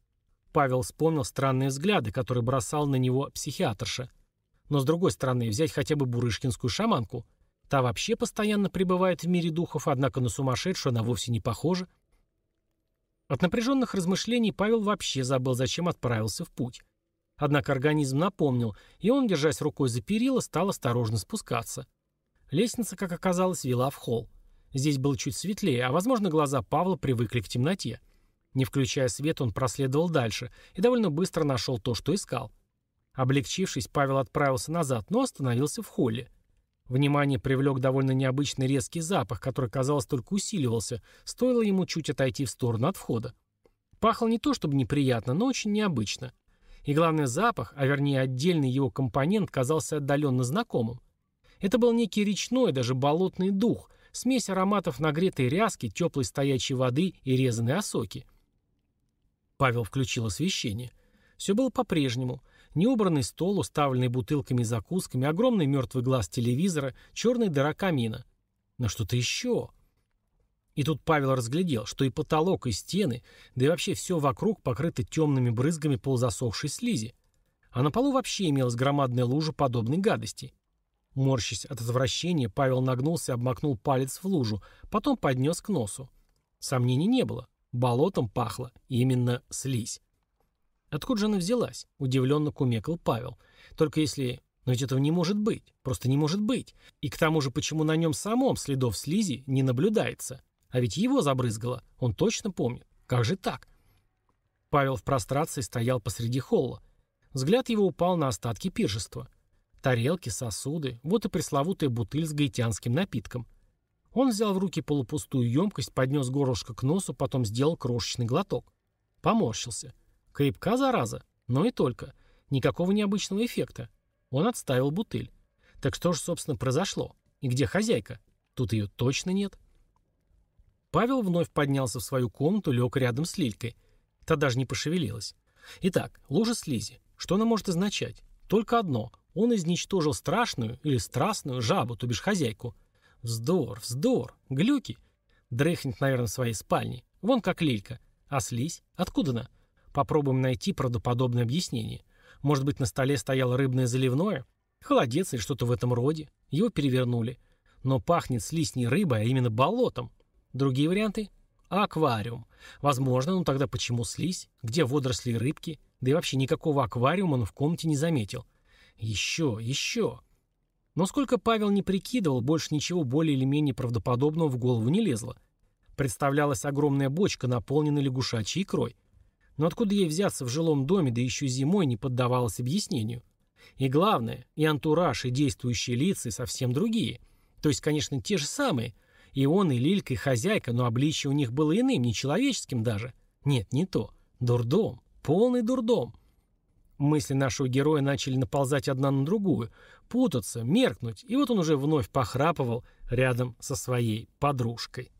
Павел вспомнил странные взгляды, которые бросал на него психиатрша. Но с другой стороны, взять хотя бы бурышкинскую шаманку. Та вообще постоянно пребывает в мире духов, однако на сумасшедшую она вовсе не похожа. От напряженных размышлений Павел вообще забыл, зачем отправился в путь. Однако организм напомнил, и он, держась рукой за перила, стал осторожно спускаться. Лестница, как оказалось, вела в холл. Здесь было чуть светлее, а, возможно, глаза Павла привыкли к темноте. Не включая свет, он проследовал дальше и довольно быстро нашел то, что искал. Облегчившись, Павел отправился назад, но остановился в холле. Внимание привлек довольно необычный резкий запах, который, казалось, только усиливался, стоило ему чуть отойти в сторону от входа. Пахло не то чтобы неприятно, но очень необычно. И главный запах, а вернее отдельный его компонент, казался отдаленно знакомым. Это был некий речной, даже болотный дух, смесь ароматов нагретой ряски, теплой стоячей воды и резаной осоки. Павел включил освещение. Все было по-прежнему. Неубранный стол, уставленный бутылками и закусками, огромный мертвый глаз телевизора, черная дыра камина. Но что-то еще. И тут Павел разглядел, что и потолок, и стены, да и вообще все вокруг покрыто темными брызгами полузасохшей слизи. А на полу вообще имелась громадная лужа подобной гадости. Морщась от отвращения, Павел нагнулся и обмакнул палец в лужу, потом поднес к носу. Сомнений не было. Болотом пахло. Именно слизь. Откуда же она взялась? Удивленно кумекал Павел. Только если... Но ведь этого не может быть. Просто не может быть. И к тому же, почему на нем самом следов слизи не наблюдается? А ведь его забрызгало, он точно помнит. Как же так? Павел в прострации стоял посреди холла. Взгляд его упал на остатки пиршества. Тарелки, сосуды, вот и пресловутая бутыль с гаитянским напитком. Он взял в руки полупустую емкость, поднес горлышко к носу, потом сделал крошечный глоток. Поморщился. Крепка, зараза, но и только. Никакого необычного эффекта. Он отставил бутыль. Так что же, собственно, произошло? И где хозяйка? Тут ее точно нет. Павел вновь поднялся в свою комнату, лег рядом с Лилькой. Та даже не пошевелилась. Итак, лужа слизи. Что она может означать? Только одно. Он изничтожил страшную или страстную жабу, то бишь хозяйку. Вздор, вздор, глюки. Дрыхнет, наверное, в своей спальне. Вон как Лилька. А слизь? Откуда она? Попробуем найти правдоподобное объяснение. Может быть, на столе стояло рыбное заливное? Холодец или что-то в этом роде. Его перевернули. Но пахнет слизь не рыбой, а именно болотом. Другие варианты? Аквариум. Возможно, но тогда почему слизь? Где водоросли и рыбки? Да и вообще никакого аквариума он в комнате не заметил. Еще, еще. Но сколько Павел не прикидывал, больше ничего более или менее правдоподобного в голову не лезло. Представлялась огромная бочка, наполненная лягушачьей икрой. Но откуда ей взяться в жилом доме, да еще зимой, не поддавалось объяснению. И главное, и антураж, и действующие лица, совсем другие. То есть, конечно, те же самые. И он, и Лилька, и хозяйка, но обличие у них было иным, нечеловеческим даже. Нет, не то. Дурдом. Полный дурдом. Мысли нашего героя начали наползать одна на другую, путаться, меркнуть, и вот он уже вновь похрапывал рядом со своей подружкой.